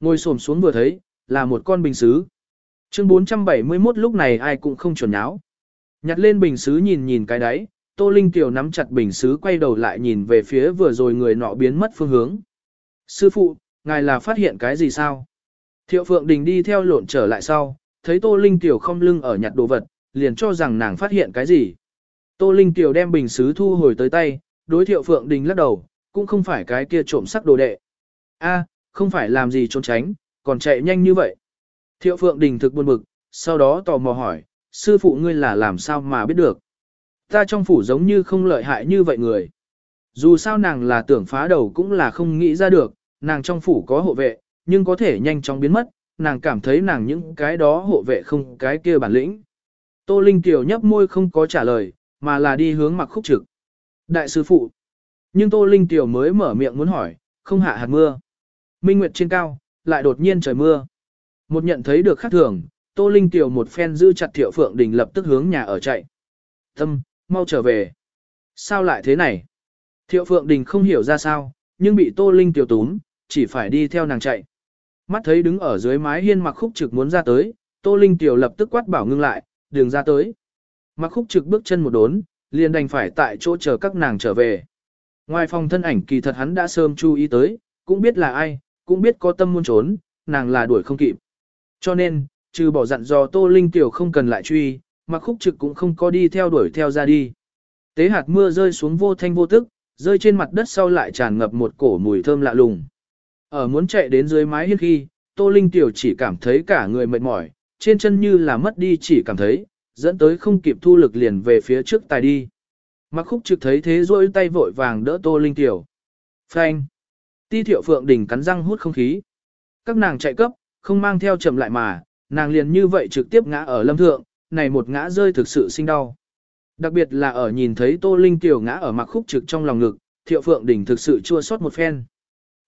Ngồi xổm xuống vừa thấy, là một con bình xứ. Chương 471 lúc này ai cũng không chuẩn nháo. Nhặt lên bình xứ nhìn nhìn cái đáy, Tô Linh tiểu nắm chặt bình xứ quay đầu lại nhìn về phía vừa rồi người nọ biến mất phương hướng. Sư phụ, ngài là phát hiện cái gì sao? Thiệu Phượng Đình đi theo lộn trở lại sau, thấy Tô Linh Tiểu không lưng ở nhặt đồ vật, liền cho rằng nàng phát hiện cái gì. Tô Linh Tiểu đem bình sứ thu hồi tới tay, đối Thiệu Phượng Đình lắc đầu, cũng không phải cái kia trộm sắc đồ đệ. A, không phải làm gì trốn tránh, còn chạy nhanh như vậy. Thiệu Phượng Đình thực buồn bực, sau đó tò mò hỏi, sư phụ ngươi là làm sao mà biết được. Ta trong phủ giống như không lợi hại như vậy người. Dù sao nàng là tưởng phá đầu cũng là không nghĩ ra được, nàng trong phủ có hộ vệ, nhưng có thể nhanh chóng biến mất, nàng cảm thấy nàng những cái đó hộ vệ không cái kia bản lĩnh. Tô Linh Tiểu nhấp môi không có trả lời, mà là đi hướng mặc khúc trực. Đại sư phụ. Nhưng Tô Linh Tiểu mới mở miệng muốn hỏi, không hạ hạt mưa. Minh Nguyệt trên cao, lại đột nhiên trời mưa. Một nhận thấy được khác thường, Tô Linh Tiểu một phen giữ chặt Thiệu Phượng Đình lập tức hướng nhà ở chạy. Tâm, mau trở về. Sao lại thế này? Thiệu Phượng Đình không hiểu ra sao, nhưng bị Tô Linh Tiểu túm, chỉ phải đi theo nàng chạy. Mắt thấy đứng ở dưới mái hiên mặc khúc trực muốn ra tới, Tô Linh Tiểu lập tức quát bảo ngưng lại, đường ra tới. Mặc khúc trực bước chân một đốn, liền đành phải tại chỗ chờ các nàng trở về. Ngoài phòng thân ảnh kỳ thật hắn đã sớm chú ý tới, cũng biết là ai, cũng biết có tâm muốn trốn, nàng là đuổi không kịp. Cho nên, trừ bỏ dặn dò Tô Linh Tiểu không cần lại truy, mặc khúc trực cũng không có đi theo đuổi theo ra đi. Tế hạt mưa rơi xuống vô thanh vô tức, rơi trên mặt đất sau lại tràn ngập một cổ mùi thơm lạ lùng. Ở muốn chạy đến dưới mái hiên khi, Tô Linh Tiểu chỉ cảm thấy cả người mệt mỏi, trên chân như là mất đi chỉ cảm thấy, dẫn tới không kịp thu lực liền về phía trước tài đi. Mặc khúc trực thấy thế rôi tay vội vàng đỡ Tô Linh Tiểu. Phanh! Ti thiệu phượng đỉnh cắn răng hút không khí. Các nàng chạy cấp, không mang theo chậm lại mà, nàng liền như vậy trực tiếp ngã ở lâm thượng, này một ngã rơi thực sự sinh đau. Đặc biệt là ở nhìn thấy Tô Linh tiểu ngã ở mặc khúc trực trong lòng ngực, thiệu phượng đình thực sự chua xót một phen.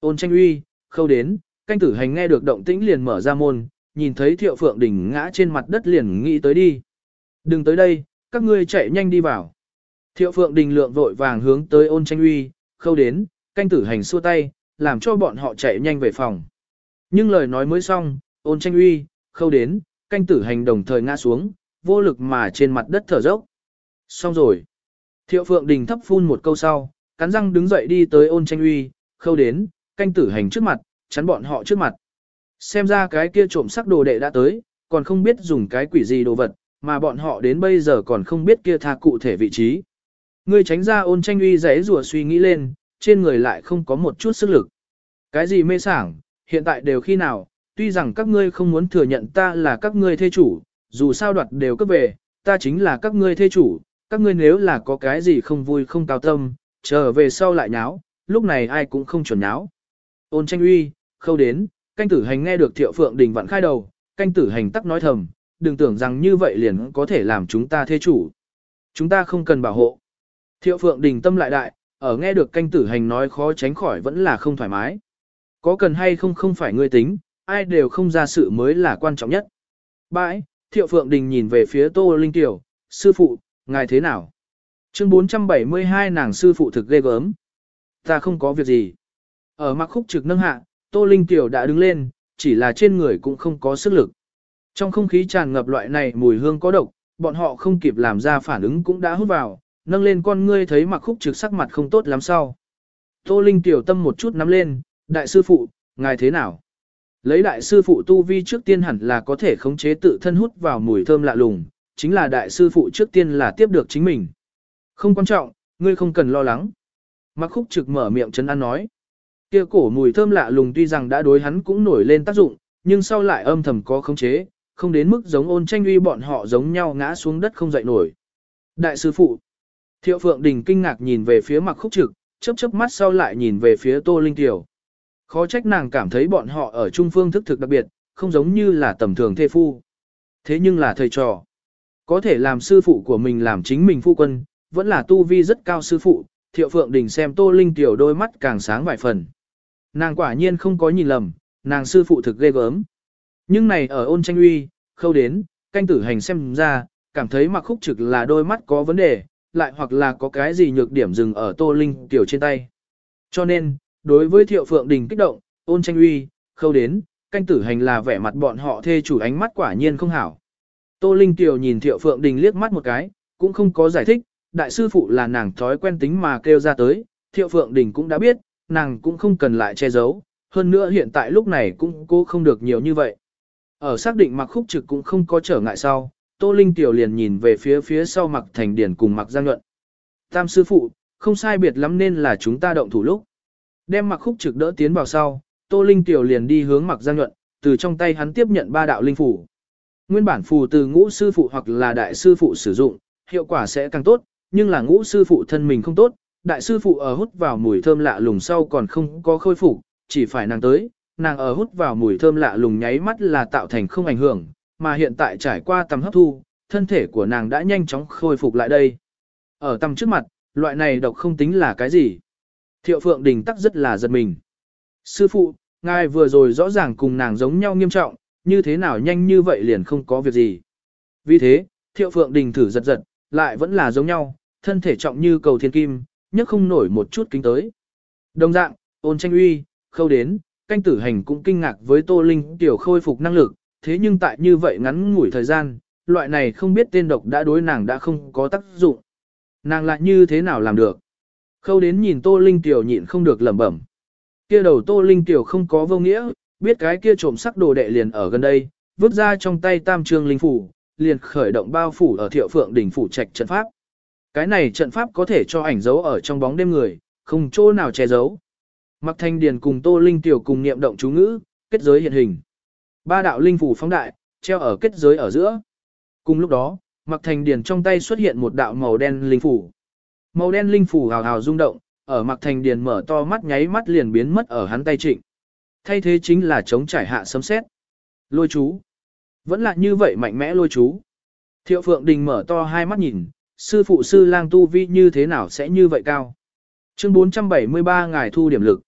Ôn tranh uy, khâu đến, canh tử hành nghe được động tĩnh liền mở ra môn, nhìn thấy thiệu phượng đình ngã trên mặt đất liền nghĩ tới đi. Đừng tới đây, các ngươi chạy nhanh đi vào. Thiệu phượng đình lượng vội vàng hướng tới ôn tranh uy, khâu đến, canh tử hành xua tay, làm cho bọn họ chạy nhanh về phòng. Nhưng lời nói mới xong, ôn tranh uy, khâu đến, canh tử hành đồng thời ngã xuống, vô lực mà trên mặt đất thở dốc. Xong rồi. Thiệu phượng đình thấp phun một câu sau, cắn răng đứng dậy đi tới ôn tranh uy, khâu đến, canh tử hành trước mặt, chắn bọn họ trước mặt. Xem ra cái kia trộm sắc đồ đệ đã tới, còn không biết dùng cái quỷ gì đồ vật, mà bọn họ đến bây giờ còn không biết kia tha cụ thể vị trí. Ngươi tránh ra ôn tranh uy rẽ rùa suy nghĩ lên, trên người lại không có một chút sức lực. Cái gì mê sảng, hiện tại đều khi nào, tuy rằng các ngươi không muốn thừa nhận ta là các ngươi thê chủ, dù sao đoạt đều cấp về, ta chính là các ngươi thê chủ, các ngươi nếu là có cái gì không vui không cao tâm, trở về sau lại nháo, lúc này ai cũng không chuẩn nháo. Ôn tranh uy, khâu đến, canh tử hành nghe được thiệu phượng đình vặn khai đầu, canh tử hành tắc nói thầm, đừng tưởng rằng như vậy liền có thể làm chúng ta thê chủ. Chúng ta không cần bảo hộ. Thiệu phượng đình tâm lại đại, ở nghe được canh tử hành nói khó tránh khỏi vẫn là không thoải mái. Có cần hay không không phải ngươi tính, ai đều không ra sự mới là quan trọng nhất. Bãi, thiệu phượng đình nhìn về phía tô linh tiểu, sư phụ, ngài thế nào? Chương 472 nàng sư phụ thực ghê gớm. Ta không có việc gì. Ở mặc khúc trực nâng hạ, tô linh tiểu đã đứng lên, chỉ là trên người cũng không có sức lực. Trong không khí tràn ngập loại này mùi hương có độc, bọn họ không kịp làm ra phản ứng cũng đã hút vào, nâng lên con ngươi thấy mặc khúc trực sắc mặt không tốt lắm sau. Tô Linh tiểu tâm một chút nắm lên, đại sư phụ, ngài thế nào? Lấy đại sư phụ tu vi trước tiên hẳn là có thể khống chế tự thân hút vào mùi thơm lạ lùng, chính là đại sư phụ trước tiên là tiếp được chính mình. Không quan trọng, ngươi không cần lo lắng. Mặc khúc trực mở miệng chấn an nói. Kia cổ mùi thơm lạ lùng tuy rằng đã đối hắn cũng nổi lên tác dụng, nhưng sau lại âm thầm có khống chế, không đến mức giống ôn tranh uy bọn họ giống nhau ngã xuống đất không dậy nổi. Đại sư phụ, Thiệu Phượng Đình kinh ngạc nhìn về phía mặc khúc trực, chớp chớp mắt sau lại nhìn về phía Tô Linh Tiểu. Khó trách nàng cảm thấy bọn họ ở trung phương thức thực đặc biệt, không giống như là tầm thường thê phu. Thế nhưng là thầy trò. Có thể làm sư phụ của mình làm chính mình phu quân, vẫn là tu vi rất cao sư phụ, Thiệu Phượng Đình xem Tô Linh Tiểu đôi mắt càng sáng vài phần. Nàng quả nhiên không có nhìn lầm, nàng sư phụ thực ghê gớm. Nhưng này ở ôn tranh uy, khâu đến, canh tử hành xem ra, cảm thấy mặc khúc trực là đôi mắt có vấn đề, lại hoặc là có cái gì nhược điểm dừng ở Tô Linh tiểu trên tay. Cho nên, đối với Thiệu Phượng Đình kích động, ôn tranh uy, khâu đến, canh tử hành là vẻ mặt bọn họ thê chủ ánh mắt quả nhiên không hảo. Tô Linh tiểu nhìn Thiệu Phượng Đình liếc mắt một cái, cũng không có giải thích, đại sư phụ là nàng thói quen tính mà kêu ra tới, Thiệu Phượng Đình cũng đã biết, nàng cũng không cần lại che giấu, hơn nữa hiện tại lúc này cũng cố không được nhiều như vậy. Ở xác định mặc khúc trực cũng không có trở ngại sau, Tô Linh Tiểu liền nhìn về phía phía sau mặc thành điển cùng mặc giang nhuận. Tam sư phụ, không sai biệt lắm nên là chúng ta động thủ lúc. Đem mặc khúc trực đỡ tiến vào sau, Tô Linh Tiểu liền đi hướng mặc giang nhuận, từ trong tay hắn tiếp nhận ba đạo linh phủ. Nguyên bản phù từ ngũ sư phụ hoặc là đại sư phụ sử dụng, hiệu quả sẽ càng tốt, nhưng là ngũ sư phụ thân mình không tốt, đại sư phụ ở hút vào mùi thơm lạ lùng sau còn không có khôi phục, chỉ phải nàng tới, nàng ở hút vào mùi thơm lạ lùng nháy mắt là tạo thành không ảnh hưởng, mà hiện tại trải qua tầm hấp thu, thân thể của nàng đã nhanh chóng khôi phục lại đây. Ở tầm trước mặt, loại này độc không tính là cái gì. Thiệu Phượng Đình tắc rất là giật mình. Sư phụ, ngài vừa rồi rõ ràng cùng nàng giống nhau nghiêm trọng, như thế nào nhanh như vậy liền không có việc gì. Vì thế, Thiệu Phượng Đình thử giật giật, lại vẫn là giống nhau, thân thể trọng như cầu thiên kim, nhấc không nổi một chút kính tới. Đồng dạng, ôn tranh uy, khâu đến, canh tử hành cũng kinh ngạc với Tô Linh tiểu khôi phục năng lực, thế nhưng tại như vậy ngắn ngủi thời gian, loại này không biết tên độc đã đối nàng đã không có tác dụng. Nàng lại như thế nào làm được? Khâu đến nhìn Tô Linh tiểu nhịn không được lẩm bẩm. Kia đầu Tô Linh tiểu không có vô nghĩa, biết cái kia trộm sắc đồ đệ liền ở gần đây, vứt ra trong tay tam trương linh phủ, liền khởi động bao phủ ở thiệu phượng đỉnh phủ trạch trận pháp. Cái này trận pháp có thể cho ảnh dấu ở trong bóng đêm người, không chỗ nào che giấu. Mặc thanh điền cùng Tô Linh tiểu cùng niệm động chú ngữ, kết giới hiện hình. Ba đạo linh phủ phóng đại, treo ở kết giới ở giữa. Cùng lúc đó, Mặc Thành Điền trong tay xuất hiện một đạo màu đen linh phủ. Màu đen linh phủ hào hào rung động, ở mặc Thành Điền mở to mắt nháy mắt liền biến mất ở hắn tay trịnh. Thay thế chính là chống trải hạ sấm xét. Lôi chú. Vẫn là như vậy mạnh mẽ lôi chú. Thiệu Phượng Đình mở to hai mắt nhìn, sư phụ sư lang tu vi như thế nào sẽ như vậy cao. Chương 473 ngài thu điểm lực.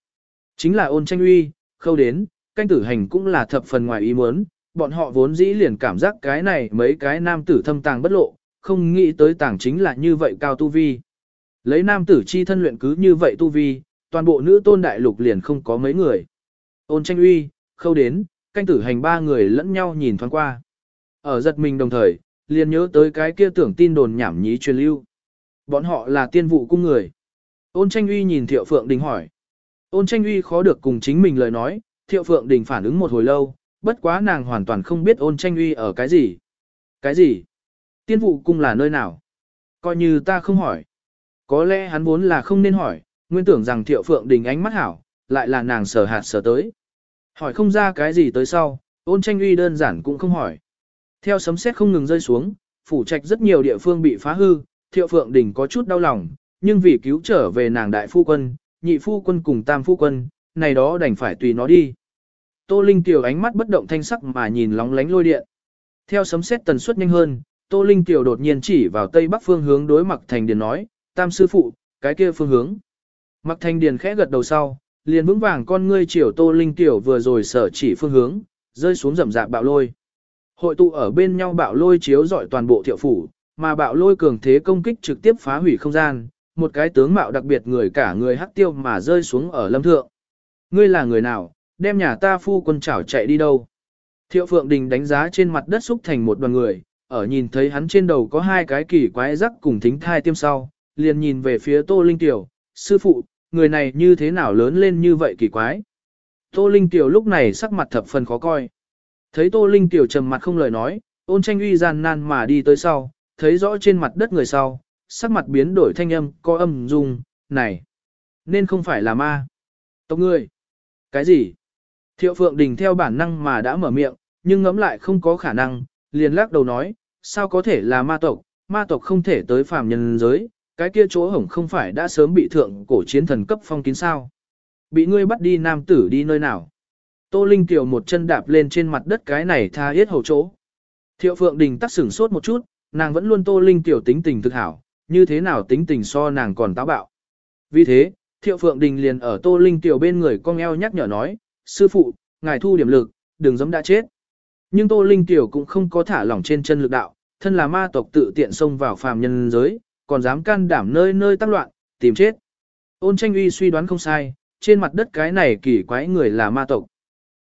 Chính là ôn tranh uy, khâu đến, canh tử hành cũng là thập phần ngoài ý muốn, bọn họ vốn dĩ liền cảm giác cái này mấy cái nam tử thâm tàng bất lộ, không nghĩ tới tàng chính là như vậy cao tu vi. Lấy nam tử chi thân luyện cứ như vậy tu vi, toàn bộ nữ tôn đại lục liền không có mấy người. Ôn tranh uy, khâu đến, canh tử hành ba người lẫn nhau nhìn thoáng qua. Ở giật mình đồng thời, liền nhớ tới cái kia tưởng tin đồn nhảm nhí truyền lưu. Bọn họ là tiên vụ cung người. Ôn tranh uy nhìn thiệu phượng đình hỏi. Ôn tranh uy khó được cùng chính mình lời nói, thiệu phượng đình phản ứng một hồi lâu, bất quá nàng hoàn toàn không biết ôn tranh uy ở cái gì. Cái gì? Tiên vụ cung là nơi nào? Coi như ta không hỏi. Có lẽ hắn vốn là không nên hỏi, nguyên tưởng rằng thiệu phượng đình ánh mắt hảo, lại là nàng sở hạt sở tới. Hỏi không ra cái gì tới sau, ôn tranh uy đơn giản cũng không hỏi. Theo sấm sét không ngừng rơi xuống, phủ trạch rất nhiều địa phương bị phá hư, thiệu phượng đình có chút đau lòng, nhưng vì cứu trở về nàng đại phu quân, nhị phu quân cùng tam phu quân, này đó đành phải tùy nó đi. Tô Linh Tiểu ánh mắt bất động thanh sắc mà nhìn lóng lánh lôi điện. Theo sấm sét tần suất nhanh hơn, Tô Linh Tiểu đột nhiên chỉ vào tây bắc phương hướng đối mặt thành điền nói, tam sư phụ, cái kia phương hướng. Mặc Thanh điền khẽ gật đầu sau, liền vững vàng con ngươi chiều Tô Linh Tiểu vừa rồi sở chỉ phương hướng, rơi xuống rầm rạp bạo lôi. Hội tụ ở bên nhau bạo lôi chiếu rọi toàn bộ thiệu phủ, mà bạo lôi cường thế công kích trực tiếp phá hủy không gian, một cái tướng mạo đặc biệt người cả người hắc tiêu mà rơi xuống ở lâm thượng. Ngươi là người nào, đem nhà ta phu quân chảo chạy đi đâu? Thiệu Phượng Đình đánh giá trên mặt đất xúc thành một đoàn người, ở nhìn thấy hắn trên đầu có hai cái kỳ quái rắc cùng thính thai tiêm sau, liền nhìn về phía Tô Linh Tiểu, sư phụ, người này như thế nào lớn lên như vậy kỳ quái. Tô Linh Tiểu lúc này sắc mặt thập phần khó coi. Thấy Tô Linh Tiểu trầm mặt không lời nói, ôn tranh uy gian nan mà đi tới sau, thấy rõ trên mặt đất người sau, sắc mặt biến đổi thanh âm, có âm dung, này, nên không phải là ma. Tộc ngươi, cái gì? Thiệu Phượng Đình theo bản năng mà đã mở miệng, nhưng ngẫm lại không có khả năng, liền lắc đầu nói, sao có thể là ma tộc, ma tộc không thể tới phàm nhân giới, cái kia chỗ hổng không phải đã sớm bị thượng cổ chiến thần cấp phong kín sao. Bị ngươi bắt đi nam tử đi nơi nào. Tô Linh Tiểu một chân đạp lên trên mặt đất cái này tha yết hầu chỗ. Thiệu Phượng Đình tắc sửng sốt một chút, nàng vẫn luôn Tô Linh Tiểu tính tình thực hảo, như thế nào tính tình so nàng còn táo bạo. Vì thế, Thiệu Phượng Đình liền ở Tô Linh Tiểu bên người cong eo nhắc nhở nói, sư phụ, ngài thu điểm lực, đừng giống đã chết. Nhưng Tô Linh Tiểu cũng không có thả lỏng trên chân lực đạo, thân là ma tộc tự tiện xông vào phàm nhân giới, còn dám can đảm nơi nơi tác loạn, tìm chết. Ôn tranh uy suy đoán không sai, trên mặt đất cái này kỳ quái người là ma tộc.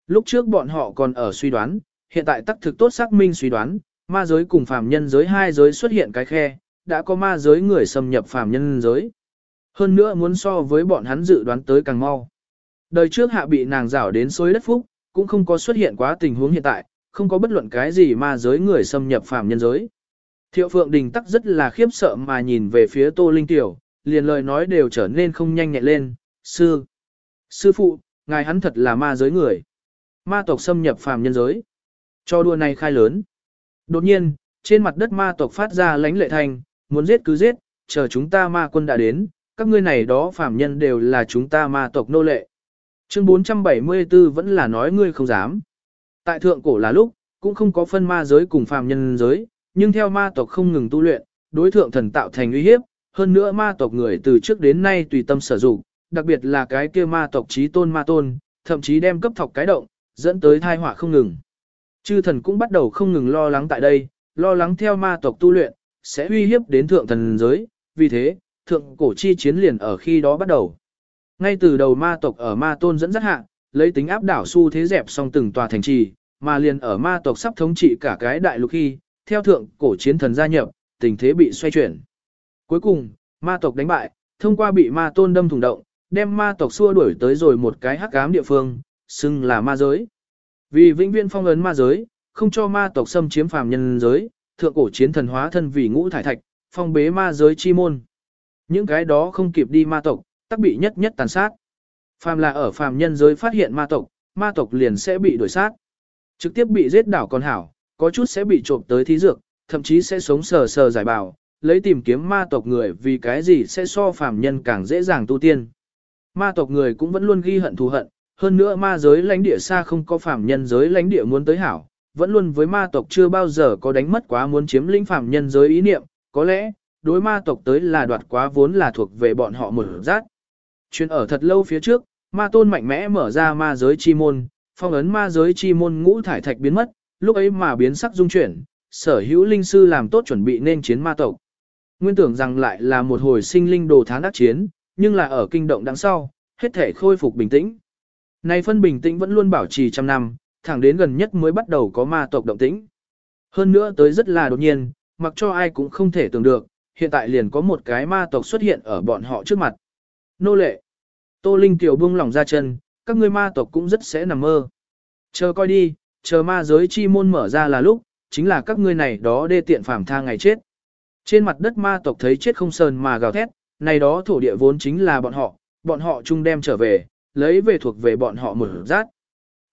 Lúc trước bọn họ còn ở suy đoán, hiện tại tắc thực tốt xác minh suy đoán, ma giới cùng phàm nhân giới hai giới xuất hiện cái khe, đã có ma giới người xâm nhập phàm nhân giới. Hơn nữa muốn so với bọn hắn dự đoán tới càng mau. Đời trước hạ bị nàng rảo đến xối đất phúc, cũng không có xuất hiện quá tình huống hiện tại, không có bất luận cái gì ma giới người xâm nhập phàm nhân giới. Thiệu Phượng Đình tắc rất là khiếp sợ mà nhìn về phía Tô Linh Tiểu, liền lời nói đều trở nên không nhanh nhẹn lên, sư. Sư phụ, ngài hắn thật là ma giới người. Ma tộc xâm nhập phàm nhân giới. Cho đua này khai lớn. Đột nhiên, trên mặt đất ma tộc phát ra lánh lệ thành, muốn giết cứ giết, chờ chúng ta ma quân đã đến, các ngươi này đó phàm nhân đều là chúng ta ma tộc nô lệ. Chương 474 vẫn là nói ngươi không dám. Tại thượng cổ là lúc, cũng không có phân ma giới cùng phàm nhân giới, nhưng theo ma tộc không ngừng tu luyện, đối thượng thần tạo thành uy hiếp, hơn nữa ma tộc người từ trước đến nay tùy tâm sử dụng, đặc biệt là cái kia ma tộc trí tôn ma tôn, thậm chí đem cấp thọc cái động, dẫn tới thai họa không ngừng. Chư thần cũng bắt đầu không ngừng lo lắng tại đây, lo lắng theo ma tộc tu luyện, sẽ uy hiếp đến thượng thần giới, vì thế, thượng cổ chi chiến liền ở khi đó bắt đầu. Ngay từ đầu ma tộc ở ma tôn dẫn dắt hạ, lấy tính áp đảo su thế dẹp xong từng tòa thành trì, mà liền ở ma tộc sắp thống trị cả cái đại lục khi, theo thượng cổ chiến thần gia nhập, tình thế bị xoay chuyển. Cuối cùng, ma tộc đánh bại, thông qua bị ma tôn đâm thủng động, đem ma tộc xua đuổi tới rồi một cái hắc ám địa phương, xưng là ma giới. Vì vĩnh viễn phong ấn ma giới, không cho ma tộc xâm chiếm phàm nhân giới, thượng cổ chiến thần hóa thân vì ngũ thải thạch, phong bế ma giới chi môn. Những cái đó không kịp đi ma tộc, tắc bị nhất nhất tàn sát. Phàm là ở phàm nhân giới phát hiện ma tộc, ma tộc liền sẽ bị đuổi sát. Trực tiếp bị giết đảo còn hảo, có chút sẽ bị trộm tới thí dược, thậm chí sẽ sống sờ sờ giải bảo, lấy tìm kiếm ma tộc người vì cái gì sẽ so phàm nhân càng dễ dàng tu tiên. Ma tộc người cũng vẫn luôn ghi hận thù hận, hơn nữa ma giới lãnh địa xa không có phàm nhân giới lãnh địa muốn tới hảo, vẫn luôn với ma tộc chưa bao giờ có đánh mất quá muốn chiếm lĩnh phàm nhân giới ý niệm, có lẽ, đối ma tộc tới là đoạt quá vốn là thuộc về bọn họ một rát. Chuyện ở thật lâu phía trước, ma tôn mạnh mẽ mở ra ma giới chi môn, phong ấn ma giới chi môn ngũ thải thạch biến mất, lúc ấy mà biến sắc dung chuyển, sở hữu linh sư làm tốt chuẩn bị nên chiến ma tộc. Nguyên tưởng rằng lại là một hồi sinh linh đồ thán đắc chiến, nhưng là ở kinh động đằng sau, hết thể khôi phục bình tĩnh. Này phân bình tĩnh vẫn luôn bảo trì trăm năm, thẳng đến gần nhất mới bắt đầu có ma tộc động tĩnh. Hơn nữa tới rất là đột nhiên, mặc cho ai cũng không thể tưởng được, hiện tại liền có một cái ma tộc xuất hiện ở bọn họ trước mặt. Nô lệ. Tô Linh tiểu buông lỏng ra chân, các ngươi ma tộc cũng rất sẽ nằm mơ. Chờ coi đi, chờ ma giới chi môn mở ra là lúc, chính là các ngươi này đó đê tiện phàm tha ngày chết. Trên mặt đất ma tộc thấy chết không sờn mà gào thét, này đó thổ địa vốn chính là bọn họ, bọn họ chung đem trở về, lấy về thuộc về bọn họ một rát.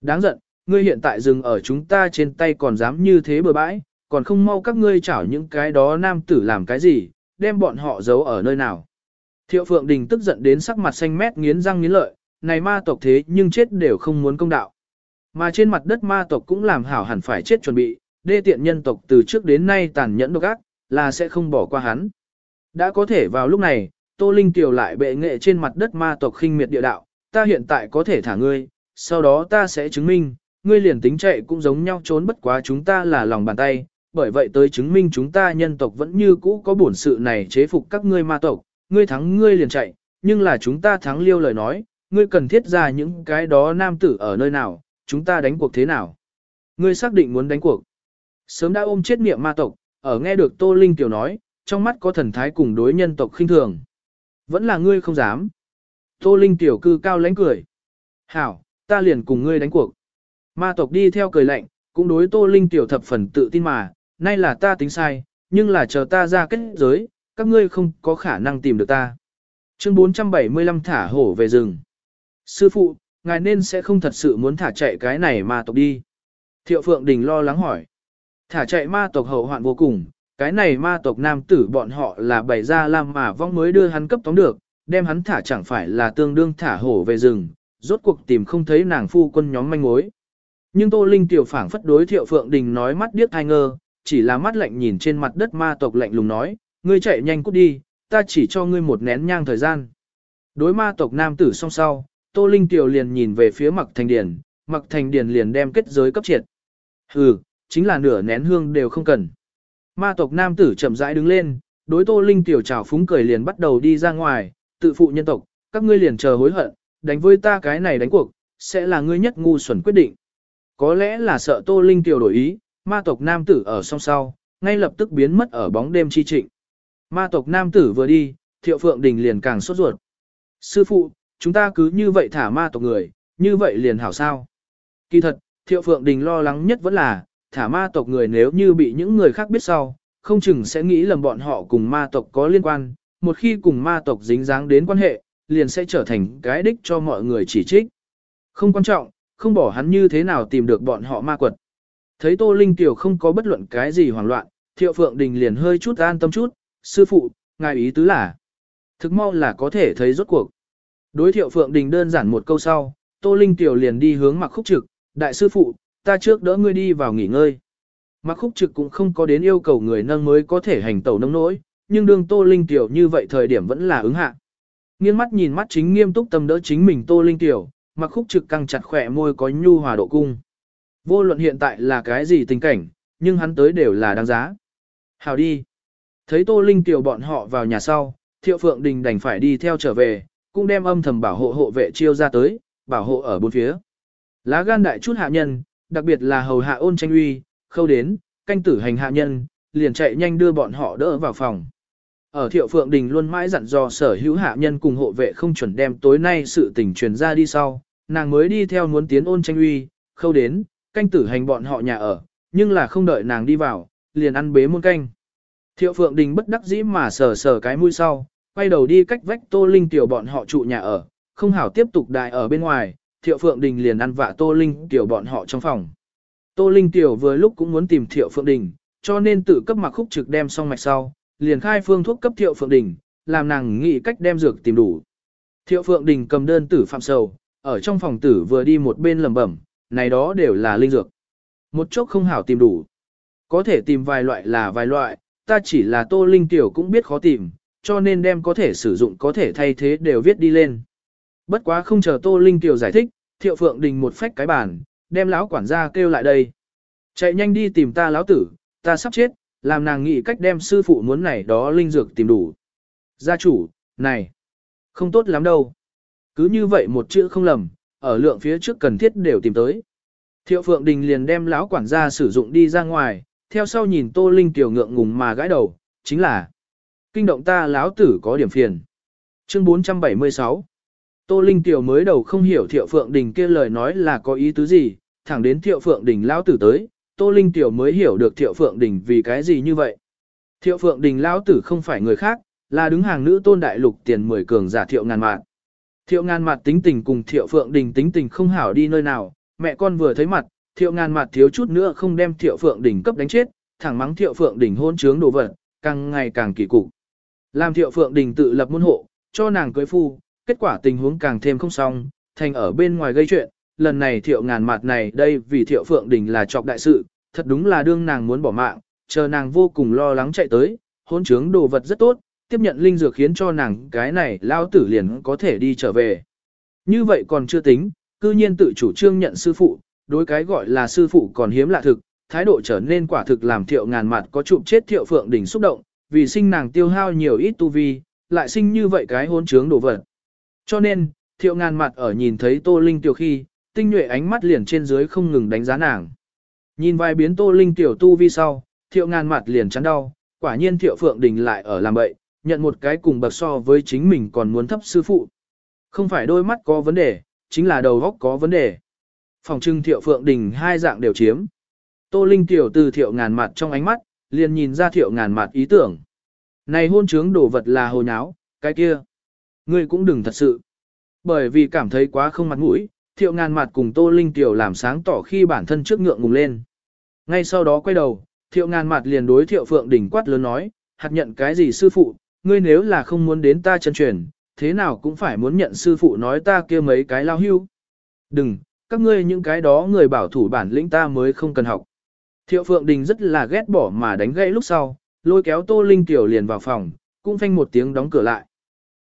Đáng giận, ngươi hiện tại dừng ở chúng ta trên tay còn dám như thế bừa bãi, còn không mau các ngươi chảo những cái đó nam tử làm cái gì, đem bọn họ giấu ở nơi nào. Thiệu Phượng Đình tức giận đến sắc mặt xanh mét nghiến răng nghiến lợi, này ma tộc thế nhưng chết đều không muốn công đạo. Mà trên mặt đất ma tộc cũng làm hảo hẳn phải chết chuẩn bị, đê tiện nhân tộc từ trước đến nay tàn nhẫn độc ác, là sẽ không bỏ qua hắn. Đã có thể vào lúc này, Tô Linh tiểu lại bệ nghệ trên mặt đất ma tộc khinh miệt địa đạo, ta hiện tại có thể thả ngươi, sau đó ta sẽ chứng minh, ngươi liền tính chạy cũng giống nhau trốn bất quá chúng ta là lòng bàn tay, bởi vậy tới chứng minh chúng ta nhân tộc vẫn như cũ có bổn sự này chế phục các ngươi ma tộc, ngươi thắng ngươi liền chạy, nhưng là chúng ta thắng liêu lời nói, ngươi cần thiết ra những cái đó nam tử ở nơi nào, chúng ta đánh cuộc thế nào. Ngươi xác định muốn đánh cuộc. Sớm đã ôm chết miệng ma tộc, ở nghe được Tô Linh tiểu nói, trong mắt có thần thái cùng đối nhân tộc khinh thường. Vẫn là ngươi không dám. Tô Linh tiểu cư cao lãnh cười. Hảo, ta liền cùng ngươi đánh cuộc. Ma tộc đi theo cười lạnh, cũng đối Tô Linh tiểu thập phần tự tin mà, nay là ta tính sai, nhưng là chờ ta ra kết giới, các ngươi không có khả năng tìm được ta. Chương 475 thả hổ về rừng. Sư phụ, ngài nên sẽ không thật sự muốn thả chạy cái này ma tộc đi. Thiệu Phượng Đình lo lắng hỏi. Thả chạy ma tộc hậu hoạn vô cùng, cái này ma tộc nam tử bọn họ là bày ra làm mà vong mới đưa hắn cấp tóm được, đem hắn thả chẳng phải là tương đương thả hổ về rừng, rốt cuộc tìm không thấy nàng phu quân nhóm manh mối. Nhưng Tô Linh tiểu phảng phất đối Thiệu Phượng Đình nói mắt điếc thai ngơ, chỉ là mắt lạnh nhìn trên mặt đất ma tộc lạnh lùng nói, ngươi chạy nhanh cút đi, ta chỉ cho ngươi một nén nhang thời gian. Đối ma tộc nam tử song sau, Tô Linh tiểu liền nhìn về phía Mặc Thành Điền, Mặc Thành Điền liền đem kết giới cấp triệt. Hừ, chính là nửa nén hương đều không cần. Ma tộc nam tử chậm rãi đứng lên, đối Tô Linh tiểu trào phúng cười liền bắt đầu đi ra ngoài, tự phụ nhân tộc, các ngươi liền chờ hối hận, đánh với ta cái này đánh cuộc, sẽ là ngươi nhất ngu xuẩn quyết định. Có lẽ là sợ Tô Linh tiểu đổi ý, ma tộc nam tử ở song sau, ngay lập tức biến mất ở bóng đêm chi trịnh. Ma tộc nam tử vừa đi, Thiệu Phượng Đình liền càng sốt ruột. Sư phụ, chúng ta cứ như vậy thả ma tộc người, như vậy liền hảo sao. Kỳ thật, Thiệu Phượng Đình lo lắng nhất vẫn là, thả ma tộc người nếu như bị những người khác biết sau, không chừng sẽ nghĩ lầm bọn họ cùng ma tộc có liên quan, một khi cùng ma tộc dính dáng đến quan hệ, liền sẽ trở thành cái đích cho mọi người chỉ trích. Không quan trọng, không bỏ hắn như thế nào tìm được bọn họ ma quật. Thấy Tô Linh Tiểu không có bất luận cái gì hoảng loạn, Thiệu Phượng Đình liền hơi chút an tâm chút, sư phụ, ngài ý tứ là, thực mau là có thể thấy rốt cuộc. Đối Thiệu Phượng Đình đơn giản một câu sau, Tô Linh Tiểu liền đi hướng mặc khúc trực, đại sư phụ, ta trước đỡ ngươi đi vào nghỉ ngơi. Mặc khúc trực cũng không có đến yêu cầu người nâng mới có thể hành tẩu nông nỗi, nhưng đương Tô Linh Tiểu như vậy thời điểm vẫn là ứng hạ. Nghiêng mắt nhìn mắt chính nghiêm túc tâm đỡ chính mình Tô Linh Tiểu, mặc khúc trực căng chặt khỏe môi có nhu hòa độ cung. Vô luận hiện tại là cái gì tình cảnh, nhưng hắn tới đều là đáng giá. Hào đi. Thấy Tô Linh Tiểu bọn họ vào nhà sau, Thiệu Phượng Đình đành phải đi theo trở về, cũng đem âm thầm bảo hộ hộ vệ chiêu ra tới, bảo hộ ở bốn phía. Lá gan đại chút hạ nhân, đặc biệt là hầu hạ ôn tranh uy, khâu đến, canh tử hành hạ nhân, liền chạy nhanh đưa bọn họ đỡ vào phòng. Ở Thiệu Phượng Đình luôn mãi dặn dò sở hữu hạ nhân cùng hộ vệ không chuẩn đem tối nay sự tình truyền ra đi sau, nàng mới đi theo muốn tiến ôn tranh uy, khâu đến, canh tử hành bọn họ nhà ở, nhưng là không đợi nàng đi vào, liền ăn bế muôn canh. Thiệu Phượng Đình bất đắc dĩ mà sờ sờ cái mũi sau, quay đầu đi cách vách Tô Linh tiểu bọn họ trụ nhà ở, không hảo tiếp tục đại ở bên ngoài, Thiệu Phượng Đình liền ăn vạ Tô Linh tiểu bọn họ trong phòng. Tô Linh tiểu vừa lúc cũng muốn tìm Thiệu Phượng Đình, cho nên tự cấp mặc khúc trực đem xong mạch sau, liền khai phương thuốc cấp Thiệu Phượng Đình, làm nàng nghĩ cách đem dược tìm đủ. Thiệu Phượng Đình cầm đơn tử phạm sầu, ở trong phòng tử vừa đi một bên lẩm bẩm, này đó đều là linh dược. Một chốc không hảo tìm đủ. Có thể tìm vài loại là vài loại, ta chỉ là tô linh tiểu cũng biết khó tìm, cho nên đem có thể sử dụng có thể thay thế đều viết đi lên. Bất quá không chờ tô linh Kiều giải thích, thiệu phượng đình một phách cái bàn, đem lão quản gia kêu lại đây. Chạy nhanh đi tìm ta lão tử, ta sắp chết, làm nàng nghĩ cách đem sư phụ muốn này đó linh dược tìm đủ. Gia chủ, này, không tốt lắm đâu. Cứ như vậy một chữ không lầm, ở lượng phía trước cần thiết đều tìm tới. Thiệu Phượng Đình liền đem lão quản gia sử dụng đi ra ngoài, theo sau nhìn Tô Linh tiểu ngượng ngùng mà gãi đầu, chính là kinh động ta lão tử có điểm phiền. Chương 476 Tô Linh tiểu mới đầu không hiểu Thiệu Phượng Đình kia lời nói là có ý tứ gì, thẳng đến Thiệu Phượng Đình lão tử tới, Tô Linh tiểu mới hiểu được Thiệu Phượng Đình vì cái gì như vậy. Thiệu Phượng Đình lão tử không phải người khác, là đứng hàng nữ tôn đại lục tiền mười cường giả Thiệu ngàn mạn. Thiệu ngàn mạt tính tình cùng Thiệu Phượng Đình tính tình không hảo đi nơi nào, mẹ con vừa thấy mặt, Thiệu ngàn mạt thiếu chút nữa không đem Thiệu Phượng Đình cấp đánh chết, thẳng mắng Thiệu Phượng Đình hôn trướng đồ vật, càng ngày càng kỳ cục. Làm Thiệu Phượng Đình tự lập môn hộ, cho nàng cưới phu, kết quả tình huống càng thêm không xong, thành ở bên ngoài gây chuyện, lần này Thiệu ngàn mặt này đây vì Thiệu Phượng Đình là trọc đại sự, thật đúng là đương nàng muốn bỏ mạng, chờ nàng vô cùng lo lắng chạy tới, hôn trướng đồ vật rất tốt, tiếp nhận linh dược khiến cho nàng cái này lao tử liền có thể đi trở về. Như vậy còn chưa tính, cư nhiên tự chủ trương nhận sư phụ, đối cái gọi là sư phụ còn hiếm lạ thực, thái độ trở nên quả thực làm thiệu ngàn mặt có chụp chết thiệu phượng đỉnh xúc động, vì sinh nàng tiêu hao nhiều ít tu vi, lại sinh như vậy cái hôn trướng đồ vật. Cho nên, thiệu ngàn mặt ở nhìn thấy tô linh tiểu khi, tinh nhuệ ánh mắt liền trên dưới không ngừng đánh giá nàng. Nhìn vài biến tô linh tiểu tu vi sau, thiệu ngàn mặt liền chắn đau, quả nhiên thiệu phượng đình lại ở làm bậy, nhận một cái cùng bậc so với chính mình còn muốn thấp sư phụ. Không phải đôi mắt có vấn đề, chính là đầu óc có vấn đề. Phòng trưng thiệu phượng đình hai dạng đều chiếm. Tô Linh tiểu từ thiệu ngàn mặt trong ánh mắt, liền nhìn ra thiệu ngàn mặt ý tưởng. Này hôn trướng đồ vật là hồ nháo, cái kia. Ngươi cũng đừng thật sự. Bởi vì cảm thấy quá không mặt mũi, thiệu ngàn mặt cùng Tô Linh tiểu làm sáng tỏ khi bản thân trước ngượng ngùng lên. Ngay sau đó quay đầu, thiệu ngàn mặt liền đối thiệu phượng đỉnh quát lớn nói, hạt nhận cái gì sư phụ, ngươi nếu là không muốn đến ta chân truyền, thế nào cũng phải muốn nhận sư phụ nói ta kia mấy cái lao hưu. Đừng, các ngươi những cái đó người bảo thủ bản lĩnh ta mới không cần học. Thiệu Phượng Đình rất là ghét bỏ mà đánh gãy lúc sau, lôi kéo Tô Linh Tiểu liền vào phòng, cũng phanh một tiếng đóng cửa lại.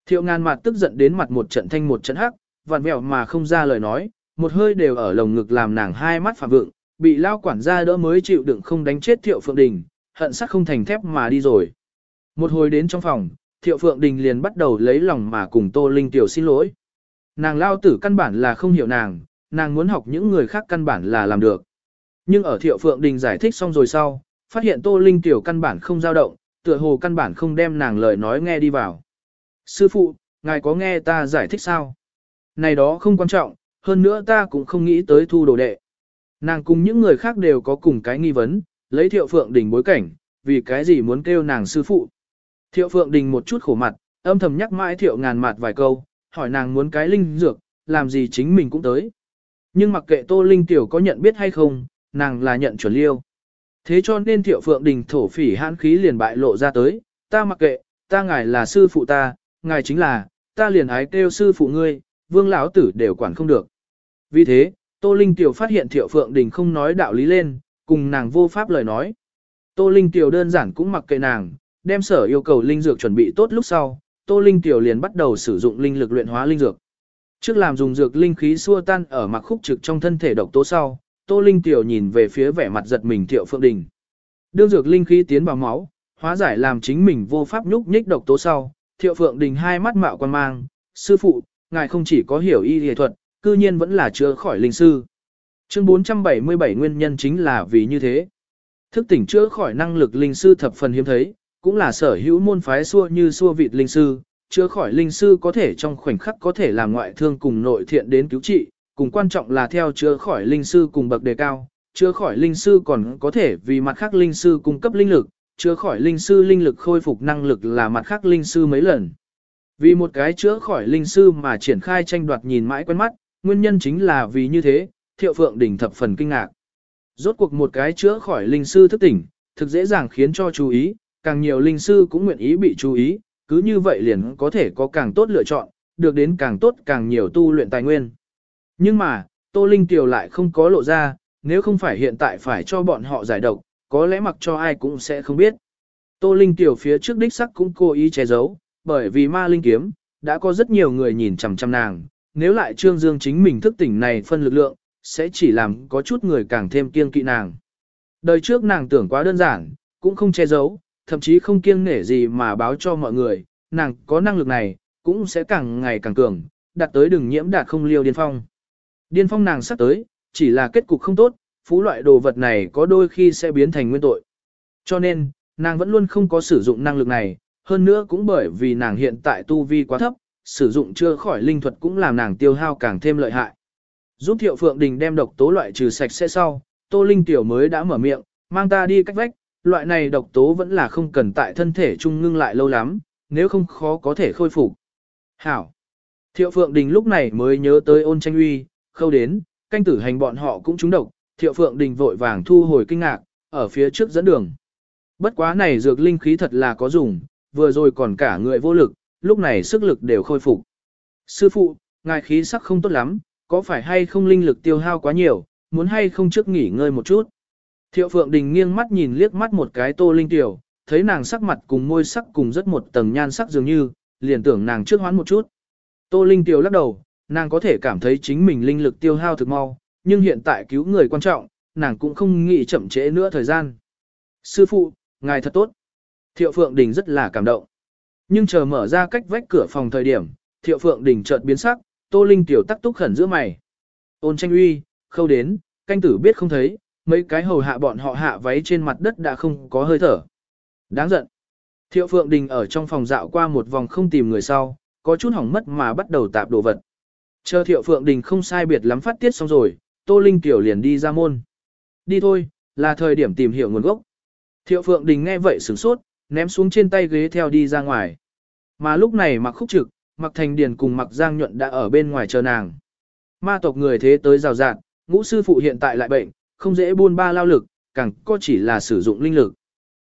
Thiệu ngàn mặt tức giận đến mặt một trận thanh một trận hắc, vặn vẹo mà không ra lời nói, một hơi đều ở lồng ngực làm nàng hai mắt phạm vượng, bị lao quản gia đỡ mới chịu đựng không đánh chết Thiệu Phượng Đình, hận sắc không thành thép mà đi rồi. Một hồi đến trong phòng, Thiệu Phượng Đình liền bắt đầu lấy lòng mà cùng Tô Linh Tiểu xin lỗi. Nàng lao tử căn bản là không hiểu nàng, nàng muốn học những người khác căn bản là làm được. Nhưng ở Thiệu Phượng Đình giải thích xong rồi sau, phát hiện Tô Linh Tiểu căn bản không dao động, tựa hồ căn bản không đem nàng lời nói nghe đi vào. Sư phụ, ngài có nghe ta giải thích sao? Này đó không quan trọng, hơn nữa ta cũng không nghĩ tới thu đồ đệ. Nàng cùng những người khác đều có cùng cái nghi vấn, lấy Thiệu Phượng Đình bối cảnh, vì cái gì muốn kêu nàng sư phụ. Thiệu Phượng Đình một chút khổ mặt, âm thầm nhắc mãi Thiệu ngàn mặt vài câu, hỏi nàng muốn cái linh dược, làm gì chính mình cũng tới. Nhưng mặc kệ Tô Linh Tiểu có nhận biết hay không, nàng là nhận chuẩn liêu. Thế cho nên Thiệu Phượng Đình thổ phỉ hãn khí liền bại lộ ra tới, ta mặc kệ, ta ngài là sư phụ ta, ngài chính là, ta liền ái kêu sư phụ ngươi, vương lão tử đều quản không được. Vì thế, Tô Linh Tiểu phát hiện Thiệu Phượng Đình không nói đạo lý lên, cùng nàng vô pháp lời nói. Tô Linh Tiểu đơn giản cũng mặc kệ nàng, đem sở yêu cầu linh dược chuẩn bị tốt lúc sau, Tô Linh Tiểu liền bắt đầu sử dụng linh lực luyện hóa linh dược. Trước làm dùng dược linh khí xua tan ở mặc khúc trực trong thân thể độc tố sau, Tô Linh Tiểu nhìn về phía vẻ mặt giật mình Thiệu Phượng Đình. Đương dược linh khí tiến vào máu, hóa giải làm chính mình vô pháp nhúc nhích độc tố sau, Thiệu Phượng Đình hai mắt mạo quan mang, sư phụ, ngài không chỉ có hiểu y y thuật, cư nhiên vẫn là chữa khỏi linh sư. Chương 477 nguyên nhân chính là vì như thế. Thức tỉnh chữa khỏi năng lực linh sư thập phần hiếm thấy, cũng là sở hữu môn phái xua như xua vịt linh sư, chữa khỏi linh sư có thể trong khoảnh khắc có thể làm ngoại thương cùng nội thiện đến cứu trị, cùng quan trọng là theo chữa khỏi linh sư cùng bậc đề cao, chữa khỏi linh sư còn có thể vì mặt khác linh sư cung cấp linh lực, chữa khỏi linh sư linh lực khôi phục năng lực là mặt khác linh sư mấy lần. Vì một cái chữa khỏi linh sư mà triển khai tranh đoạt nhìn mãi quen mắt, nguyên nhân chính là vì như thế, thiệu phượng đỉnh thập phần kinh ngạc. Rốt cuộc một cái chữa khỏi linh sư thức tỉnh, thực dễ dàng khiến cho chú ý, càng nhiều linh sư cũng nguyện ý bị chú ý, cứ như vậy liền có thể có càng tốt lựa chọn, được đến càng tốt càng nhiều tu luyện tài nguyên. Nhưng mà, Tô Linh Tiểu lại không có lộ ra, nếu không phải hiện tại phải cho bọn họ giải độc, có lẽ mặc cho ai cũng sẽ không biết. Tô Linh Tiểu phía trước đích sắc cũng cố ý che giấu, bởi vì ma linh kiếm, đã có rất nhiều người nhìn chằm chằm nàng, nếu lại Trương Dương chính mình thức tỉnh này phân lực lượng, sẽ chỉ làm có chút người càng thêm kiêng kỵ nàng. Đời trước nàng tưởng quá đơn giản, cũng không che giấu, thậm chí không kiêng nể gì mà báo cho mọi người, nàng có năng lực này, cũng sẽ càng ngày càng cường, đạt tới đừng nhiễm đạt không liêu điên phong. Điên phong nàng sắp tới, chỉ là kết cục không tốt, phú loại đồ vật này có đôi khi sẽ biến thành nguyên tội. Cho nên, nàng vẫn luôn không có sử dụng năng lực này, hơn nữa cũng bởi vì nàng hiện tại tu vi quá thấp, sử dụng chưa khỏi linh thuật cũng làm nàng tiêu hao càng thêm lợi hại. Giúp Thiệu Phượng Đình đem độc tố loại trừ sạch sẽ sau, Tô Linh Tiểu mới đã mở miệng, mang ta đi cách vách, loại này độc tố vẫn là không cần tại thân thể trung ngưng lại lâu lắm, nếu không khó có thể khôi phục. Hảo. Thiệu Phượng Đình lúc này mới nhớ tới ôn tranh uy, khâu đến, canh tử hành bọn họ cũng trúng độc, Thiệu Phượng Đình vội vàng thu hồi kinh ngạc, ở phía trước dẫn đường. Bất quá này dược linh khí thật là có dùng, vừa rồi còn cả người vô lực, lúc này sức lực đều khôi phục. Sư phụ, ngài khí sắc không tốt lắm, có phải hay không linh lực tiêu hao quá nhiều, muốn hay không trước nghỉ ngơi một chút. Thiệu Phượng Đình nghiêng mắt nhìn liếc mắt một cái tô linh tiểu, thấy nàng sắc mặt cùng môi sắc cùng rất một tầng nhan sắc dường như, liền tưởng nàng trước hoán một chút. Tô linh tiểu lắc đầu, nàng có thể cảm thấy chính mình linh lực tiêu hao thực mau, nhưng hiện tại cứu người quan trọng, nàng cũng không nghĩ chậm trễ nữa thời gian. Sư phụ, ngài thật tốt. Thiệu Phượng Đình rất là cảm động. Nhưng chờ mở ra cách vách cửa phòng thời điểm, Thiệu Phượng Đình chợt biến sắc, Tô Linh tiểu tắc túc khẩn giữa mày. Ôn tranh uy, khâu đến, canh tử biết không thấy, mấy cái hầu hạ bọn họ hạ váy trên mặt đất đã không có hơi thở. Đáng giận. Thiệu Phượng Đình ở trong phòng dạo qua một vòng không tìm người sau, có chút hỏng mất mà bắt đầu tạp đồ vật. Chờ Thiệu Phượng Đình không sai biệt lắm phát tiết xong rồi, Tô Linh tiểu liền đi ra môn. Đi thôi, là thời điểm tìm hiểu nguồn gốc. Thiệu Phượng Đình nghe vậy sửng sốt, ném xuống trên tay ghế theo đi ra ngoài. Mà lúc này mặc khúc trực, mặc thành điền cùng mặc giang nhuận đã ở bên ngoài chờ nàng. Ma tộc người thế tới rào rạt, ngũ sư phụ hiện tại lại bệnh, không dễ buôn ba lao lực, càng có chỉ là sử dụng linh lực.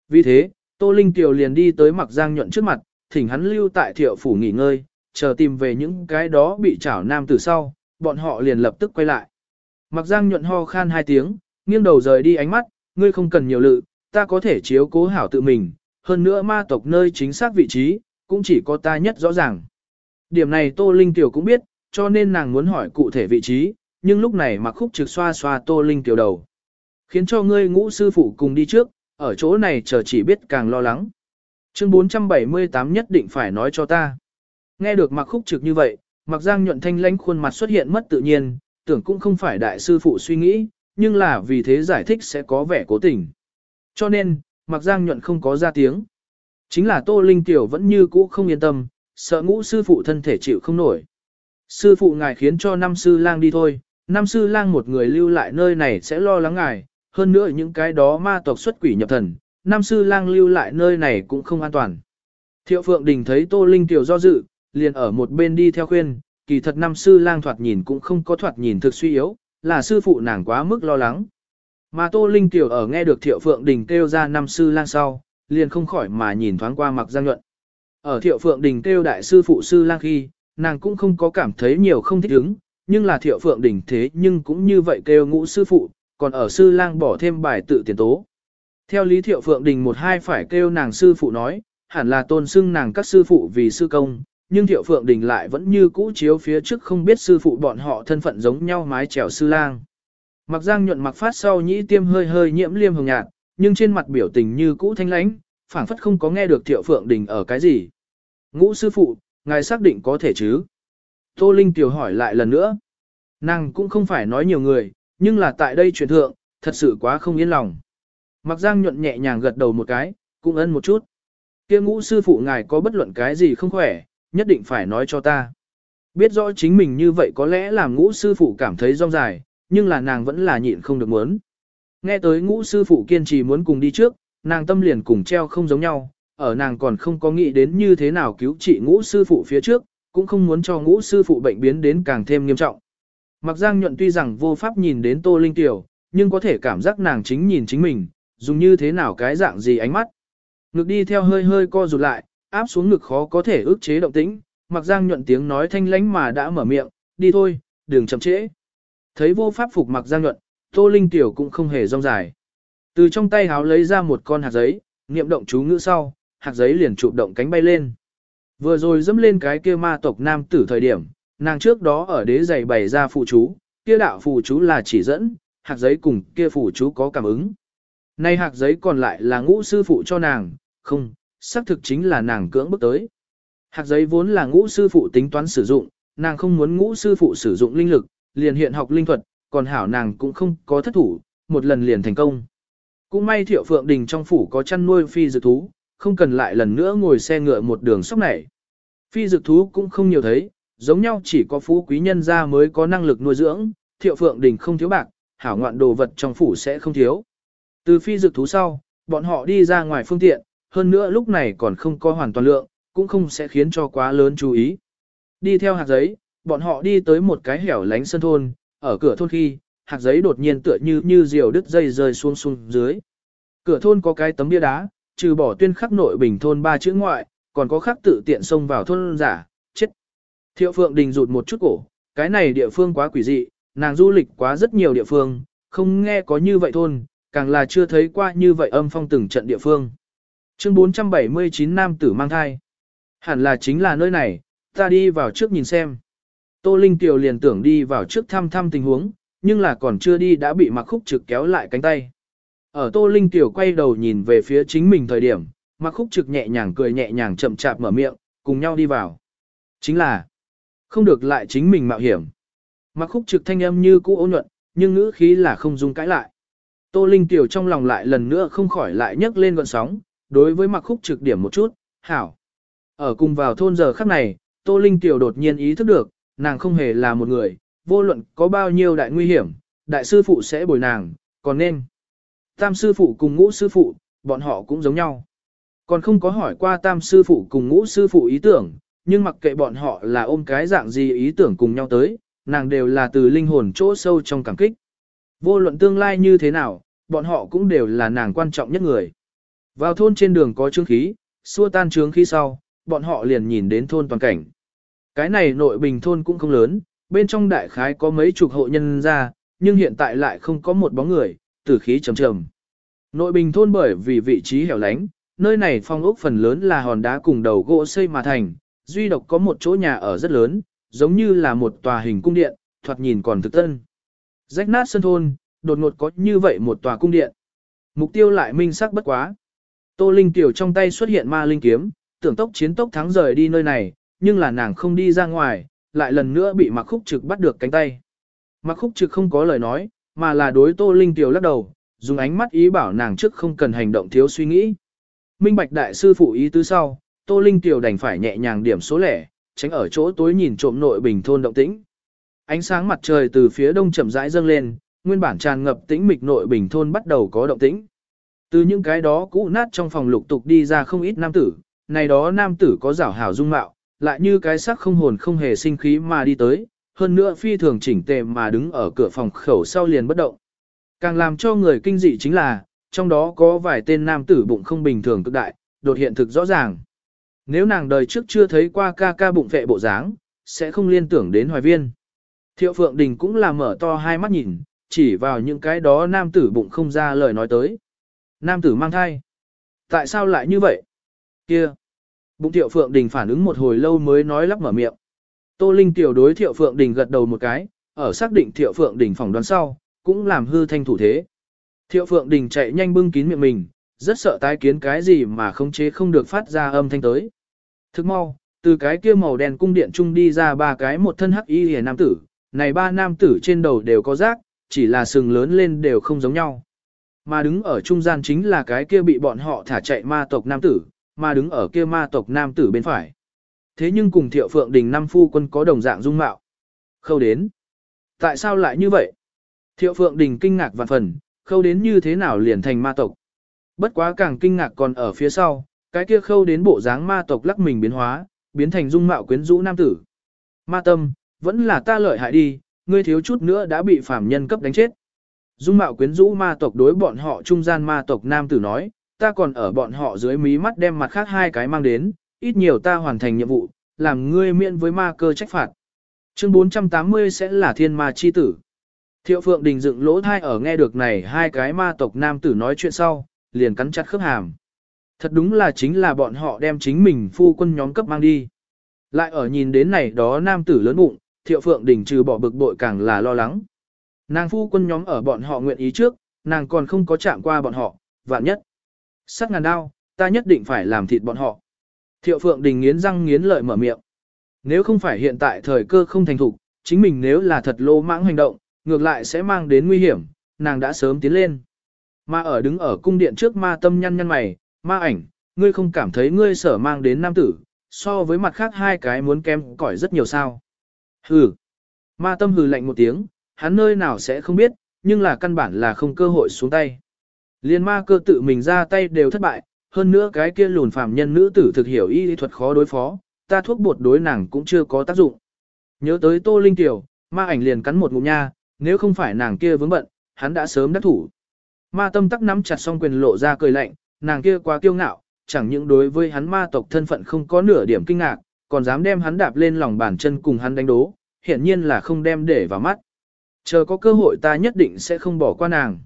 Vì thế, Tô Linh Tiểu liền đi tới mặc giang nhuận trước mặt, thỉnh hắn lưu tại thiệu phủ nghỉ ngơi, chờ tìm về những cái đó bị chảo nam từ sau, bọn họ liền lập tức quay lại. Mặc giang nhuận ho khan hai tiếng, nghiêng đầu rời đi ánh mắt, ngươi không cần nhiều lự, ta có thể chiếu cố hảo tự mình, hơn nữa ma tộc nơi chính xác vị trí, cũng chỉ có ta nhất rõ ràng. Điểm này Tô Linh Tiểu cũng biết, cho nên nàng muốn hỏi cụ thể vị trí, nhưng lúc này mặc khúc trực xoa xoa Tô Linh Tiểu đầu. Khiến cho ngươi ngũ sư phụ cùng đi trước, ở chỗ này chờ chỉ biết càng lo lắng. Chương 478 nhất định phải nói cho ta. Nghe được mặc khúc trực như vậy, mặc giang nhuận thanh lãnh khuôn mặt xuất hiện mất tự nhiên, tưởng cũng không phải đại sư phụ suy nghĩ, nhưng là vì thế giải thích sẽ có vẻ cố tình. Cho nên, mặc giang nhuận không có ra tiếng. Chính là Tô Linh Tiểu vẫn như cũ không yên tâm, sợ ngũ sư phụ thân thể chịu không nổi. Sư phụ ngài khiến cho năm sư lang đi thôi, năm sư lang một người lưu lại nơi này sẽ lo lắng ngài, hơn nữa những cái đó ma tộc xuất quỷ nhập thần, năm sư lang lưu lại nơi này cũng không an toàn. Thiệu Phượng Đình thấy Tô Linh Tiểu do dự, liền ở một bên đi theo khuyên, kỳ thật năm sư lang thoạt nhìn cũng không có thoạt nhìn thực suy yếu, là sư phụ nàng quá mức lo lắng. Mà Tô Linh Tiểu ở nghe được Thiệu Phượng Đình kêu ra năm sư lang sau, liền không khỏi mà nhìn thoáng qua mặc Giang Nhuận. Ở Thiệu Phượng Đình kêu đại sư phụ sư lang khi, nàng cũng không có cảm thấy nhiều không thích ứng, nhưng là Thiệu Phượng Đình thế nhưng cũng như vậy kêu ngũ sư phụ, còn ở sư lang bỏ thêm bài tự tiền tố. Theo lý Thiệu Phượng Đình một hai phải kêu nàng sư phụ nói, hẳn là tôn xưng nàng các sư phụ vì sư công, nhưng Thiệu Phượng Đình lại vẫn như cũ chiếu phía trước không biết sư phụ bọn họ thân phận giống nhau mái trèo sư lang. Mặc giang nhuận mặc phát sau nhĩ tiêm hơi hơi nhiễm liêm hồng nhạt, nhưng trên mặt biểu tình như cũ thanh lãnh, phảng phất không có nghe được Thiệu Phượng Đình ở cái gì. Ngũ sư phụ, ngài xác định có thể chứ? Tô Linh tiểu hỏi lại lần nữa. Nàng cũng không phải nói nhiều người, nhưng là tại đây truyền thượng, thật sự quá không yên lòng. Mặc giang nhuận nhẹ nhàng gật đầu một cái, cũng ân một chút. kia ngũ sư phụ ngài có bất luận cái gì không khỏe, nhất định phải nói cho ta. Biết rõ chính mình như vậy có lẽ làm ngũ sư phụ cảm thấy rong dài, nhưng là nàng vẫn là nhịn không được muốn. Nghe tới ngũ sư phụ kiên trì muốn cùng đi trước, nàng tâm liền cùng treo không giống nhau, ở nàng còn không có nghĩ đến như thế nào cứu trị ngũ sư phụ phía trước, cũng không muốn cho ngũ sư phụ bệnh biến đến càng thêm nghiêm trọng. Mặc giang nhuận tuy rằng vô pháp nhìn đến tô linh tiểu, nhưng có thể cảm giác nàng chính nhìn chính mình, dùng như thế nào cái dạng gì ánh mắt. ngược đi theo hơi hơi co rụt lại, áp xuống ngực khó có thể ức chế động tĩnh, mặc giang nhuận tiếng nói thanh lánh mà đã mở miệng, đi thôi, đừng chậm trễ. Thấy vô pháp phục mặc giang nhuận, Tô Linh Tiểu cũng không hề rong dài. Từ trong tay háo lấy ra một con hạt giấy, niệm động chú ngữ sau, hạt giấy liền chụp động cánh bay lên. Vừa rồi dẫm lên cái kia ma tộc nam tử thời điểm, nàng trước đó ở đế giày bày ra phụ chú, kia đạo phụ chú là chỉ dẫn, hạt giấy cùng kia phụ chú có cảm ứng. Nay hạt giấy còn lại là ngũ sư phụ cho nàng, không, xác thực chính là nàng cưỡng bức tới. Hạt giấy vốn là ngũ sư phụ tính toán sử dụng, nàng không muốn ngũ sư phụ sử dụng linh lực, liền hiện học linh thuật, còn hảo nàng cũng không có thất thủ, một lần liền thành công. Cũng may thiệu phượng đình trong phủ có chăn nuôi phi dược thú, không cần lại lần nữa ngồi xe ngựa một đường sóc này. Phi dược thú cũng không nhiều thấy, giống nhau chỉ có phú quý nhân gia mới có năng lực nuôi dưỡng, thiệu phượng đình không thiếu bạc, hảo ngoạn đồ vật trong phủ sẽ không thiếu. Từ phi dược thú sau, bọn họ đi ra ngoài phương tiện, hơn nữa lúc này còn không có hoàn toàn lượng, cũng không sẽ khiến cho quá lớn chú ý. Đi theo hạt giấy, bọn họ đi tới một cái hẻo lánh sân thôn, ở cửa thôn khi, hạt giấy đột nhiên tựa như như diều đứt dây rơi xuống xuống dưới. Cửa thôn có cái tấm bia đá, trừ bỏ tuyên khắc nội bình thôn ba chữ ngoại, còn có khắc tự tiện xông vào thôn giả, chết. Thiệu Phượng Đình rụt một chút cổ, cái này địa phương quá quỷ dị, nàng du lịch quá rất nhiều địa phương, không nghe có như vậy thôn, càng là chưa thấy qua như vậy âm phong từng trận địa phương. Chương 479 Nam tử mang thai. Hẳn là chính là nơi này, ta đi vào trước nhìn xem. Tô Linh Tiểu liền tưởng đi vào trước thăm thăm tình huống, nhưng là còn chưa đi đã bị Mạc Khúc Trực kéo lại cánh tay. Ở Tô Linh Tiểu quay đầu nhìn về phía chính mình thời điểm, Mạc Khúc Trực nhẹ nhàng cười nhẹ nhàng chậm chạp mở miệng, cùng nhau đi vào. Chính là, không được lại chính mình mạo hiểm. Mạc Khúc Trực thanh âm như cũ ô nhuận, nhưng ngữ khí là không dung cãi lại. Tô Linh Tiểu trong lòng lại lần nữa không khỏi lại nhấc lên gọn sóng, đối với mặc Khúc Trực điểm một chút, hảo. Ở cùng vào thôn giờ khắc này, Tô Linh Tiểu đột nhiên ý thức được, nàng không hề là một người, vô luận có bao nhiêu đại nguy hiểm, đại sư phụ sẽ bồi nàng, còn nên. Tam sư phụ cùng ngũ sư phụ, bọn họ cũng giống nhau. Còn không có hỏi qua tam sư phụ cùng ngũ sư phụ ý tưởng, nhưng mặc kệ bọn họ là ôm cái dạng gì ý tưởng cùng nhau tới, nàng đều là từ linh hồn chỗ sâu trong cảm kích. Vô luận tương lai như thế nào, bọn họ cũng đều là nàng quan trọng nhất người. Vào thôn trên đường có trương khí, xua tan trướng khí sau, bọn họ liền nhìn đến thôn toàn cảnh. Cái này nội bình thôn cũng không lớn, bên trong đại khái có mấy chục hộ nhân ra, nhưng hiện tại lại không có một bóng người, tử khí trầm trầm. Nội bình thôn bởi vì vị trí hẻo lánh, nơi này phong ốc phần lớn là hòn đá cùng đầu gỗ xây mà thành, duy độc có một chỗ nhà ở rất lớn, giống như là một tòa hình cung điện, thoạt nhìn còn thực tân. Rách nát sân thôn, đột ngột có như vậy một tòa cung điện. Mục tiêu lại minh sắc bất quá. Tô Linh tiểu trong tay xuất hiện ma linh kiếm, tưởng tốc chiến tốc thắng rời đi nơi này, nhưng là nàng không đi ra ngoài, lại lần nữa bị Mạc Khúc Trực bắt được cánh tay. Mạc Khúc Trực không có lời nói, mà là đối Tô Linh Tiểu lắc đầu, dùng ánh mắt ý bảo nàng trước không cần hành động thiếu suy nghĩ. Minh Bạch đại sư phụ ý tứ sau, Tô Linh Tiểu đành phải nhẹ nhàng điểm số lẻ, tránh ở chỗ tối nhìn trộm nội bình thôn động tĩnh. Ánh sáng mặt trời từ phía đông chậm rãi dâng lên, nguyên bản tràn ngập tĩnh mịch nội bình thôn bắt đầu có động tĩnh. Từ những cái đó cũ nát trong phòng lục tục đi ra không ít nam tử, này đó nam tử có rảo hảo dung mạo, lại như cái sắc không hồn không hề sinh khí mà đi tới, hơn nữa phi thường chỉnh tề mà đứng ở cửa phòng khẩu sau liền bất động. Càng làm cho người kinh dị chính là, trong đó có vài tên nam tử bụng không bình thường cực đại, đột hiện thực rõ ràng. Nếu nàng đời trước chưa thấy qua ca ca bụng vệ bộ dáng, sẽ không liên tưởng đến hoài viên. Thiệu Phượng Đình cũng là mở to hai mắt nhìn, chỉ vào những cái đó nam tử bụng không ra lời nói tới. Nam tử mang thai. Tại sao lại như vậy? Kia! Bụng Thiệu Phượng Đình phản ứng một hồi lâu mới nói lắp mở miệng. Tô Linh tiểu đối Thiệu Phượng Đình gật đầu một cái, ở xác định Thiệu Phượng Đình phỏng đoán sau, cũng làm hư thanh thủ thế. Thiệu Phượng Đình chạy nhanh bưng kín miệng mình, rất sợ tái kiến cái gì mà không chế không được phát ra âm thanh tới. Thức mau, từ cái kia màu đen cung điện trung đi ra ba cái một thân hắc y hề nam tử, này ba nam tử trên đầu đều có rác, chỉ là sừng lớn lên đều không giống nhau. Mà đứng ở trung gian chính là cái kia bị bọn họ thả chạy ma tộc nam tử, mà đứng ở kia ma tộc nam tử bên phải. Thế nhưng cùng thiệu phượng đình năm phu quân có đồng dạng dung mạo. Khâu đến. Tại sao lại như vậy? Thiệu phượng đình kinh ngạc vạn phần, khâu đến như thế nào liền thành ma tộc. Bất quá càng kinh ngạc còn ở phía sau, cái kia khâu đến bộ dáng ma tộc lắc mình biến hóa, biến thành dung mạo quyến rũ nam tử. Ma tâm, vẫn là ta lợi hại đi, ngươi thiếu chút nữa đã bị phàm nhân cấp đánh chết. Dung mạo quyến rũ ma tộc đối bọn họ trung gian ma tộc nam tử nói, ta còn ở bọn họ dưới mí mắt đem mặt khác hai cái mang đến, ít nhiều ta hoàn thành nhiệm vụ, làm ngươi miễn với ma cơ trách phạt. Chương 480 sẽ là thiên ma chi tử. Thiệu Phượng Đình dựng lỗ thai ở nghe được này hai cái ma tộc nam tử nói chuyện sau, liền cắn chặt khớp hàm. Thật đúng là chính là bọn họ đem chính mình phu quân nhóm cấp mang đi. Lại ở nhìn đến này đó nam tử lớn bụng, Thiệu Phượng Đình trừ bỏ bực bội càng là lo lắng. Nàng phu quân nhóm ở bọn họ nguyện ý trước, nàng còn không có chạm qua bọn họ, vạn nhất. sát ngàn đao, ta nhất định phải làm thịt bọn họ. Thiệu Phượng Đình nghiến răng nghiến lợi mở miệng. Nếu không phải hiện tại thời cơ không thành thục, chính mình nếu là thật lô mãng hành động, ngược lại sẽ mang đến nguy hiểm, nàng đã sớm tiến lên. Ma ở đứng ở cung điện trước ma tâm nhăn nhăn mày, ma ảnh, ngươi không cảm thấy ngươi sở mang đến nam tử, so với mặt khác hai cái muốn kém cỏi rất nhiều sao. Hừ. Ma tâm hừ lạnh một tiếng, hắn nơi nào sẽ không biết, nhưng là căn bản là không cơ hội xuống tay. Liên ma cơ tự mình ra tay đều thất bại, hơn nữa cái kia lùn phàm nhân nữ tử thực hiểu y lý thuật khó đối phó, ta thuốc bột đối nàng cũng chưa có tác dụng. Nhớ tới Tô Linh Tiểu, ma ảnh liền cắn một ngụm nha, nếu không phải nàng kia vướng bận, hắn đã sớm đắc thủ. Ma tâm tắc nắm chặt song quyền lộ ra cười lạnh, nàng kia quá kiêu ngạo, chẳng những đối với hắn ma tộc thân phận không có nửa điểm kinh ngạc, còn dám đem hắn đạp lên lòng bàn chân cùng hắn đánh đố, hiển nhiên là không đem để vào mắt. Chờ có cơ hội ta nhất định sẽ không bỏ qua nàng.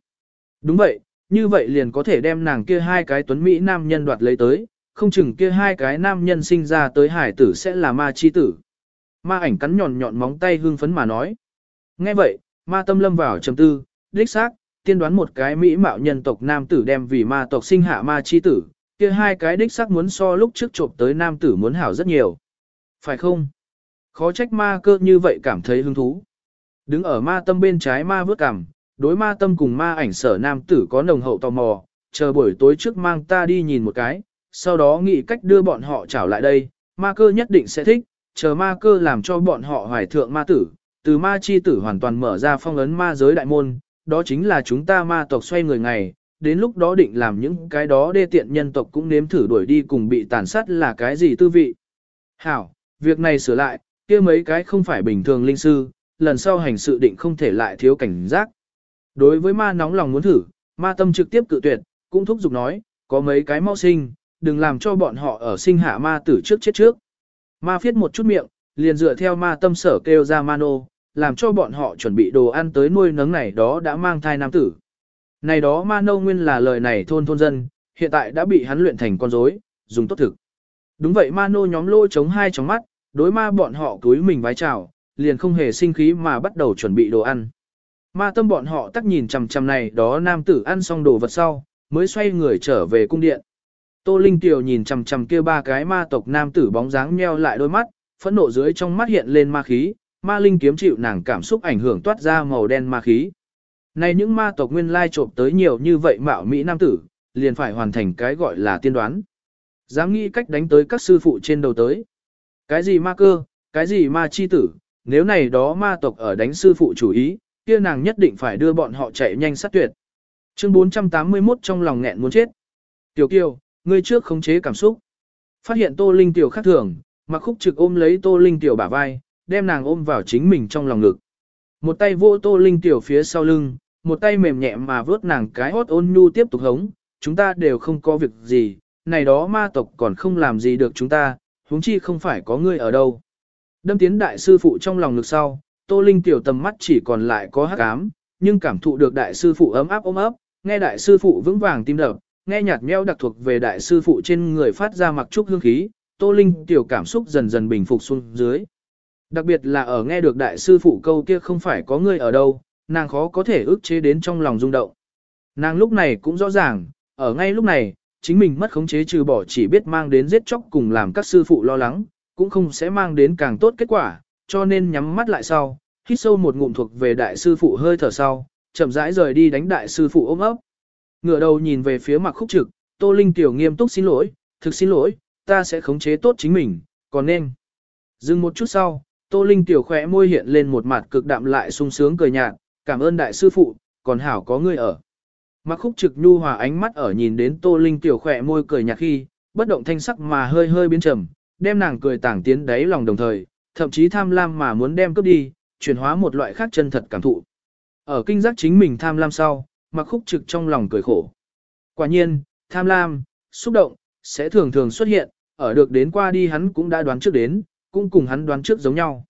Đúng vậy, như vậy liền có thể đem nàng kia hai cái tuấn Mỹ nam nhân đoạt lấy tới, không chừng kia hai cái nam nhân sinh ra tới hải tử sẽ là ma chi tử. Ma ảnh cắn nhọn nhọn móng tay hương phấn mà nói. Nghe vậy, ma tâm lâm vào trầm tư, đích xác, tiên đoán một cái Mỹ mạo nhân tộc nam tử đem vì ma tộc sinh hạ ma chi tử, kia hai cái đích xác muốn so lúc trước trộm tới nam tử muốn hảo rất nhiều. Phải không? Khó trách ma cơ như vậy cảm thấy hứng thú. Đứng ở ma tâm bên trái ma vớt cằm, đối ma tâm cùng ma ảnh sở nam tử có nồng hậu tò mò, chờ buổi tối trước mang ta đi nhìn một cái, sau đó nghĩ cách đưa bọn họ trảo lại đây, ma cơ nhất định sẽ thích, chờ ma cơ làm cho bọn họ hoài thượng ma tử, từ ma chi tử hoàn toàn mở ra phong ấn ma giới đại môn, đó chính là chúng ta ma tộc xoay người ngày, đến lúc đó định làm những cái đó đê tiện nhân tộc cũng nếm thử đuổi đi cùng bị tàn sát là cái gì tư vị. Hảo, việc này sửa lại, kia mấy cái không phải bình thường linh sư, lần sau hành sự định không thể lại thiếu cảnh giác. Đối với ma nóng lòng muốn thử, ma tâm trực tiếp cự tuyệt, cũng thúc giục nói, có mấy cái mau sinh, đừng làm cho bọn họ ở sinh hạ ma tử trước chết trước. Ma phiết một chút miệng, liền dựa theo ma tâm sở kêu ra ma nô, làm cho bọn họ chuẩn bị đồ ăn tới nuôi nấng này đó đã mang thai nam tử. Này đó ma nâu nguyên là lời này thôn thôn dân, hiện tại đã bị hắn luyện thành con rối, dùng tốt thực. Đúng vậy ma nô nhóm lôi chống hai tróng mắt, đối ma bọn họ túi mình vái chào, liền không hề sinh khí mà bắt đầu chuẩn bị đồ ăn. Ma tâm bọn họ tắc nhìn chằm chằm này đó nam tử ăn xong đồ vật sau, mới xoay người trở về cung điện. Tô Linh Tiểu nhìn chằm chằm kia ba cái ma tộc nam tử bóng dáng nheo lại đôi mắt, phẫn nộ dưới trong mắt hiện lên ma khí, ma linh kiếm chịu nàng cảm xúc ảnh hưởng toát ra màu đen ma khí. Này những ma tộc nguyên lai trộm tới nhiều như vậy mạo mỹ nam tử, liền phải hoàn thành cái gọi là tiên đoán. Dám nghĩ cách đánh tới các sư phụ trên đầu tới. Cái gì ma cơ, cái gì ma chi tử, nếu này đó ma tộc ở đánh sư phụ chủ ý, kia nàng nhất định phải đưa bọn họ chạy nhanh sát tuyệt. Chương 481 trong lòng nghẹn muốn chết. Tiểu Kiều, ngươi trước khống chế cảm xúc. Phát hiện Tô Linh Tiểu khác thường, mặc khúc trực ôm lấy Tô Linh Tiểu bả vai, đem nàng ôm vào chính mình trong lòng ngực. Một tay vô Tô Linh Tiểu phía sau lưng, một tay mềm nhẹ mà vớt nàng cái hót ôn nhu tiếp tục hống, chúng ta đều không có việc gì, này đó ma tộc còn không làm gì được chúng ta, huống chi không phải có ngươi ở đâu. Đâm tiến đại sư phụ trong lòng ngực sau, Tô Linh tiểu tầm mắt chỉ còn lại có hắc ám, nhưng cảm thụ được đại sư phụ ấm áp ôm ấp, nghe đại sư phụ vững vàng tim đập, nghe nhạt meo đặc thuộc về đại sư phụ trên người phát ra mặc trúc hương khí, Tô Linh tiểu cảm xúc dần dần bình phục xuống dưới. Đặc biệt là ở nghe được đại sư phụ câu kia không phải có người ở đâu, nàng khó có thể ức chế đến trong lòng rung động. Nàng lúc này cũng rõ ràng, ở ngay lúc này, chính mình mất khống chế trừ bỏ chỉ biết mang đến giết chóc cùng làm các sư phụ lo lắng, cũng không sẽ mang đến càng tốt kết quả, cho nên nhắm mắt lại sau, hít sâu một ngụm thuộc về đại sư phụ hơi thở sau, chậm rãi rời đi đánh đại sư phụ ôm ấp. Ngửa đầu nhìn về phía mặt khúc trực, Tô Linh tiểu nghiêm túc xin lỗi, thực xin lỗi, ta sẽ khống chế tốt chính mình, còn nên. Dừng một chút sau, Tô Linh tiểu khỏe môi hiện lên một mặt cực đạm lại sung sướng cười nhạt, cảm ơn đại sư phụ, còn hảo có ngươi ở. Mặc khúc trực nhu hòa ánh mắt ở nhìn đến Tô Linh tiểu khỏe môi cười nhạt khi, bất động thanh sắc mà hơi hơi biến trầm, đem nàng cười tảng tiến đáy lòng đồng thời, thậm chí tham lam mà muốn đem cướp đi, chuyển hóa một loại khác chân thật cảm thụ. Ở kinh giác chính mình tham lam sau, mặc khúc trực trong lòng cười khổ. Quả nhiên, tham lam, xúc động, sẽ thường thường xuất hiện, ở được đến qua đi hắn cũng đã đoán trước đến, cũng cùng hắn đoán trước giống nhau.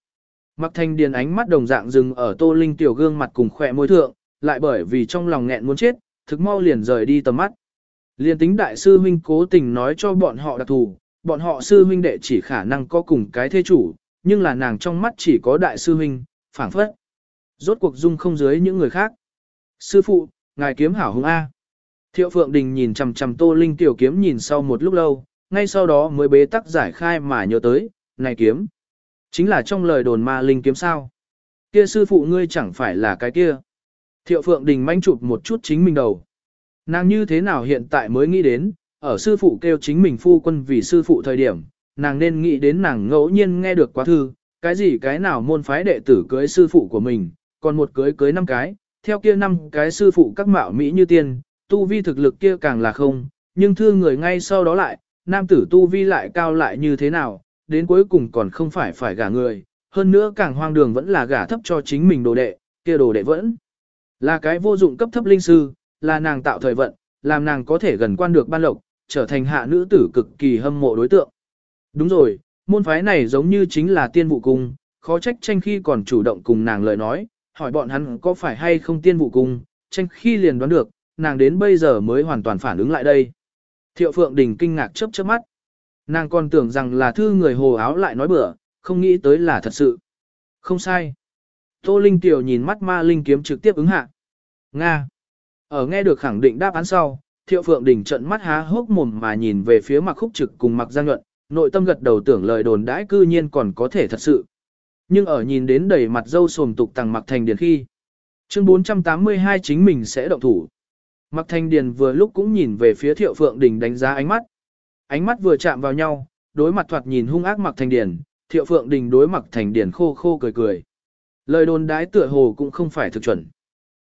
Mặc thanh điền ánh mắt đồng dạng dừng ở tô linh tiểu gương mặt cùng khỏe môi thượng, lại bởi vì trong lòng nghẹn muốn chết, thực mau liền rời đi tầm mắt. Liên tính đại sư huynh cố tình nói cho bọn họ đặc thù, bọn họ sư huynh đệ chỉ khả năng có cùng cái thế chủ, nhưng là nàng trong mắt chỉ có đại sư huynh, phảng phất. Rốt cuộc dung không dưới những người khác. Sư phụ, ngài kiếm hảo hùng A. Thiệu Phượng Đình nhìn chằm chằm Tô Linh tiểu kiếm nhìn sau một lúc lâu, ngay sau đó mới bế tắc giải khai mà nhớ tới, này kiếm. Chính là trong lời đồn ma linh kiếm sao. Kia sư phụ ngươi chẳng phải là cái kia. Thiệu Phượng Đình manh chụp một chút chính mình đầu. Nàng như thế nào hiện tại mới nghĩ đến, ở sư phụ kêu chính mình phu quân vì sư phụ thời điểm, nàng nên nghĩ đến nàng ngẫu nhiên nghe được quá thư, cái gì cái nào môn phái đệ tử cưới sư phụ của mình, còn một cưới cưới năm cái, theo kia năm cái sư phụ các mạo Mỹ như tiên, tu vi thực lực kia càng là không, nhưng thư người ngay sau đó lại, nam tử tu vi lại cao lại như thế nào, đến cuối cùng còn không phải phải gả người, hơn nữa càng hoang đường vẫn là gả thấp cho chính mình đồ đệ, kia đồ đệ vẫn là cái vô dụng cấp thấp linh sư, là nàng tạo thời vận, làm nàng có thể gần quan được ban lộc, trở thành hạ nữ tử cực kỳ hâm mộ đối tượng. Đúng rồi, môn phái này giống như chính là tiên vụ cung, khó trách tranh khi còn chủ động cùng nàng lời nói, hỏi bọn hắn có phải hay không tiên vụ cung, tranh khi liền đoán được, nàng đến bây giờ mới hoàn toàn phản ứng lại đây. Thiệu Phượng Đình kinh ngạc chớp chớp mắt. Nàng còn tưởng rằng là thư người hồ áo lại nói bừa, không nghĩ tới là thật sự. Không sai. Tô Linh Tiểu nhìn mắt ma linh kiếm trực tiếp ứng hạ. Nga. Ở nghe được khẳng định đáp án sau, Thiệu Phượng Đình trận mắt há hốc mồm mà nhìn về phía mặc khúc trực cùng mặc giang nhuận, nội tâm gật đầu tưởng lời đồn đãi cư nhiên còn có thể thật sự. Nhưng ở nhìn đến đầy mặt dâu sồm tục tàng mặc thành điền khi. Chương 482 chính mình sẽ động thủ. Mặc thành điền vừa lúc cũng nhìn về phía Thiệu Phượng Đình đánh giá ánh mắt. Ánh mắt vừa chạm vào nhau, đối mặt thoạt nhìn hung ác mặc thành điền, Thiệu Phượng Đình đối mặc thành điền khô khô cười cười. Lời đồn đái tựa hồ cũng không phải thực chuẩn.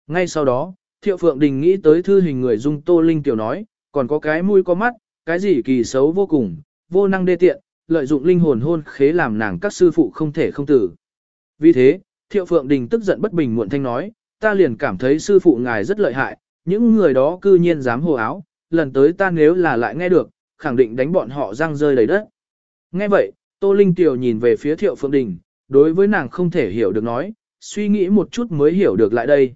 Ngay sau đó, Thiệu Phượng Đình nghĩ tới thư hình người dung Tô Linh tiểu nói, còn có cái mũi có mắt, cái gì kỳ xấu vô cùng, vô năng đê tiện, lợi dụng linh hồn hôn khế làm nàng các sư phụ không thể không tử. Vì thế, Thiệu Phượng Đình tức giận bất bình muộn thanh nói, ta liền cảm thấy sư phụ ngài rất lợi hại, những người đó cư nhiên dám hồ áo, lần tới ta nếu là lại nghe được, khẳng định đánh bọn họ răng rơi đầy đất. Nghe vậy, Tô Linh Tiểu nhìn về phía Thiệu Phượng Đình, đối với nàng không thể hiểu được nói, suy nghĩ một chút mới hiểu được lại đây.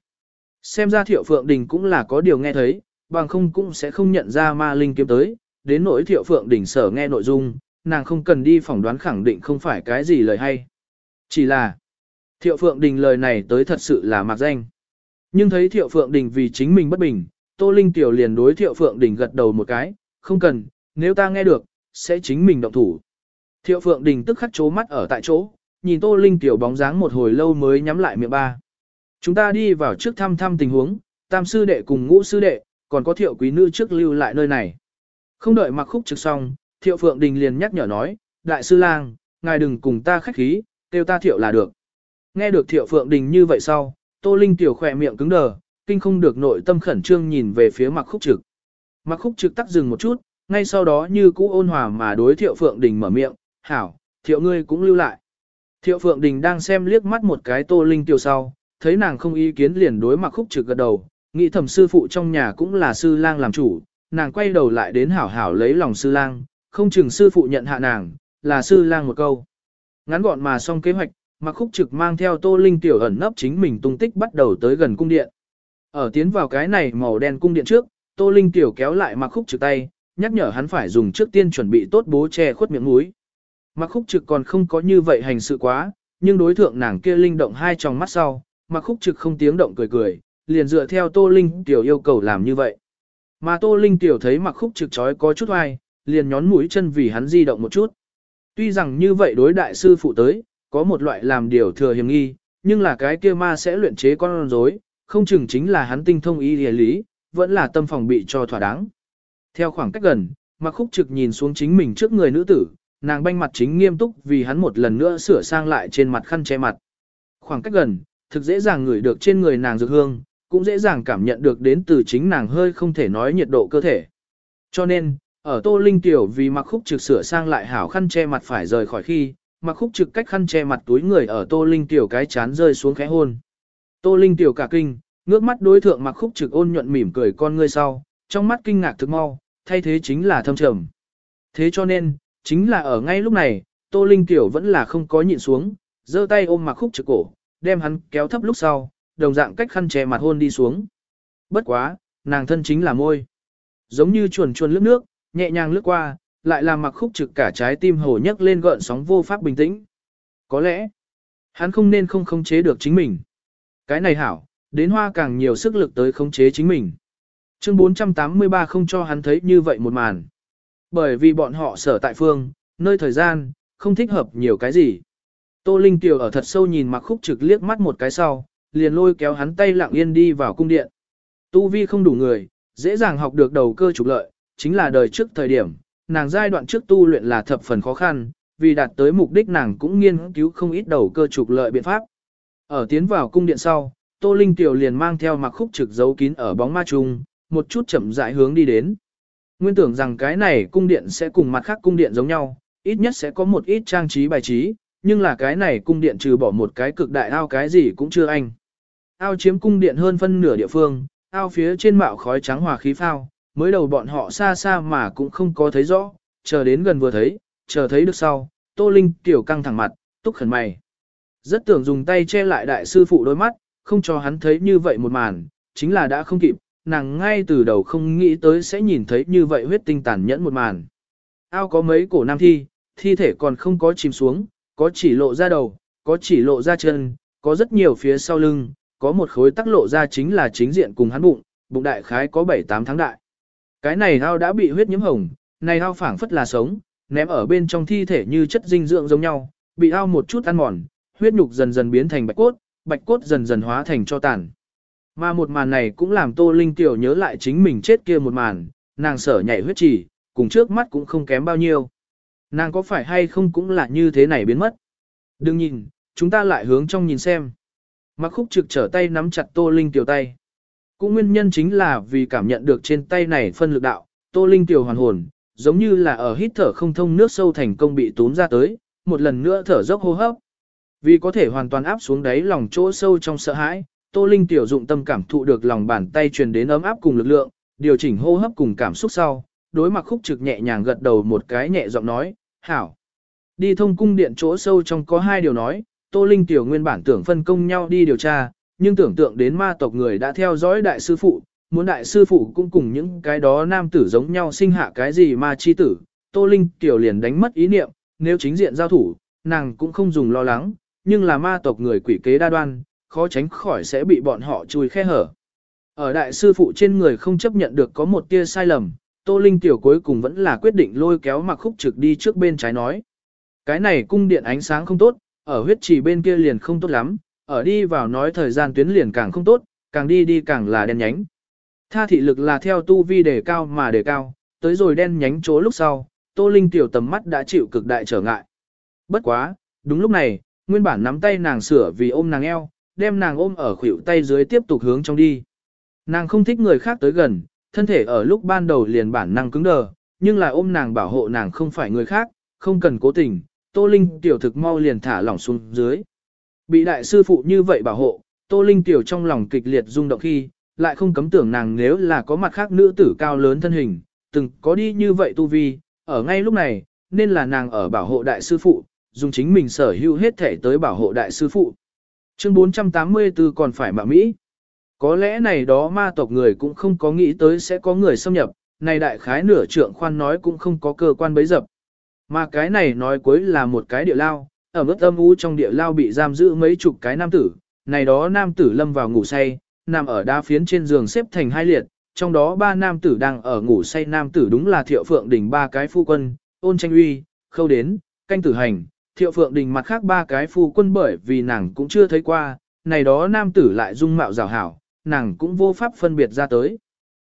Xem ra Thiệu Phượng Đình cũng là có điều nghe thấy, bằng không cũng sẽ không nhận ra ma linh kiếm tới, đến nỗi Thiệu Phượng Đình sở nghe nội dung, nàng không cần đi phỏng đoán khẳng định không phải cái gì lời hay. Chỉ là, Thiệu Phượng Đình lời này tới thật sự là mạc danh. Nhưng thấy Thiệu Phượng Đình vì chính mình bất bình, Tô Linh Tiểu liền đối Thiệu Phượng Đình gật đầu một cái, không cần, nếu ta nghe được, sẽ chính mình động thủ. Thiệu Phượng Đình tức khắc chố mắt ở tại chỗ, nhìn Tô Linh Tiểu bóng dáng một hồi lâu mới nhắm lại miệng ba. Chúng ta đi vào trước thăm thăm tình huống, tam sư đệ cùng ngũ sư đệ, còn có thiệu quý nữ trước lưu lại nơi này. Không đợi mặc khúc trực xong, thiệu phượng đình liền nhắc nhở nói, đại sư lang, ngài đừng cùng ta khách khí, kêu ta thiệu là được. Nghe được thiệu phượng đình như vậy sau, tô linh tiểu khỏe miệng cứng đờ, kinh không được nội tâm khẩn trương nhìn về phía mặc khúc trực. Mặc khúc trực tắt dừng một chút, ngay sau đó như cũ ôn hòa mà đối thiệu phượng đình mở miệng, hảo, thiệu ngươi cũng lưu lại. Thiệu phượng đình đang xem liếc mắt một cái tô linh tiểu sau, thấy nàng không ý kiến liền đối mặc khúc trực gật đầu, nghĩ thầm sư phụ trong nhà cũng là sư lang làm chủ, nàng quay đầu lại đến hảo hảo lấy lòng sư lang, không chừng sư phụ nhận hạ nàng, là sư lang một câu. Ngắn gọn mà xong kế hoạch, mặc khúc trực mang theo tô linh tiểu ẩn nấp chính mình tung tích bắt đầu tới gần cung điện. Ở tiến vào cái này màu đen cung điện trước, tô linh tiểu kéo lại mặc khúc trực tay, nhắc nhở hắn phải dùng trước tiên chuẩn bị tốt bố che khuất miệng mũi. Mặc khúc trực còn không có như vậy hành sự quá, nhưng đối thượng nàng kia linh động hai tròng mắt sau, mặc khúc trực không tiếng động cười cười, liền dựa theo Tô Linh Tiểu yêu cầu làm như vậy. Mà Tô Linh Tiểu thấy mặc khúc trực chói có chút oai, liền nhón mũi chân vì hắn di động một chút. Tuy rằng như vậy đối đại sư phụ tới, có một loại làm điều thừa hiểm nghi, nhưng là cái kia ma sẽ luyện chế con rối, không chừng chính là hắn tinh thông ý địa lý, vẫn là tâm phòng bị cho thỏa đáng. Theo khoảng cách gần, mặc khúc trực nhìn xuống chính mình trước người nữ tử, nàng banh mặt chính nghiêm túc vì hắn một lần nữa sửa sang lại trên mặt khăn che mặt. Khoảng cách gần, thực dễ dàng ngửi được trên người nàng dược hương, cũng dễ dàng cảm nhận được đến từ chính nàng hơi không thể nói nhiệt độ cơ thể. Cho nên, ở Tô Linh Tiểu vì mặc khúc trực sửa sang lại hảo khăn che mặt phải rời khỏi khi, mặc khúc trực cách khăn che mặt túi người ở Tô Linh Tiểu cái chán rơi xuống khẽ hôn. Tô Linh Tiểu cả kinh, ngước mắt đối thượng mặc khúc trực ôn nhuận mỉm cười con ngươi sau, trong mắt kinh ngạc thực mau, thay thế chính là thâm trầm. Thế cho nên, chính là ở ngay lúc này, Tô Linh Tiểu vẫn là không có nhịn xuống, giơ tay ôm mặc khúc trực cổ, đem hắn kéo thấp lúc sau, đồng dạng cách khăn che mặt hôn đi xuống. Bất quá, nàng thân chính là môi. Giống như chuồn chuồn lướt nước, nhẹ nhàng lướt qua, lại làm mặc khúc trực cả trái tim hồ nhấc lên gợn sóng vô pháp bình tĩnh. Có lẽ, hắn không nên không khống chế được chính mình. Cái này hảo, đến hoa càng nhiều sức lực tới khống chế chính mình. Chương 483 không cho hắn thấy như vậy một màn. Bởi vì bọn họ sở tại phương, nơi thời gian, không thích hợp nhiều cái gì. Tô Linh Tiểu ở thật sâu nhìn mặc khúc trực liếc mắt một cái sau, liền lôi kéo hắn tay lặng yên đi vào cung điện. Tu vi không đủ người, dễ dàng học được đầu cơ trục lợi, chính là đời trước thời điểm, nàng giai đoạn trước tu luyện là thập phần khó khăn, vì đạt tới mục đích nàng cũng nghiên cứu không ít đầu cơ trục lợi biện pháp. Ở tiến vào cung điện sau, Tô Linh Tiểu liền mang theo mặc khúc trực giấu kín ở bóng ma trùng, một chút chậm rãi hướng đi đến. Nguyên tưởng rằng cái này cung điện sẽ cùng mặt khác cung điện giống nhau, ít nhất sẽ có một ít trang trí bài trí, nhưng là cái này cung điện trừ bỏ một cái cực đại ao cái gì cũng chưa anh. Ao chiếm cung điện hơn phân nửa địa phương, ao phía trên mạo khói trắng hòa khí phao, mới đầu bọn họ xa xa mà cũng không có thấy rõ, chờ đến gần vừa thấy, chờ thấy được sau, Tô Linh tiểu căng thẳng mặt, túc khẩn mày. Rất tưởng dùng tay che lại đại sư phụ đôi mắt, không cho hắn thấy như vậy một màn, chính là đã không kịp, nàng ngay từ đầu không nghĩ tới sẽ nhìn thấy như vậy huyết tinh tàn nhẫn một màn. Ao có mấy cổ nam thi, thi thể còn không có chìm xuống, có chỉ lộ ra đầu, có chỉ lộ ra chân, có rất nhiều phía sau lưng, có một khối tắc lộ ra chính là chính diện cùng hắn bụng, bụng đại khái có 7-8 tháng đại. Cái này ao đã bị huyết nhiễm hồng, này ao phảng phất là sống, ném ở bên trong thi thể như chất dinh dưỡng giống nhau, bị ao một chút ăn mòn, huyết nhục dần dần biến thành bạch cốt, bạch cốt dần dần hóa thành cho tàn. Mà một màn này cũng làm Tô Linh tiểu nhớ lại chính mình chết kia một màn, nàng sở nhảy huyết chỉ, cùng trước mắt cũng không kém bao nhiêu. Nàng có phải hay không cũng là như thế này biến mất. Đừng nhìn, chúng ta lại hướng trong nhìn xem. Mặc khúc trực trở tay nắm chặt Tô Linh tiểu tay. Cũng nguyên nhân chính là vì cảm nhận được trên tay này phân lực đạo, Tô Linh tiểu hoàn hồn, giống như là ở hít thở không thông nước sâu thành công bị tốn ra tới, một lần nữa thở dốc hô hấp. Vì có thể hoàn toàn áp xuống đáy lòng chỗ sâu trong sợ hãi, Tô Linh tiểu dụng tâm cảm thụ được lòng bàn tay truyền đến ấm áp cùng lực lượng, điều chỉnh hô hấp cùng cảm xúc sau, đối mặt khúc trực nhẹ nhàng gật đầu một cái nhẹ giọng nói, hảo. Đi thông cung điện chỗ sâu trong có hai điều nói, Tô Linh tiểu nguyên bản tưởng phân công nhau đi điều tra, nhưng tưởng tượng đến ma tộc người đã theo dõi đại sư phụ, muốn đại sư phụ cũng cùng những cái đó nam tử giống nhau sinh hạ cái gì ma chi tử, Tô Linh tiểu liền đánh mất ý niệm, nếu chính diện giao thủ, nàng cũng không dùng lo lắng, nhưng là ma tộc người quỷ kế đa đoan, khó tránh khỏi sẽ bị bọn họ chui khe hở. Ở đại sư phụ trên người không chấp nhận được có một tia sai lầm, Tô Linh tiểu cuối cùng vẫn là quyết định lôi kéo mặc khúc trực đi trước bên trái nói. Cái này cung điện ánh sáng không tốt, ở huyết trì bên kia liền không tốt lắm, ở đi vào nói thời gian tuyến liền càng không tốt, càng đi đi càng là đen nhánh. Tha thị lực là theo tu vi đề cao mà đề cao, tới rồi đen nhánh chỗ lúc sau, Tô Linh tiểu tầm mắt đã chịu cực đại trở ngại. Bất quá, đúng lúc này, nguyên bản nắm tay nàng sửa vì ôm nàng eo, đem nàng ôm ở khuỷu tay dưới tiếp tục hướng trong đi. Nàng không thích người khác tới gần, thân thể ở lúc ban đầu liền bản năng cứng đờ, nhưng là ôm nàng bảo hộ nàng không phải người khác, không cần cố tình, Tô Linh tiểu thực mau liền thả lỏng xuống dưới. Bị đại sư phụ như vậy bảo hộ, Tô Linh tiểu trong lòng kịch liệt rung động khi, lại không cấm tưởng nàng nếu là có mặt khác nữ tử cao lớn thân hình, từng có đi như vậy tu vi, ở ngay lúc này, nên là nàng ở bảo hộ đại sư phụ, dùng chính mình sở hữu hết thể tới bảo hộ đại sư phụ. Chương 484 còn phải mạ Mỹ. Có lẽ này đó ma tộc người cũng không có nghĩ tới sẽ có người xâm nhập, này đại khái nửa trượng khoan nói cũng không có cơ quan bấy dập. Mà cái này nói cuối là một cái địa lao, ở mức âm u trong địa lao bị giam giữ mấy chục cái nam tử, này đó nam tử lâm vào ngủ say, nằm ở đa phiến trên giường xếp thành hai liệt, trong đó ba nam tử đang ở ngủ say nam tử đúng là thiệu phượng đỉnh ba cái phu quân, ôn tranh uy, khâu đến, canh tử hành, thiệu phượng đình mặt khác ba cái phu quân bởi vì nàng cũng chưa thấy qua, này đó nam tử lại dung mạo rào hảo, nàng cũng vô pháp phân biệt ra tới.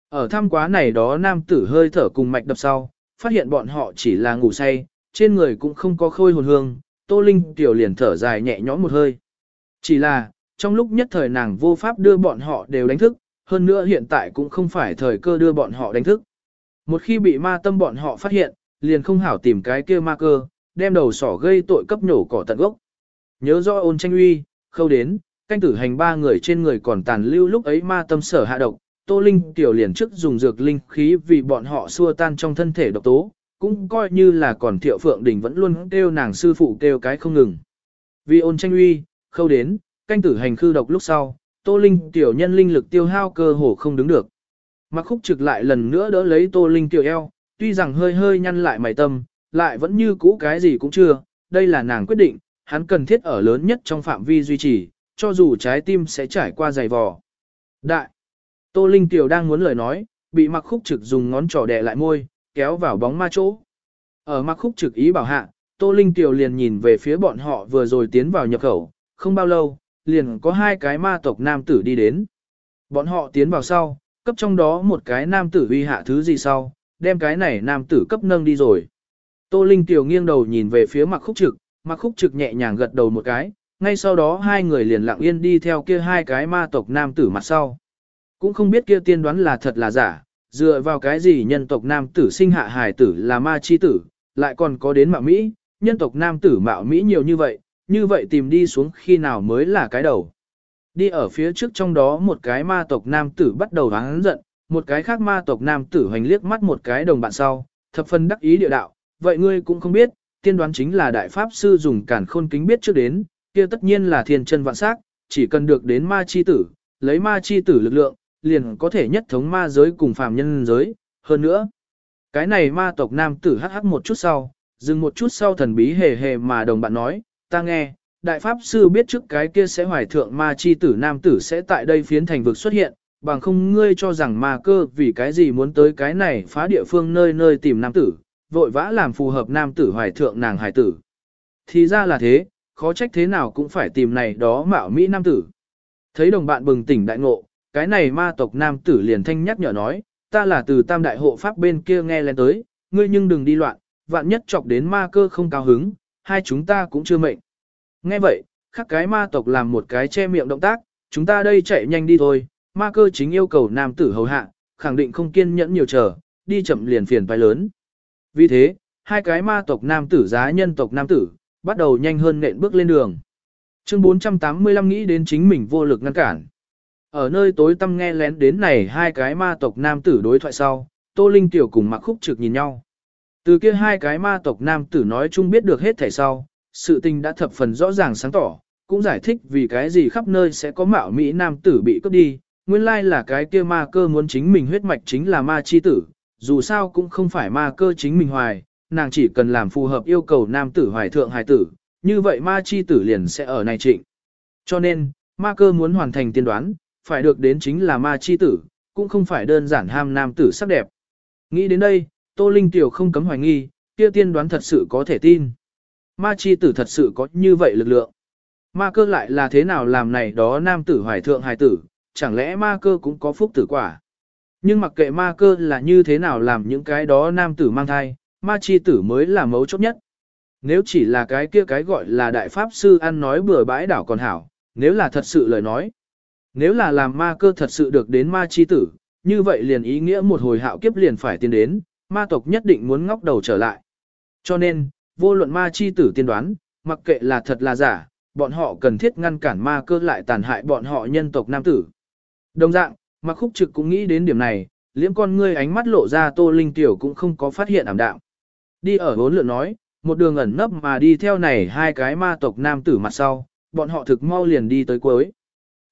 Ở thăm quá này đó nam tử hơi thở cùng mạch đập sau, phát hiện bọn họ chỉ là ngủ say, trên người cũng không có khôi hồn hương, Tô Linh tiểu liền thở dài nhẹ nhõm một hơi. Chỉ là, trong lúc nhất thời nàng vô pháp đưa bọn họ đều đánh thức, hơn nữa hiện tại cũng không phải thời cơ đưa bọn họ đánh thức. Một khi bị ma tâm bọn họ phát hiện, liền không hảo tìm cái kia ma cơ, đem đầu sỏ gây tội cấp nhổ cỏ tận gốc. Nhớ rõ ôn tranh uy, khâu đến, canh tử hành ba người trên người còn tàn lưu lúc ấy ma tâm sở hạ độc, Tô Linh tiểu liền trước dùng dược linh khí vì bọn họ xua tan trong thân thể độc tố, cũng coi như là còn thiệu phượng đình vẫn luôn kêu nàng sư phụ kêu cái không ngừng. Vì ôn tranh uy, khâu đến, canh tử hành khư độc lúc sau, Tô Linh tiểu nhân linh lực tiêu hao cơ hồ không đứng được. Mặc khúc trực lại lần nữa đỡ lấy Tô Linh tiểu eo, tuy rằng hơi hơi nhăn lại mày tâm, lại vẫn như cũ cái gì cũng chưa, đây là nàng quyết định, hắn cần thiết ở lớn nhất trong phạm vi duy trì, cho dù trái tim sẽ trải qua dày vò. Đại! Tô Linh tiểu đang muốn lời nói, bị mặc khúc trực dùng ngón trỏ đè lại môi, kéo vào bóng ma chỗ. Ở mặc khúc trực ý bảo hạ, Tô Linh tiểu liền nhìn về phía bọn họ vừa rồi tiến vào nhập khẩu, không bao lâu, liền có hai cái ma tộc nam tử đi đến. Bọn họ tiến vào sau, cấp trong đó một cái nam tử uy hạ thứ gì sau, đem cái này nam tử cấp nâng đi rồi. Tô Linh Tiểu nghiêng đầu nhìn về phía mặc khúc trực, mặc khúc trực nhẹ nhàng gật đầu một cái, ngay sau đó hai người liền lặng yên đi theo kia hai cái ma tộc nam tử mặt sau. Cũng không biết kia tiên đoán là thật là giả, dựa vào cái gì nhân tộc nam tử sinh hạ hài tử là ma chi tử, lại còn có đến mạo Mỹ, nhân tộc nam tử mạo Mỹ nhiều như vậy, như vậy tìm đi xuống khi nào mới là cái đầu. Đi ở phía trước trong đó một cái ma tộc nam tử bắt đầu hắn giận, một cái khác ma tộc nam tử hoành liếc mắt một cái đồng bạn sau, thập phân đắc ý địa đạo, vậy ngươi cũng không biết, tiên đoán chính là đại pháp sư dùng cản khôn kính biết trước đến, kia tất nhiên là thiên chân vạn sắc, chỉ cần được đến ma chi tử, lấy ma chi tử lực lượng, liền có thể nhất thống ma giới cùng phàm nhân giới, hơn nữa. Cái này ma tộc nam tử hắc hắc một chút sau, dừng một chút sau thần bí hề hề mà đồng bạn nói, ta nghe, đại pháp sư biết trước cái kia sẽ hoài thượng ma chi tử nam tử sẽ tại đây phiến thành vực xuất hiện, bằng không ngươi cho rằng ma cơ vì cái gì muốn tới cái này phá địa phương nơi nơi tìm nam tử, vội vã làm phù hợp nam tử hoài thượng nàng hải tử. Thì ra là thế, khó trách thế nào cũng phải tìm này đó mạo Mỹ nam tử. Thấy đồng bạn bừng tỉnh đại ngộ, cái này ma tộc nam tử liền thanh nhắc nhở nói, ta là từ tam đại hộ pháp bên kia nghe lên tới, ngươi nhưng đừng đi loạn, vạn nhất chọc đến ma cơ không cao hứng, hai chúng ta cũng chưa mệnh. Nghe vậy, khắc cái ma tộc làm một cái che miệng động tác, chúng ta đây chạy nhanh đi thôi, ma cơ chính yêu cầu nam tử hầu hạ, khẳng định không kiên nhẫn nhiều chờ, đi chậm liền phiền phải lớn. Vì thế, hai cái ma tộc nam tử giá nhân tộc nam tử, bắt đầu nhanh hơn nện bước lên đường. Chương 485 nghĩ đến chính mình vô lực ngăn cản. Ở nơi tối tăm nghe lén đến này hai cái ma tộc nam tử đối thoại sau, Tô Linh Tiểu cùng Mạc Khúc Trực nhìn nhau. Từ kia hai cái ma tộc nam tử nói chung biết được hết thảy sau, sự tình đã thập phần rõ ràng sáng tỏ, cũng giải thích vì cái gì khắp nơi sẽ có mạo Mỹ nam tử bị cướp đi, nguyên lai là cái kia ma cơ muốn chính mình huyết mạch chính là ma chi tử, dù sao cũng không phải ma cơ chính mình hoài, nàng chỉ cần làm phù hợp yêu cầu nam tử hoài thượng hài tử, như vậy ma chi tử liền sẽ ở này trịnh. Cho nên, ma cơ muốn hoàn thành tiên đoán, phải được đến chính là ma chi tử, cũng không phải đơn giản ham nam tử sắc đẹp. Nghĩ đến đây, Tô Linh Tiểu không cấm hoài nghi, kia tiên đoán thật sự có thể tin. Ma chi tử thật sự có như vậy lực lượng. Ma cơ lại là thế nào làm này đó nam tử hoài thượng hài tử, chẳng lẽ ma cơ cũng có phúc tử quả. Nhưng mặc kệ ma cơ là như thế nào làm những cái đó nam tử mang thai, ma chi tử mới là mấu chốt nhất. Nếu chỉ là cái kia cái gọi là đại pháp sư ăn nói bừa bãi đảo còn hảo, nếu là thật sự lời nói. Nếu là làm ma cơ thật sự được đến ma chi tử, như vậy liền ý nghĩa một hồi hạo kiếp liền phải tiến đến, ma tộc nhất định muốn ngóc đầu trở lại. Cho nên, vô luận ma chi tử tiên đoán, mặc kệ là thật là giả, bọn họ cần thiết ngăn cản ma cơ lại tàn hại bọn họ nhân tộc nam tử. Đồng dạng, Mặc khúc trực cũng nghĩ đến điểm này, liễm con ngươi ánh mắt lộ ra tô linh tiểu cũng không có phát hiện ảm đạm. Đi ở bốn lượn nói, một đường ẩn nấp mà đi theo này hai cái ma tộc nam tử mặt sau, bọn họ thực mau liền đi tới cuối.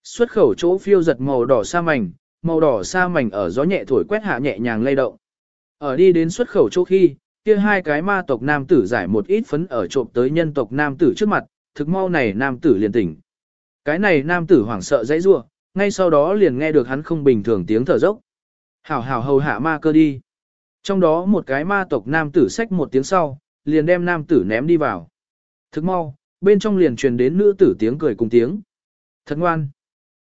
Xuất khẩu chỗ phiêu giật màu đỏ sa mảnh, màu đỏ sa mảnh ở gió nhẹ thổi quét hạ nhẹ nhàng lay động. Ở đi đến xuất khẩu chỗ khi, kia hai cái ma tộc nam tử giải một ít phấn ở trộm tới nhân tộc nam tử trước mặt, thực mau này nam tử liền tỉnh. Cái này nam tử hoảng sợ dãy rua, ngay sau đó liền nghe được hắn không bình thường tiếng thở dốc. Hảo hảo hầu hạ ma cơ đi. Trong đó một cái ma tộc nam tử xách một tiếng sau, liền đem nam tử ném đi vào. Thức mau, bên trong liền truyền đến nữ tử tiếng cười cùng tiếng. Thật ngoan.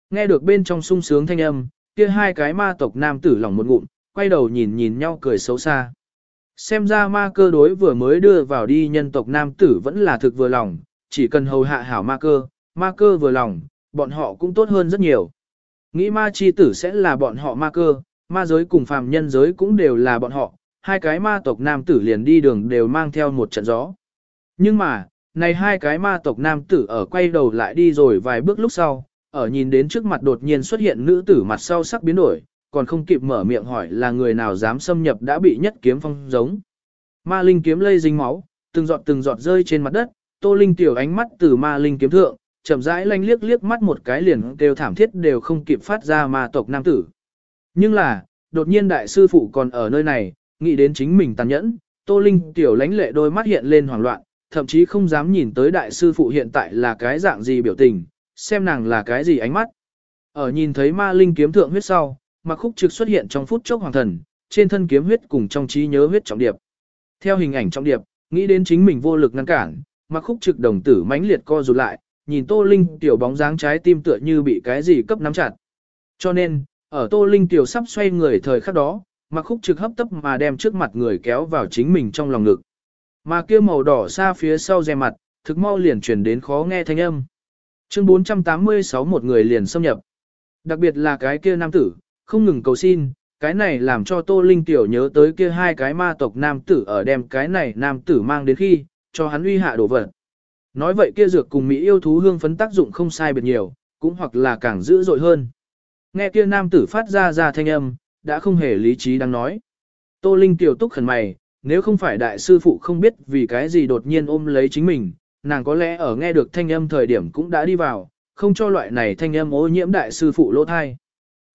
Nghe được bên trong sung sướng thanh âm, kia hai cái ma tộc nam tử lòng một ngụm, quay đầu nhìn nhìn nhau cười xấu xa. Xem ra ma cơ đối vừa mới đưa vào đi nhân tộc nam tử vẫn là thực vừa lòng, chỉ cần hầu hạ hảo ma cơ, ma cơ vừa lòng, bọn họ cũng tốt hơn rất nhiều. Nghĩ ma chi tử sẽ là bọn họ ma cơ, ma giới cùng phàm nhân giới cũng đều là bọn họ, hai cái ma tộc nam tử liền đi đường đều mang theo một trận gió. Nhưng mà, này hai cái ma tộc nam tử ở quay đầu lại đi rồi vài bước lúc sau, ở nhìn đến trước mặt đột nhiên xuất hiện nữ tử mặt sau sắc biến đổi, còn không kịp mở miệng hỏi là người nào dám xâm nhập đã bị nhất kiếm phong giống. Ma linh kiếm lây dính máu, từng giọt từng giọt rơi trên mặt đất, Tô Linh tiểu ánh mắt từ ma linh kiếm thượng, chậm rãi lanh liếc liếc mắt một cái liền đều thảm thiết đều không kịp phát ra ma tộc nam tử. Nhưng là, đột nhiên đại sư phụ còn ở nơi này, nghĩ đến chính mình tàn nhẫn, Tô Linh tiểu lánh lệ đôi mắt hiện lên hoảng loạn, thậm chí không dám nhìn tới đại sư phụ hiện tại là cái dạng gì biểu tình, xem nàng là cái gì ánh mắt. Ở nhìn thấy ma linh kiếm thượng huyết sau, mặc khúc trực xuất hiện trong phút chốc hoàng thần, trên thân kiếm huyết cùng trong trí nhớ huyết trọng điệp. Theo hình ảnh trọng điệp, nghĩ đến chính mình vô lực ngăn cản, mặc khúc trực đồng tử mãnh liệt co rụt lại, nhìn Tô Linh tiểu bóng dáng trái tim tựa như bị cái gì cấp nắm chặt. Cho nên, ở Tô Linh tiểu sắp xoay người thời khắc đó, mặc khúc trực hấp tấp mà đem trước mặt người kéo vào chính mình trong lòng ngực. Mà kia màu đỏ xa phía sau dè mặt, thực mau liền truyền đến khó nghe thanh âm. Chương 486 một người liền xâm nhập. Đặc biệt là cái kia nam tử, không ngừng cầu xin, cái này làm cho Tô Linh tiểu nhớ tới kia hai cái ma tộc nam tử ở đem cái này nam tử mang đến khi, cho hắn uy hạ đổ vật. Nói vậy kia dược cùng Mỹ yêu thú hương phấn tác dụng không sai biệt nhiều, cũng hoặc là càng dữ dội hơn. Nghe kia nam tử phát ra ra thanh âm, đã không hề lý trí đang nói. Tô Linh tiểu túc khẩn mày, nếu không phải đại sư phụ không biết vì cái gì đột nhiên ôm lấy chính mình, nàng có lẽ ở nghe được thanh âm thời điểm cũng đã đi vào, không cho loại này thanh âm ô nhiễm đại sư phụ lỗ thai.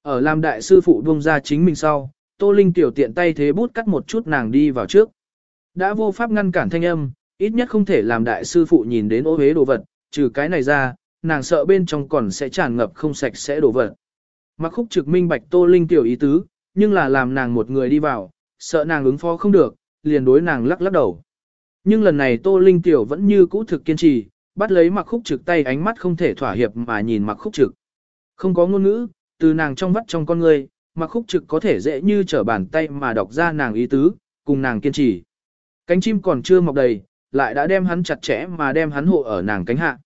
Ở làm đại sư phụ buông ra chính mình sau, Tô Linh tiểu tiện tay thế bút cắt một chút nàng đi vào trước. Đã vô pháp ngăn cản thanh âm, ít nhất không thể làm đại sư phụ nhìn đến ô hế đồ vật, trừ cái này ra, nàng sợ bên trong còn sẽ tràn ngập không sạch sẽ đồ vật. Mặc khúc trực minh bạch Tô Linh tiểu ý tứ, nhưng là làm nàng một người đi vào, sợ nàng ứng phó không được, liền đối nàng lắc lắc đầu. Nhưng lần này Tô Linh tiểu vẫn như cũ thực kiên trì, bắt lấy mặc khúc trực tay ánh mắt không thể thỏa hiệp mà nhìn mặc khúc trực. Không có ngôn ngữ, từ nàng trong vắt trong con người, mặc khúc trực có thể dễ như trở bàn tay mà đọc ra nàng ý tứ, cùng nàng kiên trì. Cánh chim còn chưa mọc đầy, lại đã đem hắn chặt chẽ mà đem hắn hộ ở nàng cánh hạ.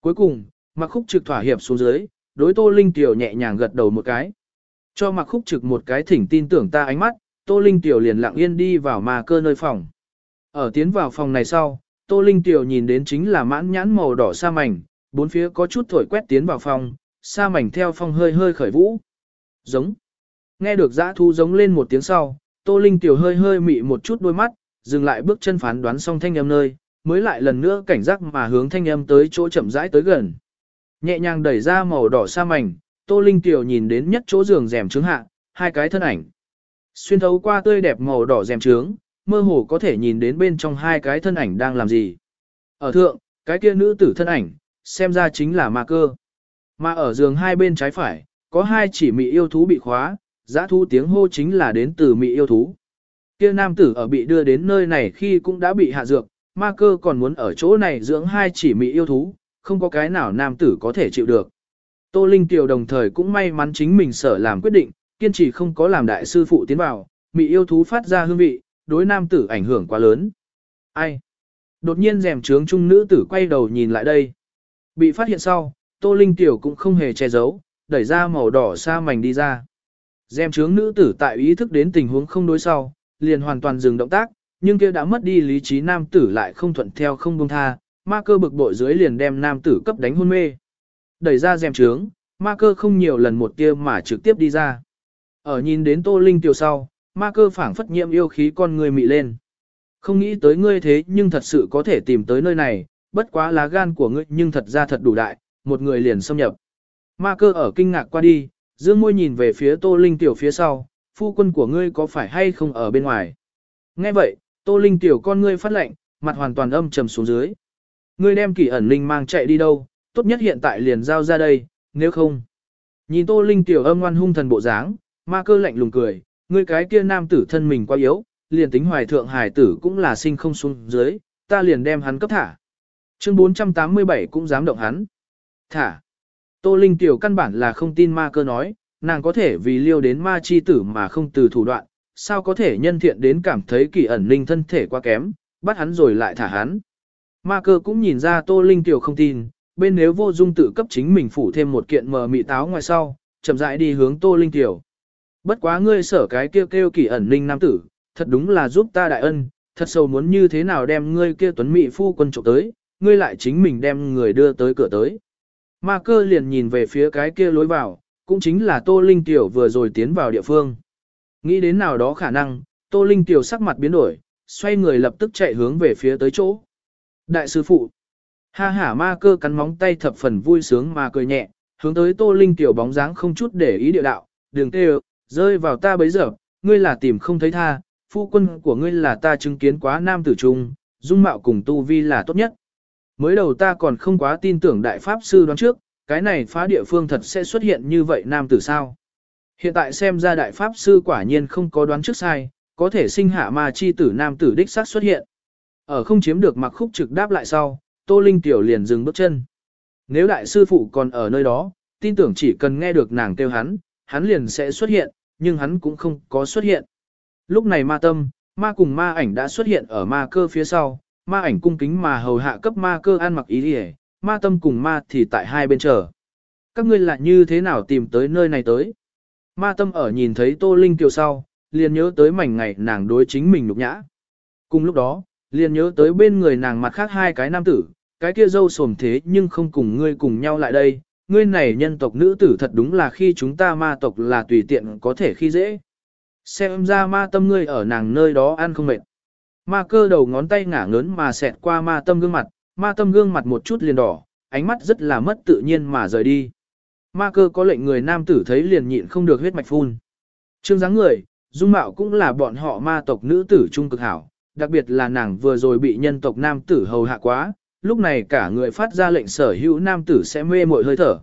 Cuối cùng, mặc khúc trực thỏa hiệp xuống dưới, đối Tô Linh Tiểu nhẹ nhàng gật đầu một cái. Cho mặc khúc trực một cái thỉnh tin tưởng ta ánh mắt, Tô Linh Tiểu liền lặng yên đi vào mà cơ nơi phòng. Ở tiến vào phòng này sau, Tô Linh Tiểu nhìn đến chính là mãn nhãn màu đỏ sa mảnh, bốn phía có chút thổi quét tiến vào phòng, sa mảnh theo phong hơi hơi khởi vũ. Giống. Nghe được dã thu giống lên một tiếng sau, Tô Linh Tiểu hơi hơi mị một chút đôi mắt, dừng lại bước chân phán đoán xong thanh âm nơi, mới lại lần nữa cảnh giác mà hướng thanh âm tới chỗ chậm rãi tới gần. Nhẹ nhàng đẩy ra màu đỏ sa mảnh, Tô Linh Tiểu nhìn đến nhất chỗ giường rèm trướng hạ, hai cái thân ảnh. Xuyên thấu qua tươi đẹp màu đỏ rèm trướng, mơ hồ có thể nhìn đến bên trong hai cái thân ảnh đang làm gì. Ở thượng, cái kia nữ tử thân ảnh, xem ra chính là ma cơ. Mà ở giường hai bên trái phải, có hai chỉ mị yêu thú bị khóa, giã thú tiếng hô chính là đến từ mị yêu thú. Kia nam tử ở bị đưa đến nơi này khi cũng đã bị hạ dược, ma cơ còn muốn ở chỗ này dưỡng hai chỉ mị yêu thú, không có cái nào nam tử có thể chịu được. Tô Linh Kiều đồng thời cũng may mắn chính mình sở làm quyết định, kiên trì không có làm đại sư phụ tiến vào, mị yêu thú phát ra hương vị, đối nam tử ảnh hưởng quá lớn. Ai? Đột nhiên rèm trướng trung nữ tử quay đầu nhìn lại đây. Bị phát hiện sau, Tô Linh Tiểu cũng không hề che giấu, đẩy ra màu đỏ xa mảnh đi ra. Dèm trướng nữ tử tại ý thức đến tình huống không đối sau, liền hoàn toàn dừng động tác, nhưng kia đã mất đi lý trí nam tử lại không thuận theo không buông tha, ma cơ bực bội dưới liền đem nam tử cấp đánh hôn mê. Đẩy ra dèm trướng, ma cơ không nhiều lần một tia mà trực tiếp đi ra. Ở nhìn đến Tô Linh Tiểu sau, ma cơ phảng phất nhiễm yêu khí con người mị lên. Không nghĩ tới ngươi thế nhưng thật sự có thể tìm tới nơi này, bất quá lá gan của ngươi nhưng thật ra thật đủ đại, một người liền xâm nhập. Ma cơ ở kinh ngạc qua đi, dương môi nhìn về phía Tô Linh Tiểu phía sau, phu quân của ngươi có phải hay không ở bên ngoài. Nghe vậy, Tô Linh Tiểu con ngươi phát lệnh, mặt hoàn toàn âm trầm xuống dưới. Ngươi đem kỷ ẩn linh mang chạy đi đâu, tốt nhất hiện tại liền giao ra đây, nếu không. Nhìn Tô Linh Tiểu âm ngoan hung thần bộ dáng, ma cơ lạnh lùng cười, ngươi cái kia nam tử thân mình quá yếu, liền tính hoài thượng hải tử cũng là sinh không xuống dưới, ta liền đem hắn cấp thả. Chương 487 cũng dám động hắn. Thả. Tô Linh Tiểu căn bản là không tin ma cơ nói, nàng có thể vì liêu đến ma chi tử mà không từ thủ đoạn, sao có thể nhân thiện đến cảm thấy kỳ ẩn linh thân thể quá kém, bắt hắn rồi lại thả hắn. Ma cơ cũng nhìn ra Tô Linh Tiểu không tin, bên nếu vô dung tự cấp chính mình phủ thêm một kiện mờ mị táo ngoài sau, chậm rãi đi hướng Tô Linh Tiểu. Bất quá ngươi sở cái kêu kêu kỳ ẩn linh nam tử, thật đúng là giúp ta đại ân, thật sâu muốn như thế nào đem ngươi kia tuấn mỹ phu quân trộm tới, ngươi lại chính mình đem người đưa tới cửa tới. Ma cơ liền nhìn về phía cái kia lối vào, cũng chính là Tô Linh Tiểu vừa rồi tiến vào địa phương. Nghĩ đến nào đó khả năng, Tô Linh Tiểu sắc mặt biến đổi, xoay người lập tức chạy hướng về phía tới chỗ. Đại sư phụ, ha hả ma cơ cắn móng tay thập phần vui sướng mà cười nhẹ, hướng tới Tô Linh Tiểu bóng dáng không chút để ý địa đạo, đường tê rơi vào ta bấy giờ, ngươi là tìm không thấy tha, phu quân của ngươi là ta chứng kiến quá nam tử trung, dung mạo cùng tu vi là tốt nhất. Mới đầu ta còn không quá tin tưởng đại pháp sư đoán trước, cái này phá địa phương thật sẽ xuất hiện như vậy nam tử sao. Hiện tại xem ra đại pháp sư quả nhiên không có đoán trước sai, có thể sinh hạ ma chi tử nam tử đích xác xuất hiện. Ở không chiếm được mặc khúc trực đáp lại sau, Tô Linh Tiểu liền dừng bước chân. Nếu đại sư phụ còn ở nơi đó, tin tưởng chỉ cần nghe được nàng kêu hắn, hắn liền sẽ xuất hiện, nhưng hắn cũng không có xuất hiện. Lúc này ma tâm, ma cùng ma ảnh đã xuất hiện ở ma cơ phía sau, ma ảnh cung kính mà hầu hạ cấp ma cơ ăn mặc ý đi ma tâm cùng ma thì tại hai bên chờ. Các ngươi lại như thế nào tìm tới nơi này tới? Ma tâm ở nhìn thấy Tô Linh Kiều sau, liền nhớ tới mảnh ngày nàng đối chính mình nhục nhã. Cùng lúc đó, liền nhớ tới bên người nàng mặt khác hai cái nam tử, cái kia dâu sồm thế nhưng không cùng ngươi cùng nhau lại đây, ngươi này nhân tộc nữ tử thật đúng là khi chúng ta ma tộc là tùy tiện có thể khi dễ. Xem ra ma tâm ngươi ở nàng nơi đó ăn không mệt. Ma cơ đầu ngón tay ngả ngớn mà xẹt qua ma tâm gương mặt, ma tâm gương mặt một chút liền đỏ, ánh mắt rất là mất tự nhiên mà rời đi. Ma cơ có lệnh người nam tử thấy liền nhịn không được huyết mạch phun. Trương dáng người, dung mạo cũng là bọn họ ma tộc nữ tử trung cực hảo, đặc biệt là nàng vừa rồi bị nhân tộc nam tử hầu hạ quá, lúc này cả người phát ra lệnh sở hữu nam tử sẽ mê mội hơi thở.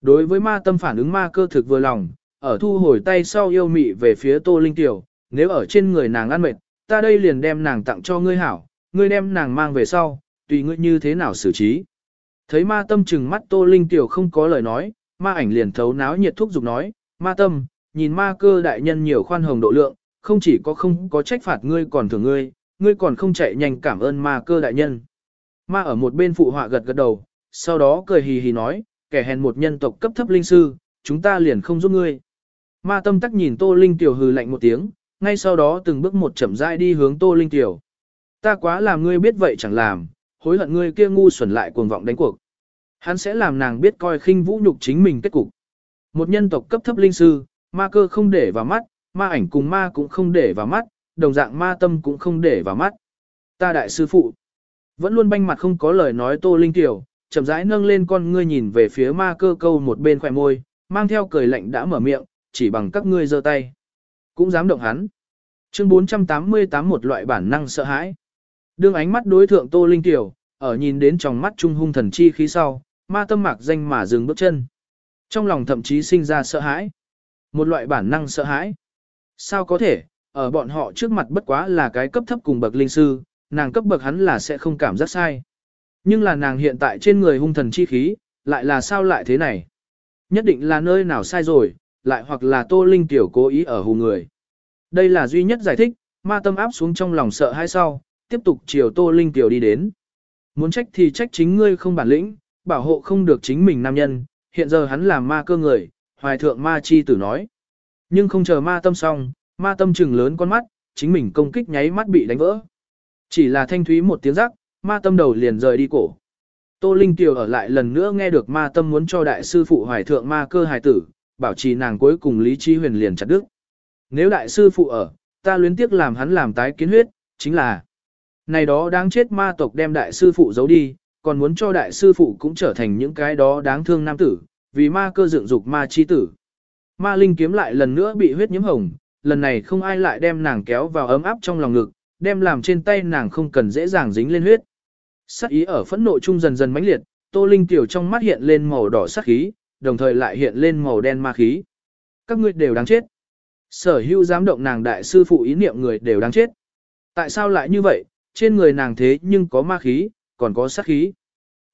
Đối với ma tâm phản ứng ma cơ thực vừa lòng, ở thu hồi tay sau yêu mị về phía Tô Linh Tiểu, nếu ở trên người nàng ăn mệt, ta đây liền đem nàng tặng cho ngươi hảo, ngươi đem nàng mang về sau, tùy ngươi như thế nào xử trí. Thấy ma tâm chừng mắt Tô Linh Tiểu không có lời nói, ma ảnh liền thấu náo nhiệt thúc giục nói, ma tâm, nhìn ma cơ đại nhân nhiều khoan hồng độ lượng, không chỉ có không có trách phạt ngươi còn thưởng ngươi, ngươi còn không chạy nhanh cảm ơn ma cơ đại nhân. Ma ở một bên phụ họa gật gật đầu, sau đó cười hì hì nói, kẻ hèn một nhân tộc cấp thấp linh sư, chúng ta liền không giúp ngươi. Ma tâm tắc nhìn Tô Linh Tiểu hừ lạnh một tiếng, ngay sau đó từng bước một chậm rãi đi hướng Tô Linh Tiểu. Ta quá làm ngươi biết vậy chẳng làm, hối hận ngươi kia ngu xuẩn lại cuồng vọng đánh cuộc. Hắn sẽ làm nàng biết coi khinh vũ nhục chính mình kết cục. Một nhân tộc cấp thấp linh sư, ma cơ không để vào mắt, ma ảnh cùng ma cũng không để vào mắt, đồng dạng ma tâm cũng không để vào mắt. Ta đại sư phụ, vẫn luôn banh mặt không có lời nói Tô Linh Tiểu, chậm rãi nâng lên con ngươi nhìn về phía ma cơ câu một bên khỏe môi, mang theo cười lạnh đã mở miệng, chỉ bằng các ngươi giơ tay. Cũng dám động hắn. Chương 488 một loại bản năng sợ hãi. Đương ánh mắt đối thượng Tô Linh Tiểu, ở nhìn đến trong mắt trung hung thần chi khí sau, ma tâm mạc danh mà dừng bước chân. Trong lòng thậm chí sinh ra sợ hãi. Một loại bản năng sợ hãi. Sao có thể, ở bọn họ trước mặt bất quá là cái cấp thấp cùng bậc linh sư, nàng cấp bậc hắn là sẽ không cảm giác sai. Nhưng là nàng hiện tại trên người hung thần chi khí, lại là sao lại thế này? Nhất định là nơi nào sai rồi, lại hoặc là Tô Linh Tiểu cố ý ở hù người. Đây là duy nhất giải thích, ma tâm áp xuống trong lòng sợ hay sau, tiếp tục chiều Tô Linh Tiểu đi đến. Muốn trách thì trách chính ngươi không bản lĩnh, bảo hộ không được chính mình nam nhân, hiện giờ hắn là ma cơ người, hoài thượng ma chi tử nói. Nhưng không chờ ma tâm xong, ma tâm trừng lớn con mắt, chính mình công kích nháy mắt bị đánh vỡ. Chỉ là thanh thúy một tiếng rắc, ma tâm đầu liền rời đi cổ. Tô Linh Tiểu ở lại lần nữa nghe được ma tâm muốn cho đại sư phụ hoài thượng ma cơ hài tử, bảo trì nàng cuối cùng lý trí huyền liền chặt đứt. Nếu đại sư phụ ở, ta luyến tiếc làm hắn làm tái kiến huyết, chính là này đó đáng chết ma tộc đem đại sư phụ giấu đi, còn muốn cho đại sư phụ cũng trở thành những cái đó đáng thương nam tử, vì ma cơ dựng dục ma chi tử. Ma linh kiếm lại lần nữa bị huyết nhiễm hồng, lần này không ai lại đem nàng kéo vào ấm áp trong lòng ngực, đem làm trên tay nàng không cần dễ dàng dính lên huyết. Sát ý ở phẫn nộ chung dần dần mãnh liệt, Tô Linh tiểu trong mắt hiện lên màu đỏ sát khí, đồng thời lại hiện lên màu đen ma khí. Các ngươi đều đáng chết. Sở hữu dám động nàng đại sư phụ ý niệm người đều đáng chết. Tại sao lại như vậy, trên người nàng thế nhưng có ma khí, còn có sát khí.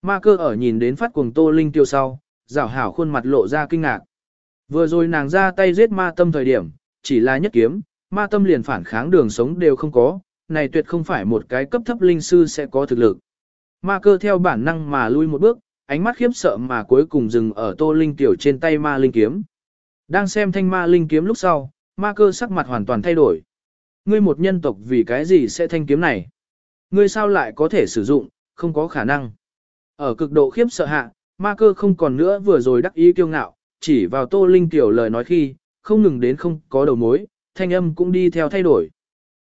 Ma cơ ở nhìn đến phát cuồng Tô Linh tiêu sau, rảo hảo khuôn mặt lộ ra kinh ngạc. Vừa rồi nàng ra tay giết ma tâm thời điểm, chỉ là nhất kiếm, ma tâm liền phản kháng đường sống đều không có, này tuyệt không phải một cái cấp thấp linh sư sẽ có thực lực. Ma cơ theo bản năng mà lui một bước, ánh mắt khiếp sợ mà cuối cùng dừng ở tô linh tiểu trên tay ma linh kiếm. Đang xem thanh ma linh kiếm lúc sau, ma cơ sắc mặt hoàn toàn thay đổi. Ngươi một nhân tộc vì cái gì sẽ thanh kiếm này? Ngươi sao lại có thể sử dụng, không có khả năng. Ở cực độ khiếp sợ hạ, ma cơ không còn nữa vừa rồi đắc ý kiêu ngạo, chỉ vào Tô Linh tiểu lời nói khi, không ngừng đến không có đầu mối, thanh âm cũng đi theo thay đổi.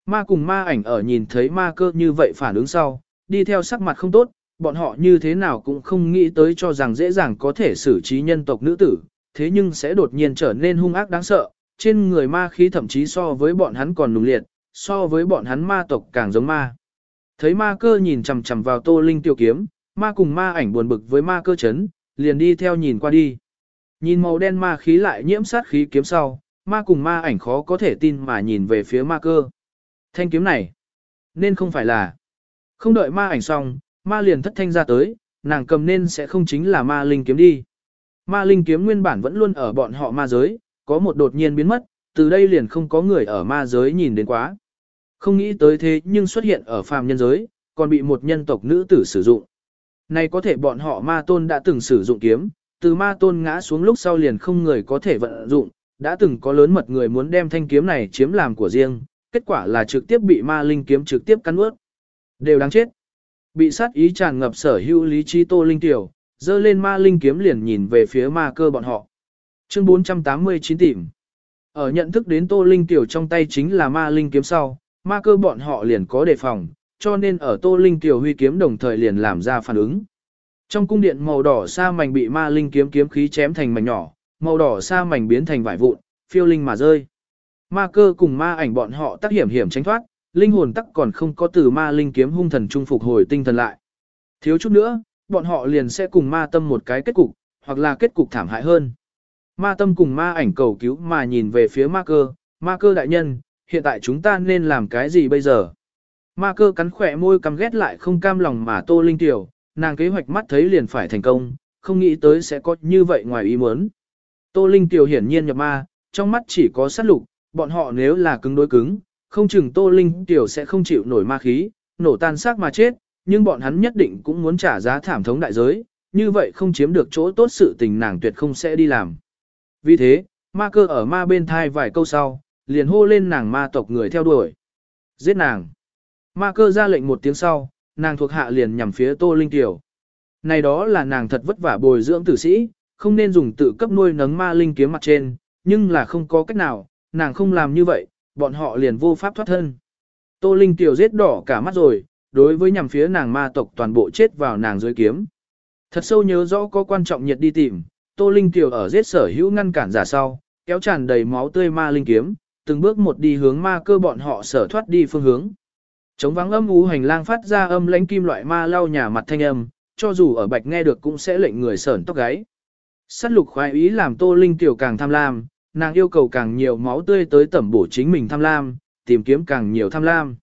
Ma cùng ma ảnh ở nhìn thấy ma cơ như vậy phản ứng sau, đi theo sắc mặt không tốt, bọn họ như thế nào cũng không nghĩ tới cho rằng dễ dàng có thể xử trí nhân tộc nữ tử, thế nhưng sẽ đột nhiên trở nên hung ác đáng sợ, trên người ma khí thậm chí so với bọn hắn còn nùng liệt, so với bọn hắn ma tộc càng giống ma. Thấy ma cơ nhìn chằm chằm vào tô linh tiêu kiếm, ma cùng ma ảnh buồn bực với ma cơ chấn, liền đi theo nhìn qua đi. Nhìn màu đen ma khí lại nhiễm sát khí kiếm sau, ma cùng ma ảnh khó có thể tin mà nhìn về phía ma cơ. Thanh kiếm này, nên không phải là. Không đợi ma ảnh xong, ma liền thất thanh ra tới, nàng cầm nên sẽ không chính là ma linh kiếm đi. Ma linh kiếm nguyên bản vẫn luôn ở bọn họ ma giới, có một đột nhiên biến mất, từ đây liền không có người ở ma giới nhìn đến quá. Không nghĩ tới thế nhưng xuất hiện ở phàm nhân giới, còn bị một nhân tộc nữ tử sử dụng. Này có thể bọn họ ma tôn đã từng sử dụng kiếm, từ ma tôn ngã xuống lúc sau liền không người có thể vận dụng, đã từng có lớn mật người muốn đem thanh kiếm này chiếm làm của riêng, kết quả là trực tiếp bị ma linh kiếm trực tiếp cắn ướt. Đều đáng chết. Bị sát ý tràn ngập sở hữu lý trí tô linh tiểu, dơ lên ma linh kiếm liền nhìn về phía ma cơ bọn họ. Chương 489 tìm. Ở nhận thức đến tô linh tiểu trong tay chính là ma linh kiếm sau, ma cơ bọn họ liền có đề phòng, cho nên ở tô linh tiểu huy kiếm đồng thời liền làm ra phản ứng. Trong cung điện màu đỏ sa mảnh bị ma linh kiếm kiếm khí chém thành mảnh nhỏ, màu đỏ sa mảnh biến thành vải vụn, phiêu linh mà rơi. Ma cơ cùng ma ảnh bọn họ tác hiểm hiểm tránh thoát, linh hồn tắc còn không có từ ma linh kiếm hung thần trung phục hồi tinh thần lại. Thiếu chút nữa, bọn họ liền sẽ cùng ma tâm một cái kết cục, hoặc là kết cục thảm hại hơn. Ma tâm cùng ma ảnh cầu cứu mà nhìn về phía ma cơ, ma cơ đại nhân, hiện tại chúng ta nên làm cái gì bây giờ? Ma cơ cắn khỏe môi căm ghét lại không cam lòng mà tô linh tiểu, nàng kế hoạch mắt thấy liền phải thành công, không nghĩ tới sẽ có như vậy ngoài ý muốn. Tô linh tiểu hiển nhiên nhập ma, trong mắt chỉ có sát lục, bọn họ nếu là cứng đối cứng, không chừng Tô Linh tiểu sẽ không chịu nổi ma khí, nổ tan xác mà chết, nhưng bọn hắn nhất định cũng muốn trả giá thảm thống đại giới, như vậy không chiếm được chỗ tốt sự tình nàng tuyệt không sẽ đi làm. Vì thế, ma cơ ở ma bên thai vài câu sau, liền hô lên nàng ma tộc người theo đuổi. Giết nàng. Ma cơ ra lệnh một tiếng sau, nàng thuộc hạ liền nhằm phía Tô Linh tiểu. Này đó là nàng thật vất vả bồi dưỡng tử sĩ, không nên dùng tự cấp nuôi nấng ma linh kiếm mặt trên, nhưng là không có cách nào, nàng không làm như vậy, bọn họ liền vô pháp thoát thân. Tô Linh tiểu giết đỏ cả mắt rồi, đối với nhằm phía nàng ma tộc toàn bộ chết vào nàng dưới kiếm. Thật sâu nhớ rõ có quan trọng nhiệt đi tìm, Tô Linh tiểu ở giết sở hữu ngăn cản giả sau, kéo tràn đầy máu tươi ma linh kiếm, từng bước một đi hướng ma cơ bọn họ sở thoát đi phương hướng trống vắng âm u hành lang phát ra âm lãnh kim loại ma lau nhà mặt thanh âm, cho dù ở bạch nghe được cũng sẽ lệnh người sởn tóc gáy. Sát lục khoái ý làm Tô Linh tiểu càng tham lam, nàng yêu cầu càng nhiều máu tươi tới tẩm bổ chính mình tham lam, tìm kiếm càng nhiều tham lam.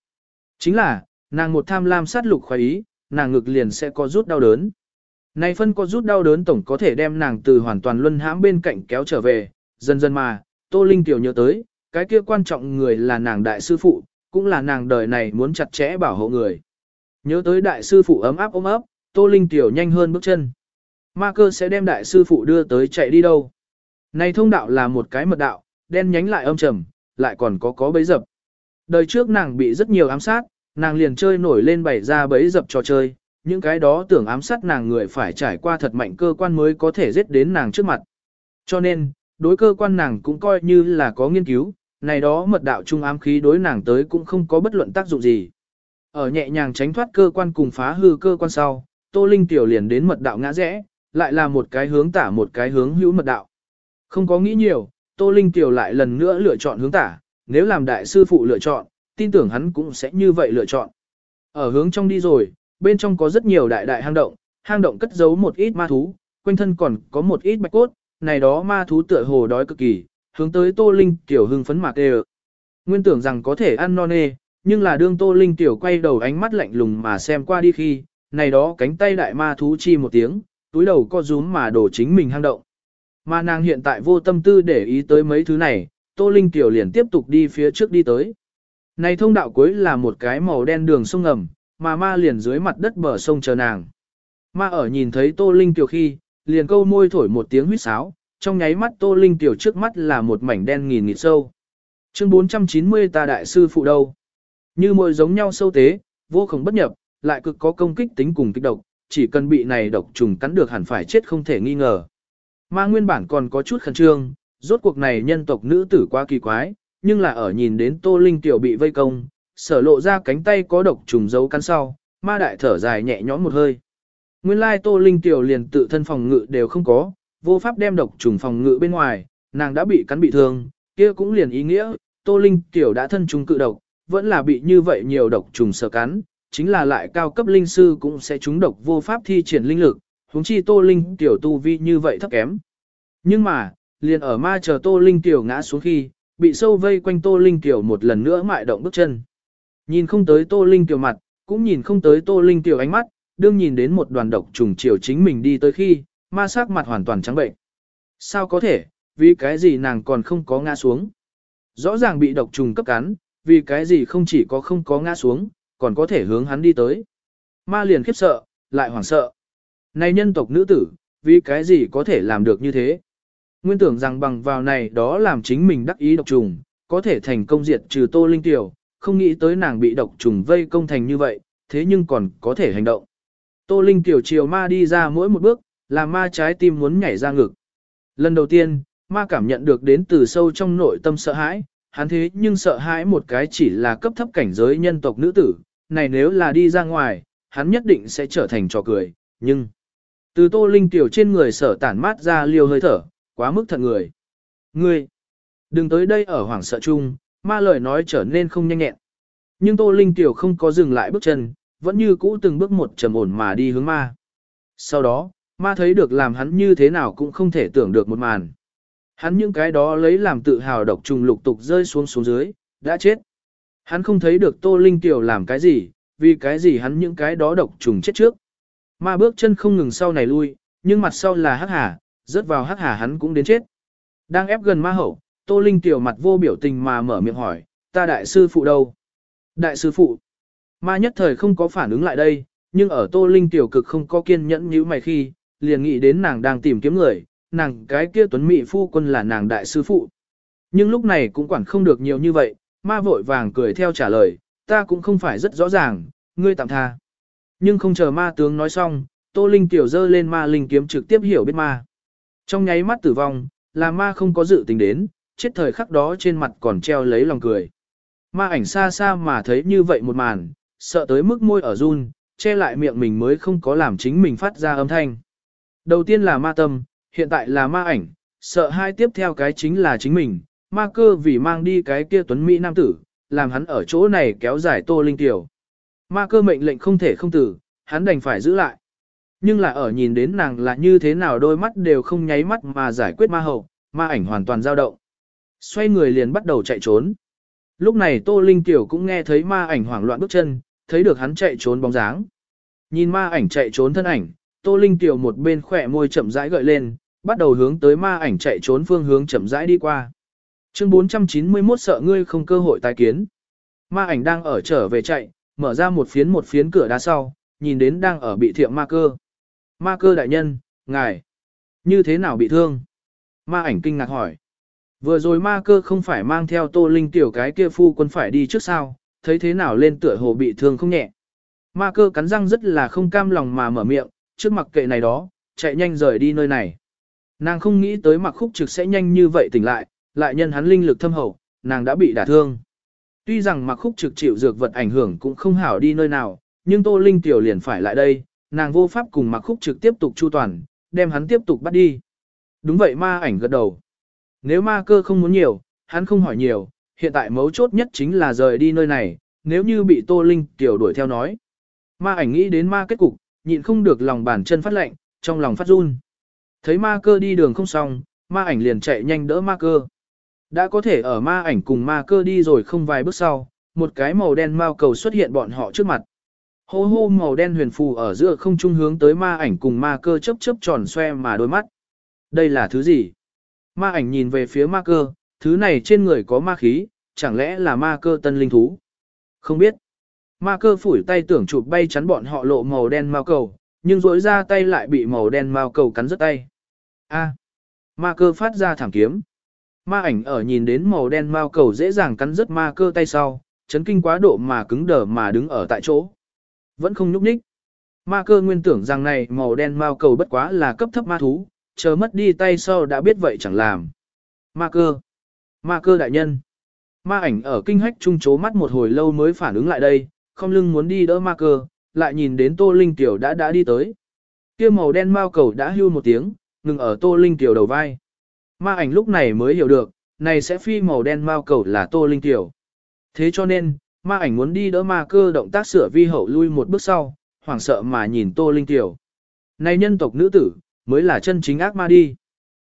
Chính là, nàng một tham lam sát lục khoái ý, nàng ngực liền sẽ có rút đau đớn. Này phân có rút đau đớn tổng có thể đem nàng từ hoàn toàn luân hãm bên cạnh kéo trở về, dần dần mà, Tô Linh tiểu nhớ tới, cái kia quan trọng người là nàng đại sư phụ, cũng là nàng đời này muốn chặt chẽ bảo hộ người. Nhớ tới đại sư phụ ấm áp ôm ấp, Tô Linh tiểu nhanh hơn bước chân. Ma cơ sẽ đem đại sư phụ đưa tới chạy đi đâu. Này thông đạo là một cái mật đạo, đen nhánh lại âm trầm, lại còn có có bấy dập. Đời trước nàng bị rất nhiều ám sát, nàng liền chơi nổi lên bày ra bấy dập trò chơi, những cái đó tưởng ám sát nàng người phải trải qua thật mạnh cơ quan mới có thể giết đến nàng trước mặt. Cho nên, đối cơ quan nàng cũng coi như là có nghiên cứu, này đó mật đạo trung ám khí đối nàng tới cũng không có bất luận tác dụng gì. Ở nhẹ nhàng tránh thoát cơ quan cùng phá hư cơ quan sau, Tô Linh tiểu liền đến mật đạo ngã rẽ, lại là một cái hướng tả một cái hướng hữu mật đạo. Không có nghĩ nhiều, Tô Linh Tiểu lại lần nữa lựa chọn hướng tả, nếu làm đại sư phụ lựa chọn, tin tưởng hắn cũng sẽ như vậy lựa chọn. Ở hướng trong đi rồi, bên trong có rất nhiều đại đại hang động, hang động cất giấu một ít ma thú, quanh thân còn có một ít bạch cốt, này đó ma thú tựa hồ đói cực kỳ, hướng tới Tô Linh Tiểu hưng phấn mạc đều. Nguyên tưởng rằng có thể ăn non nê, nhưng là đương Tô Linh Tiểu quay đầu ánh mắt lạnh lùng mà xem qua đi khi, này đó cánh tay đại ma thú chi một tiếng, túi đầu co rúm mà đổ chính mình hang động. Mà nàng hiện tại vô tâm tư để ý tới mấy thứ này, Tô Linh Tiểu liền tiếp tục đi phía trước đi tới. Này thông đạo cuối là một cái màu đen đường sông ngầm, mà ma liền dưới mặt đất bờ sông chờ nàng. Ma ở nhìn thấy Tô Linh Tiểu khi, liền câu môi thổi một tiếng huýt sáo, trong nháy mắt Tô Linh Tiểu trước mắt là một mảnh đen nghìn nghịt sâu. Chương 490 ta đại sư phụ đâu? Như môi giống nhau sâu tế, vô cùng bất nhập, lại cực có công kích tính cùng kích độc, chỉ cần bị này độc trùng cắn được hẳn phải chết không thể nghi ngờ. Ma nguyên bản còn có chút khẩn trương, rốt cuộc này nhân tộc nữ tử quá kỳ quái, nhưng là ở nhìn đến Tô Linh tiểu bị vây công, sở lộ ra cánh tay có độc trùng dấu cắn sau, ma đại thở dài nhẹ nhõm một hơi. Nguyên lai Tô Linh tiểu liền tự thân phòng ngự đều không có, vô pháp đem độc trùng phòng ngự bên ngoài, nàng đã bị cắn bị thương, kia cũng liền ý nghĩa, Tô Linh tiểu đã thân trùng cự độc, vẫn là bị như vậy nhiều độc trùng sở cắn, chính là lại cao cấp linh sư cũng sẽ trúng độc vô pháp thi triển linh lực, huống chi Tô Linh tiểu tu vi như vậy thấp kém. Nhưng mà, liền ở ma chờ Tô Linh tiểu ngã xuống khi, bị sâu vây quanh Tô Linh tiểu một lần nữa mại động bước chân. Nhìn không tới Tô Linh tiểu mặt, cũng nhìn không tới Tô Linh tiểu ánh mắt, đương nhìn đến một đoàn độc trùng chiều chính mình đi tới khi, ma sắc mặt hoàn toàn trắng bệnh. Sao có thể, vì cái gì nàng còn không có ngã xuống? Rõ ràng bị độc trùng cấp cắn, vì cái gì không chỉ có không có ngã xuống, còn có thể hướng hắn đi tới. Ma liền khiếp sợ, lại hoảng sợ. Này nhân tộc nữ tử, vì cái gì có thể làm được như thế? Nguyên tưởng rằng bằng vào này đó làm chính mình đắc ý độc trùng, có thể thành công diệt trừ tô linh tiểu, không nghĩ tới nàng bị độc trùng vây công thành như vậy, thế nhưng còn có thể hành động. Tô linh tiểu chiều ma đi ra mỗi một bước, là ma trái tim muốn nhảy ra ngực. Lần đầu tiên, ma cảm nhận được đến từ sâu trong nội tâm sợ hãi, hắn thế nhưng sợ hãi một cái chỉ là cấp thấp cảnh giới nhân tộc nữ tử, này nếu là đi ra ngoài, hắn nhất định sẽ trở thành trò cười, nhưng... Từ tô linh tiểu trên người sở tản mát ra liều hơi thở, quá mức thật người. Ngươi, đừng tới đây ở hoảng sợ chung, ma lời nói trở nên không nhanh nhẹn. Nhưng tô linh tiểu không có dừng lại bước chân, vẫn như cũ từng bước một trầm ổn mà đi hướng ma. Sau đó, ma thấy được làm hắn như thế nào cũng không thể tưởng được một màn. Hắn những cái đó lấy làm tự hào độc trùng lục tục rơi xuống xuống dưới, đã chết. Hắn không thấy được Tô Linh Tiểu làm cái gì, vì cái gì hắn những cái đó độc trùng chết trước. Ma bước chân không ngừng sau này lui, nhưng mặt sau là hắc hà, rớt vào hắc hà hắn cũng đến chết. Đang ép gần ma hậu, Tô Linh Tiểu mặt vô biểu tình mà mở miệng hỏi, ta đại sư phụ đâu? Đại sư phụ. Ma nhất thời không có phản ứng lại đây, nhưng ở Tô Linh Tiểu cực không có kiên nhẫn như mày khi, liền nghĩ đến nàng đang tìm kiếm người, nàng cái kia tuấn mỹ phu quân là nàng đại sư phụ. Nhưng lúc này cũng quản không được nhiều như vậy, ma vội vàng cười theo trả lời, ta cũng không phải rất rõ ràng, ngươi tạm tha. Nhưng không chờ ma tướng nói xong, Tô Linh tiểu dơ lên ma linh kiếm trực tiếp hiểu biết ma. Trong nháy mắt tử vong, là ma không có dự tính đến, chết thời khắc đó trên mặt còn treo lấy lòng cười. Ma ảnh xa xa mà thấy như vậy một màn, sợ tới mức môi ở run, che lại miệng mình mới không có làm chính mình phát ra âm thanh. Đầu tiên là ma tâm, hiện tại là ma ảnh, sợ hai tiếp theo cái chính là chính mình, ma cơ vì mang đi cái kia tuấn Mỹ nam tử, làm hắn ở chỗ này kéo dài tô linh tiểu. Ma cơ mệnh lệnh không thể không tử, hắn đành phải giữ lại. Nhưng là ở nhìn đến nàng là như thế nào đôi mắt đều không nháy mắt mà giải quyết ma hậu, ma ảnh hoàn toàn dao động. Xoay người liền bắt đầu chạy trốn. Lúc này Tô Linh Tiểu cũng nghe thấy ma ảnh hoảng loạn bước chân, thấy được hắn chạy trốn bóng dáng. Nhìn ma ảnh chạy trốn thân ảnh, Tô Linh Tiểu một bên khỏe môi chậm rãi gợi lên, bắt đầu hướng tới ma ảnh chạy trốn phương hướng chậm rãi đi qua. Chương 491 sợ ngươi không cơ hội tái kiến. Ma ảnh đang ở trở về chạy, mở ra một phiến một phiến cửa đá sau, nhìn đến đang ở bị thiệm ma cơ. Ma cơ đại nhân, ngài, như thế nào bị thương? Ma ảnh kinh ngạc hỏi. Vừa rồi ma cơ không phải mang theo tô linh tiểu cái kia phu quân phải đi trước sao, thấy thế nào lên tựa hồ bị thương không nhẹ. Ma cơ cắn răng rất là không cam lòng mà mở miệng, trước mặt kệ này đó, chạy nhanh rời đi nơi này. Nàng không nghĩ tới mặc khúc trực sẽ nhanh như vậy tỉnh lại, lại nhân hắn linh lực thâm hậu, nàng đã bị đả thương. Tuy rằng mặc khúc trực chịu dược vật ảnh hưởng cũng không hảo đi nơi nào, nhưng Tô Linh tiểu liền phải lại đây, nàng vô pháp cùng mặc khúc trực tiếp tục chu toàn, đem hắn tiếp tục bắt đi. Đúng vậy ma ảnh gật đầu. Nếu ma cơ không muốn nhiều, hắn không hỏi nhiều, hiện tại mấu chốt nhất chính là rời đi nơi này, nếu như bị Tô Linh tiểu đuổi theo nói. Ma ảnh nghĩ đến ma kết cục, nhịn không được lòng bàn chân phát lạnh, trong lòng phát run. Thấy ma cơ đi đường không xong, ma ảnh liền chạy nhanh đỡ ma cơ. Đã có thể ở ma ảnh cùng ma cơ đi rồi không vài bước sau, một cái màu đen mao cầu xuất hiện bọn họ trước mặt. Hô hô màu đen huyền phù ở giữa không trung hướng tới ma ảnh cùng ma cơ chớp chớp tròn xoe mà đôi mắt. Đây là thứ gì? Ma ảnh nhìn về phía ma cơ, thứ này trên người có ma khí, chẳng lẽ là ma cơ tân linh thú? Không biết. Ma cơ phủi tay tưởng chụp bay chắn bọn họ lộ màu đen mao cầu, nhưng rỗi ra tay lại bị màu đen mao cầu cắn rứt tay. A. À. Ma cơ phát ra thảm kiếm. Ma ảnh ở nhìn đến màu đen mao cầu dễ dàng cắn rứt ma cơ tay sau, chấn kinh quá độ mà cứng đờ mà đứng ở tại chỗ. Vẫn không nhúc nhích. Ma cơ nguyên tưởng rằng này màu đen mao cầu bất quá là cấp thấp ma thú, chờ mất đi tay sau đã biết vậy chẳng làm. Ma cơ. Ma cơ đại nhân. Ma ảnh ở kinh hách trung chố mắt một hồi lâu mới phản ứng lại đây, không lưng muốn đi đỡ ma cơ, lại nhìn đến Tô Linh Tiểu đã đã đi tới. kia màu đen mao cầu đã hưu một tiếng, ngừng ở Tô Linh Tiểu đầu vai. Ma ảnh lúc này mới hiểu được, này sẽ phi màu đen mao cầu là Tô Linh Tiểu. Thế cho nên, ma ảnh muốn đi đỡ ma cơ động tác sửa vi hậu lui một bước sau, hoảng sợ mà nhìn Tô Linh Tiểu. Này nhân tộc nữ tử, mới là chân chính ác ma đi.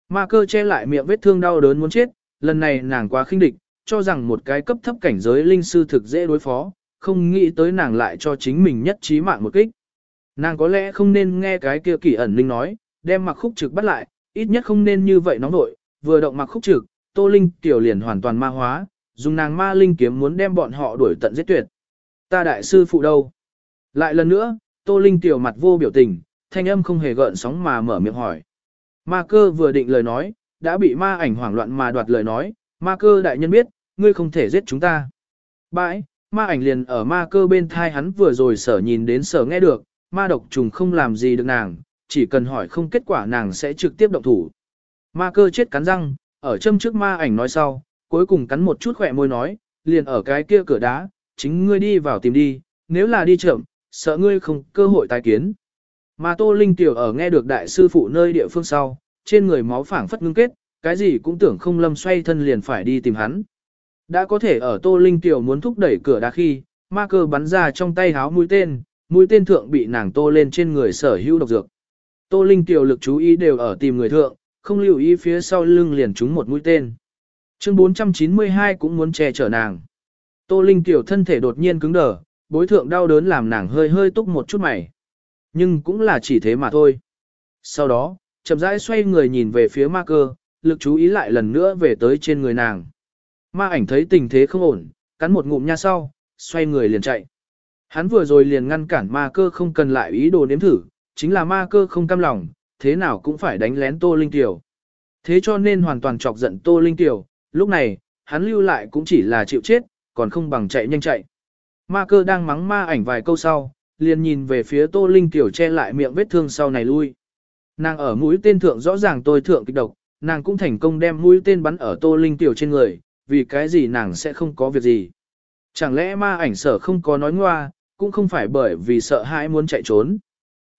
Ma cơ che lại miệng vết thương đau đớn muốn chết, lần này nàng quá khinh địch, cho rằng một cái cấp thấp cảnh giới linh sư thực dễ đối phó, không nghĩ tới nàng lại cho chính mình nhất trí mạng một kích. Nàng có lẽ không nên nghe cái kia kỳ ẩn linh nói, đem mặc khúc trực bắt lại, ít nhất không nên như vậy nóng nội, vừa động mặc khúc trực, Tô Linh tiểu liền hoàn toàn ma hóa, dùng nàng ma linh kiếm muốn đem bọn họ đuổi tận giết tuyệt. Ta đại sư phụ đâu? Lại lần nữa, Tô Linh tiểu mặt vô biểu tình, thanh âm không hề gợn sóng mà mở miệng hỏi. Ma cơ vừa định lời nói, đã bị ma ảnh hoảng loạn mà đoạt lời nói, ma cơ đại nhân biết, ngươi không thể giết chúng ta. Bãi, ma ảnh liền ở ma cơ bên thai hắn vừa rồi sở nhìn đến sở nghe được, ma độc trùng không làm gì được nàng, chỉ cần hỏi không kết quả nàng sẽ trực tiếp động thủ. Ma cơ chết cắn răng, ở châm trước ma ảnh nói sau, cuối cùng cắn một chút khỏe môi nói, liền ở cái kia cửa đá, chính ngươi đi vào tìm đi, nếu là đi chậm, sợ ngươi không cơ hội tái kiến. Mà Tô Linh Tiểu ở nghe được đại sư phụ nơi địa phương sau, trên người máu phảng phất ngưng kết, cái gì cũng tưởng không lâm xoay thân liền phải đi tìm hắn. Đã có thể ở Tô Linh Tiểu muốn thúc đẩy cửa đá khi, ma cơ bắn ra trong tay háo mũi tên, mũi tên thượng bị nàng tô lên trên người sở hữu độc dược. Tô Linh Tiểu lực chú ý đều ở tìm người thượng, không lưu ý phía sau lưng liền trúng một mũi tên. Chương 492 cũng muốn che chở nàng. Tô Linh Tiểu thân thể đột nhiên cứng đờ, bối thượng đau đớn làm nàng hơi hơi túc một chút mày. Nhưng cũng là chỉ thế mà thôi. Sau đó, chậm rãi xoay người nhìn về phía ma cơ, lực chú ý lại lần nữa về tới trên người nàng. Ma ảnh thấy tình thế không ổn, cắn một ngụm nha sau, xoay người liền chạy. Hắn vừa rồi liền ngăn cản ma cơ không cần lại ý đồ nếm thử, chính là ma cơ không cam lòng, thế nào cũng phải đánh lén Tô Linh Tiểu. Thế cho nên hoàn toàn chọc giận Tô Linh Tiểu, lúc này, hắn lưu lại cũng chỉ là chịu chết, còn không bằng chạy nhanh chạy. Ma cơ đang mắng ma ảnh vài câu sau, liền nhìn về phía Tô Linh Tiểu che lại miệng vết thương sau này lui. Nàng ở mũi tên thượng rõ ràng tôi thượng kịch độc, nàng cũng thành công đem mũi tên bắn ở Tô Linh Tiểu trên người, vì cái gì nàng sẽ không có việc gì. Chẳng lẽ ma ảnh sở không có nói ngoa, cũng không phải bởi vì sợ hãi muốn chạy trốn.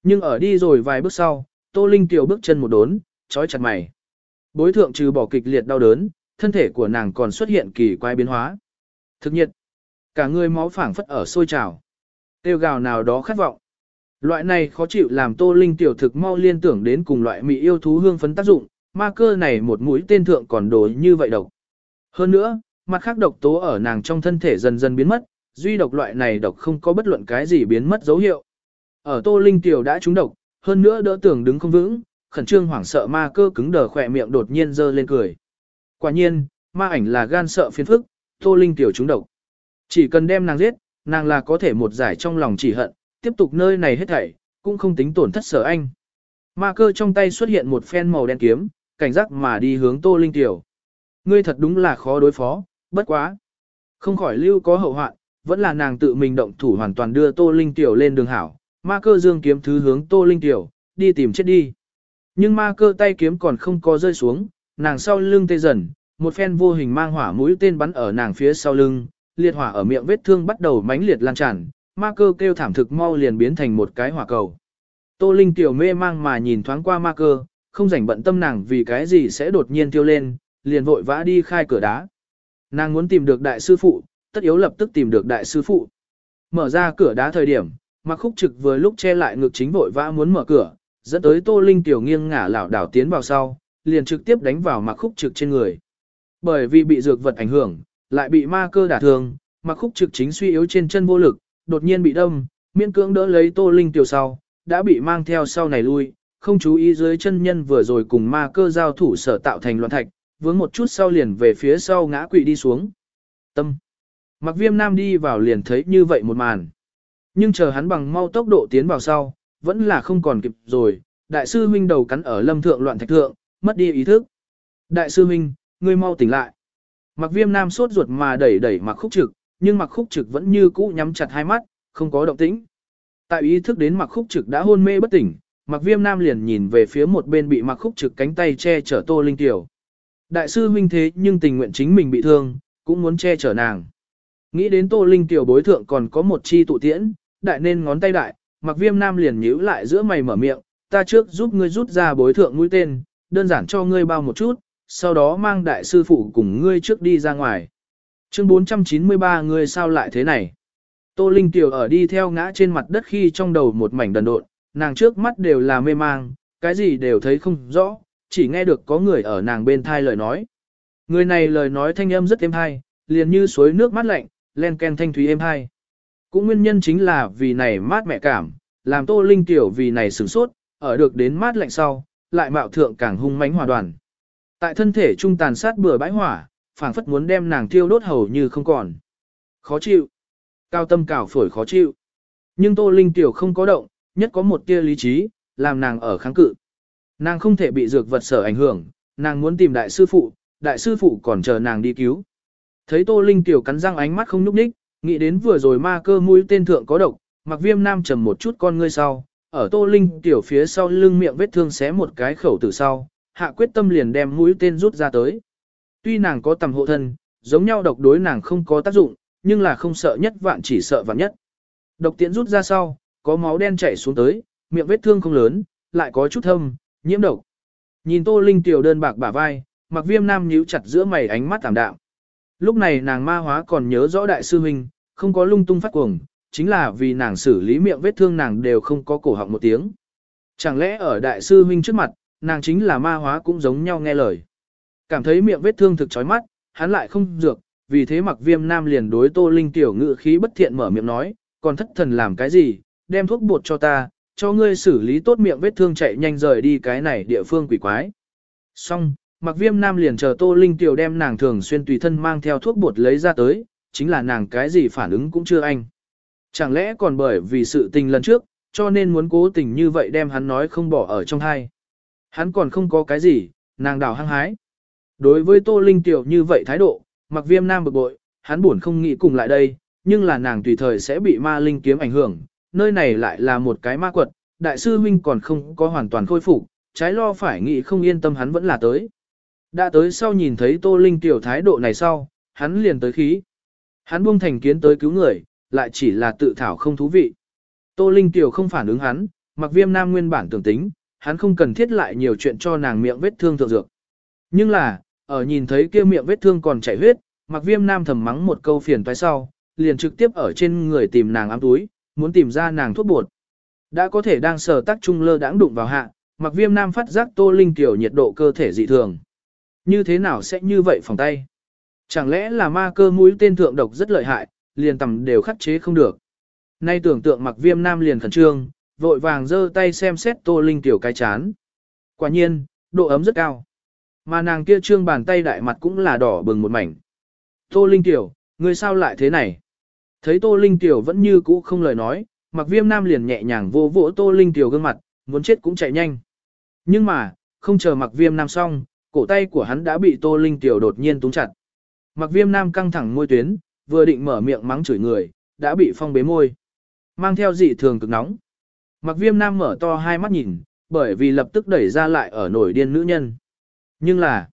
Nhưng ở đi rồi vài bước sau, Tô Linh Tiểu bước chân một đốn, trói chặt mày. Bối thượng trừ bỏ kịch liệt đau đớn, thân thể của nàng còn xuất hiện kỳ quái biến hóa. Thực nhiệt, cả người máu phảng phất ở sôi trào. Tiêu gào nào đó khát vọng. Loại này khó chịu làm Tô Linh tiểu thực mau liên tưởng đến cùng loại mị yêu thú hương phấn tác dụng, ma cơ này một mũi tên thượng còn đồ như vậy độc. Hơn nữa, mặt khác độc tố ở nàng trong thân thể dần dần biến mất, duy độc loại này độc không có bất luận cái gì biến mất dấu hiệu. Ở Tô Linh tiểu đã trúng độc, hơn nữa đỡ tưởng đứng không vững, khẩn trương hoảng sợ ma cơ cứng đờ khỏe miệng đột nhiên dơ lên cười. Quả nhiên, ma ảnh là gan sợ phiền phức, Tô Linh tiểu trúng độc. Chỉ cần đem nàng giết, nàng là có thể một giải trong lòng chỉ hận, tiếp tục nơi này hết thảy, cũng không tính tổn thất sở anh. Ma cơ trong tay xuất hiện một phen màu đen kiếm, cảnh giác mà đi hướng Tô Linh Tiểu. Ngươi thật đúng là khó đối phó, bất quá. Không khỏi lưu có hậu hoạn, vẫn là nàng tự mình động thủ hoàn toàn đưa Tô Linh Tiểu lên đường hảo. Ma cơ dương kiếm thứ hướng Tô Linh Tiểu, đi tìm chết đi. Nhưng ma cơ tay kiếm còn không có rơi xuống, nàng sau lưng tê dần, một phen vô hình mang hỏa mũi tên bắn ở nàng phía sau lưng, liệt hỏa ở miệng vết thương bắt đầu mãnh liệt lan tràn, ma cơ kêu thảm thực mau liền biến thành một cái hỏa cầu. Tô Linh tiểu mê mang mà nhìn thoáng qua ma cơ, không rảnh bận tâm nàng vì cái gì sẽ đột nhiên tiêu lên, liền vội vã đi khai cửa đá. Nàng muốn tìm được đại sư phụ, tất yếu lập tức tìm được đại sư phụ. Mở ra cửa đá thời điểm, mặc khúc trực vừa lúc che lại ngực chính vội vã muốn mở cửa, dẫn tới Tô Linh tiểu nghiêng ngả lảo đảo tiến vào sau, liền trực tiếp đánh vào mặc khúc trực trên người. Bởi vì bị dược vật ảnh hưởng, lại bị ma cơ đả thương, mặc khúc trực chính suy yếu trên chân vô lực, đột nhiên bị đâm, miễn cưỡng đỡ lấy Tô Linh tiểu sau, đã bị mang theo sau này lui, không chú ý dưới chân nhân vừa rồi cùng ma cơ giao thủ sở tạo thành loạn thạch, vướng một chút sau liền về phía sau ngã quỵ đi xuống. Tâm. Mặc viêm nam đi vào liền thấy như vậy một màn. Nhưng chờ hắn bằng mau tốc độ tiến vào sau, vẫn là không còn kịp rồi, đại sư huynh đầu cắn ở lâm thượng loạn thạch thượng, mất đi ý thức. Đại sư huynh, ngươi mau tỉnh lại. Mặc viêm nam sốt ruột mà đẩy đẩy mặc khúc trực, nhưng mặc khúc trực vẫn như cũ nhắm chặt hai mắt, không có động tĩnh. Tại ý thức đến mặc khúc trực đã hôn mê bất tỉnh, mặc viêm nam liền nhìn về phía một bên bị mặc khúc trực cánh tay che chở Tô Linh Tiểu. Đại sư huynh thế nhưng tình nguyện chính mình bị thương, cũng muốn che chở nàng. Nghĩ đến Tô Linh Tiểu bối thượng còn có một chi tụ tiễn, đại nên ngón tay đại, mặc viêm nam liền nhíu lại giữa mày mở miệng, ta trước giúp ngươi rút ra bối thượng mũi tên, đơn giản cho ngươi bao một chút, sau đó mang đại sư phụ cùng ngươi trước đi ra ngoài. Chương 493 ngươi sao lại thế này? Tô Linh Tiểu ở đi theo ngã trên mặt đất khi trong đầu một mảnh đần độn, nàng trước mắt đều là mê mang, cái gì đều thấy không rõ, chỉ nghe được có người ở nàng bên thai lời nói. Người này lời nói thanh âm rất êm hay, liền như suối nước mát lạnh, len ken thanh thúy êm hay. Cũng nguyên nhân chính là vì này mát mẹ cảm, làm Tô Linh Tiểu vì này sửng sốt, ở được đến mát lạnh sau, lại mạo thượng càng hung mãnh hòa đoàn. Tại thân thể trung tàn sát bừa bãi hỏa, phảng phất muốn đem nàng thiêu đốt hầu như không còn. Khó chịu. Cao tâm cào phổi khó chịu. Nhưng Tô Linh Tiểu không có động, nhất có một tia lý trí, làm nàng ở kháng cự. Nàng không thể bị dược vật sở ảnh hưởng, nàng muốn tìm đại sư phụ, đại sư phụ còn chờ nàng đi cứu. Thấy Tô Linh Tiểu cắn răng ánh mắt không nhúc nhích, nghĩ đến vừa rồi ma cơ mũi tên thượng có độc, mặc viêm nam trầm một chút con ngươi sau, ở Tô Linh Tiểu phía sau lưng miệng vết thương xé một cái khẩu từ sau, hạ quyết tâm liền đem mũi tên rút ra tới. Tuy nàng có tầm hộ thân, giống nhau độc đối nàng không có tác dụng, nhưng là không sợ nhất vạn chỉ sợ vạn nhất. Độc tiễn rút ra sau, có máu đen chảy xuống tới, miệng vết thương không lớn, lại có chút thâm, nhiễm độc. Nhìn Tô Linh tiểu đơn bạc bả vai, mặc viêm nam nhíu chặt giữa mày ánh mắt tạm đạm. Lúc này nàng ma hóa còn nhớ rõ đại sư huynh, không có lung tung phát cuồng, chính là vì nàng xử lý miệng vết thương nàng đều không có cổ họng một tiếng. Chẳng lẽ ở đại sư huynh trước mặt, nàng chính là ma hóa cũng giống nhau nghe lời. Cảm thấy miệng vết thương thực chói mắt, hắn lại không dược, vì thế mặc viêm nam liền đối tô linh tiểu ngự khí bất thiện mở miệng nói, còn thất thần làm cái gì, đem thuốc bột cho ta, cho ngươi xử lý tốt miệng vết thương chạy nhanh rời đi cái này địa phương quỷ quái. Xong, mặc viêm nam liền chờ tô linh tiểu đem nàng thường xuyên tùy thân mang theo thuốc bột lấy ra tới, chính là nàng cái gì phản ứng cũng chưa anh. Chẳng lẽ còn bởi vì sự tình lần trước, cho nên muốn cố tình như vậy đem hắn nói không bỏ ở trong hai. Hắn còn không có cái gì, nàng đào hăng hái. Đối với Tô Linh Tiểu như vậy thái độ, mặc viêm nam bực bội, hắn buồn không nghĩ cùng lại đây, nhưng là nàng tùy thời sẽ bị ma linh kiếm ảnh hưởng, nơi này lại là một cái ma quật, đại sư huynh còn không có hoàn toàn khôi phục, trái lo phải nghĩ không yên tâm hắn vẫn là tới. Đã tới sau nhìn thấy Tô Linh Tiểu thái độ này sau, hắn liền tới khí. Hắn buông thành kiến tới cứu người, lại chỉ là tự thảo không thú vị. Tô Linh Tiểu không phản ứng hắn, mặc viêm nam nguyên bản tưởng tính, hắn không cần thiết lại nhiều chuyện cho nàng miệng vết thương thượng dược. Nhưng là, ở nhìn thấy kia miệng vết thương còn chảy huyết, mặc viêm nam thầm mắng một câu phiền toái sau, liền trực tiếp ở trên người tìm nàng ám túi, muốn tìm ra nàng thuốc bột. Đã có thể đang sờ tác trung lơ đãng đụng vào hạ, mặc viêm nam phát giác tô linh tiểu nhiệt độ cơ thể dị thường. Như thế nào sẽ như vậy phòng tay? Chẳng lẽ là ma cơ mũi tên thượng độc rất lợi hại, liền tầm đều khắc chế không được. Nay tưởng tượng mặc viêm nam liền khẩn trương, vội vàng giơ tay xem xét tô linh tiểu cái chán. Quả nhiên, độ ấm rất cao. Mà nàng kia trương bàn tay đại mặt cũng là đỏ bừng một mảnh. Tô linh tiểu, người sao lại thế này? Thấy tô linh tiểu vẫn như cũ không lời nói, mặc viêm nam liền nhẹ nhàng vô vỗ tô linh tiểu gương mặt, muốn chết cũng chạy nhanh. Nhưng mà, không chờ mặc viêm nam xong, cổ tay của hắn đã bị tô linh tiểu đột nhiên túng chặt. Mặc viêm nam căng thẳng môi tuyến, vừa định mở miệng mắng chửi người, đã bị phong bế môi. Mang theo dị thường cực nóng. Mặc viêm nam mở to hai mắt nhìn, bởi vì lập tức đẩy ra lại ở nổi điên nữ nhân. Nhưng là,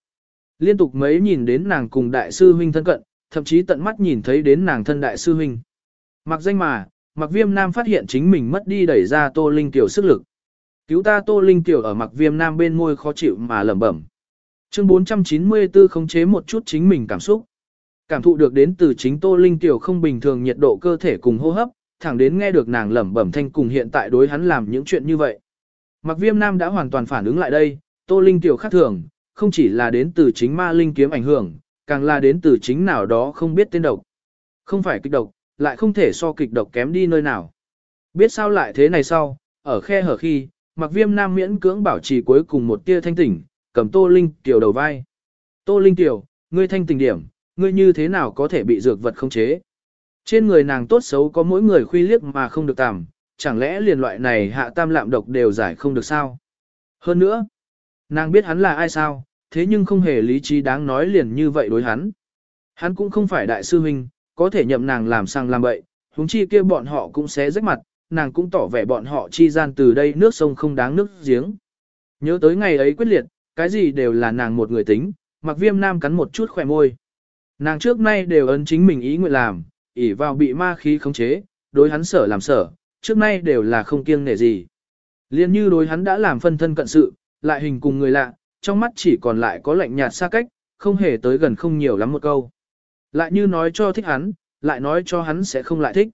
liên tục mấy nhìn đến nàng cùng đại sư huynh thân cận, thậm chí tận mắt nhìn thấy đến nàng thân đại sư huynh. Mặc danh mà, mặc viêm nam phát hiện chính mình mất đi đẩy ra tô linh tiểu sức lực. Cứu ta tô linh tiểu ở mặc viêm nam bên môi khó chịu mà lẩm bẩm. Chương 494 khống chế một chút chính mình cảm xúc. Cảm thụ được đến từ chính tô linh tiểu không bình thường nhiệt độ cơ thể cùng hô hấp, thẳng đến nghe được nàng lẩm bẩm thanh cùng hiện tại đối hắn làm những chuyện như vậy. Mặc viêm nam đã hoàn toàn phản ứng lại đây, tô linh tiểu khác thường, không chỉ là đến từ chính ma linh kiếm ảnh hưởng, càng là đến từ chính nào đó không biết tên độc. Không phải kịch độc, lại không thể so kịch độc kém đi nơi nào. Biết sao lại thế này sau, ở khe hở khi, mặc viêm nam miễn cưỡng bảo trì cuối cùng một tia thanh tỉnh, cầm tô linh tiểu đầu vai. Tô linh tiểu, ngươi thanh tỉnh điểm, ngươi như thế nào có thể bị dược vật không chế? Trên người nàng tốt xấu có mỗi người khuy liếc mà không được tạm, chẳng lẽ liền loại này hạ tam lạm độc đều giải không được sao? Hơn nữa, nàng biết hắn là ai sao, thế nhưng không hề lý trí đáng nói liền như vậy đối hắn. Hắn cũng không phải đại sư huynh, có thể nhậm nàng làm sang làm bậy, huống chi kia bọn họ cũng sẽ rách mặt, nàng cũng tỏ vẻ bọn họ chi gian từ đây nước sông không đáng nước giếng. Nhớ tới ngày ấy quyết liệt, cái gì đều là nàng một người tính, mặc viêm nam cắn một chút khỏe môi. Nàng trước nay đều ấn chính mình ý nguyện làm, ỉ vào bị ma khí khống chế, đối hắn sở làm sở, trước nay đều là không kiêng nể gì. Liên như đối hắn đã làm phân thân cận sự, lại hình cùng người lạ, trong mắt chỉ còn lại có lạnh nhạt xa cách, không hề tới gần không nhiều lắm một câu. Lại như nói cho thích hắn, lại nói cho hắn sẽ không lại thích.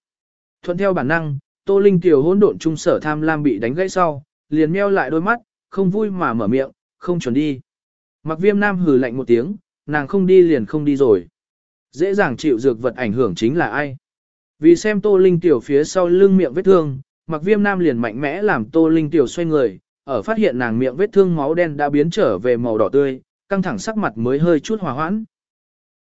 Thuận theo bản năng, Tô Linh tiểu hỗn độn trung sở tham lam bị đánh gãy sau, liền meo lại đôi mắt, không vui mà mở miệng, không chuẩn đi. Mặc viêm nam hừ lạnh một tiếng, nàng không đi liền không đi rồi. Dễ dàng chịu dược vật ảnh hưởng chính là ai? Vì xem Tô Linh tiểu phía sau lưng miệng vết thương, mặc viêm nam liền mạnh mẽ làm Tô Linh tiểu xoay người, ở phát hiện nàng miệng vết thương máu đen đã biến trở về màu đỏ tươi, căng thẳng sắc mặt mới hơi chút hòa hoãn.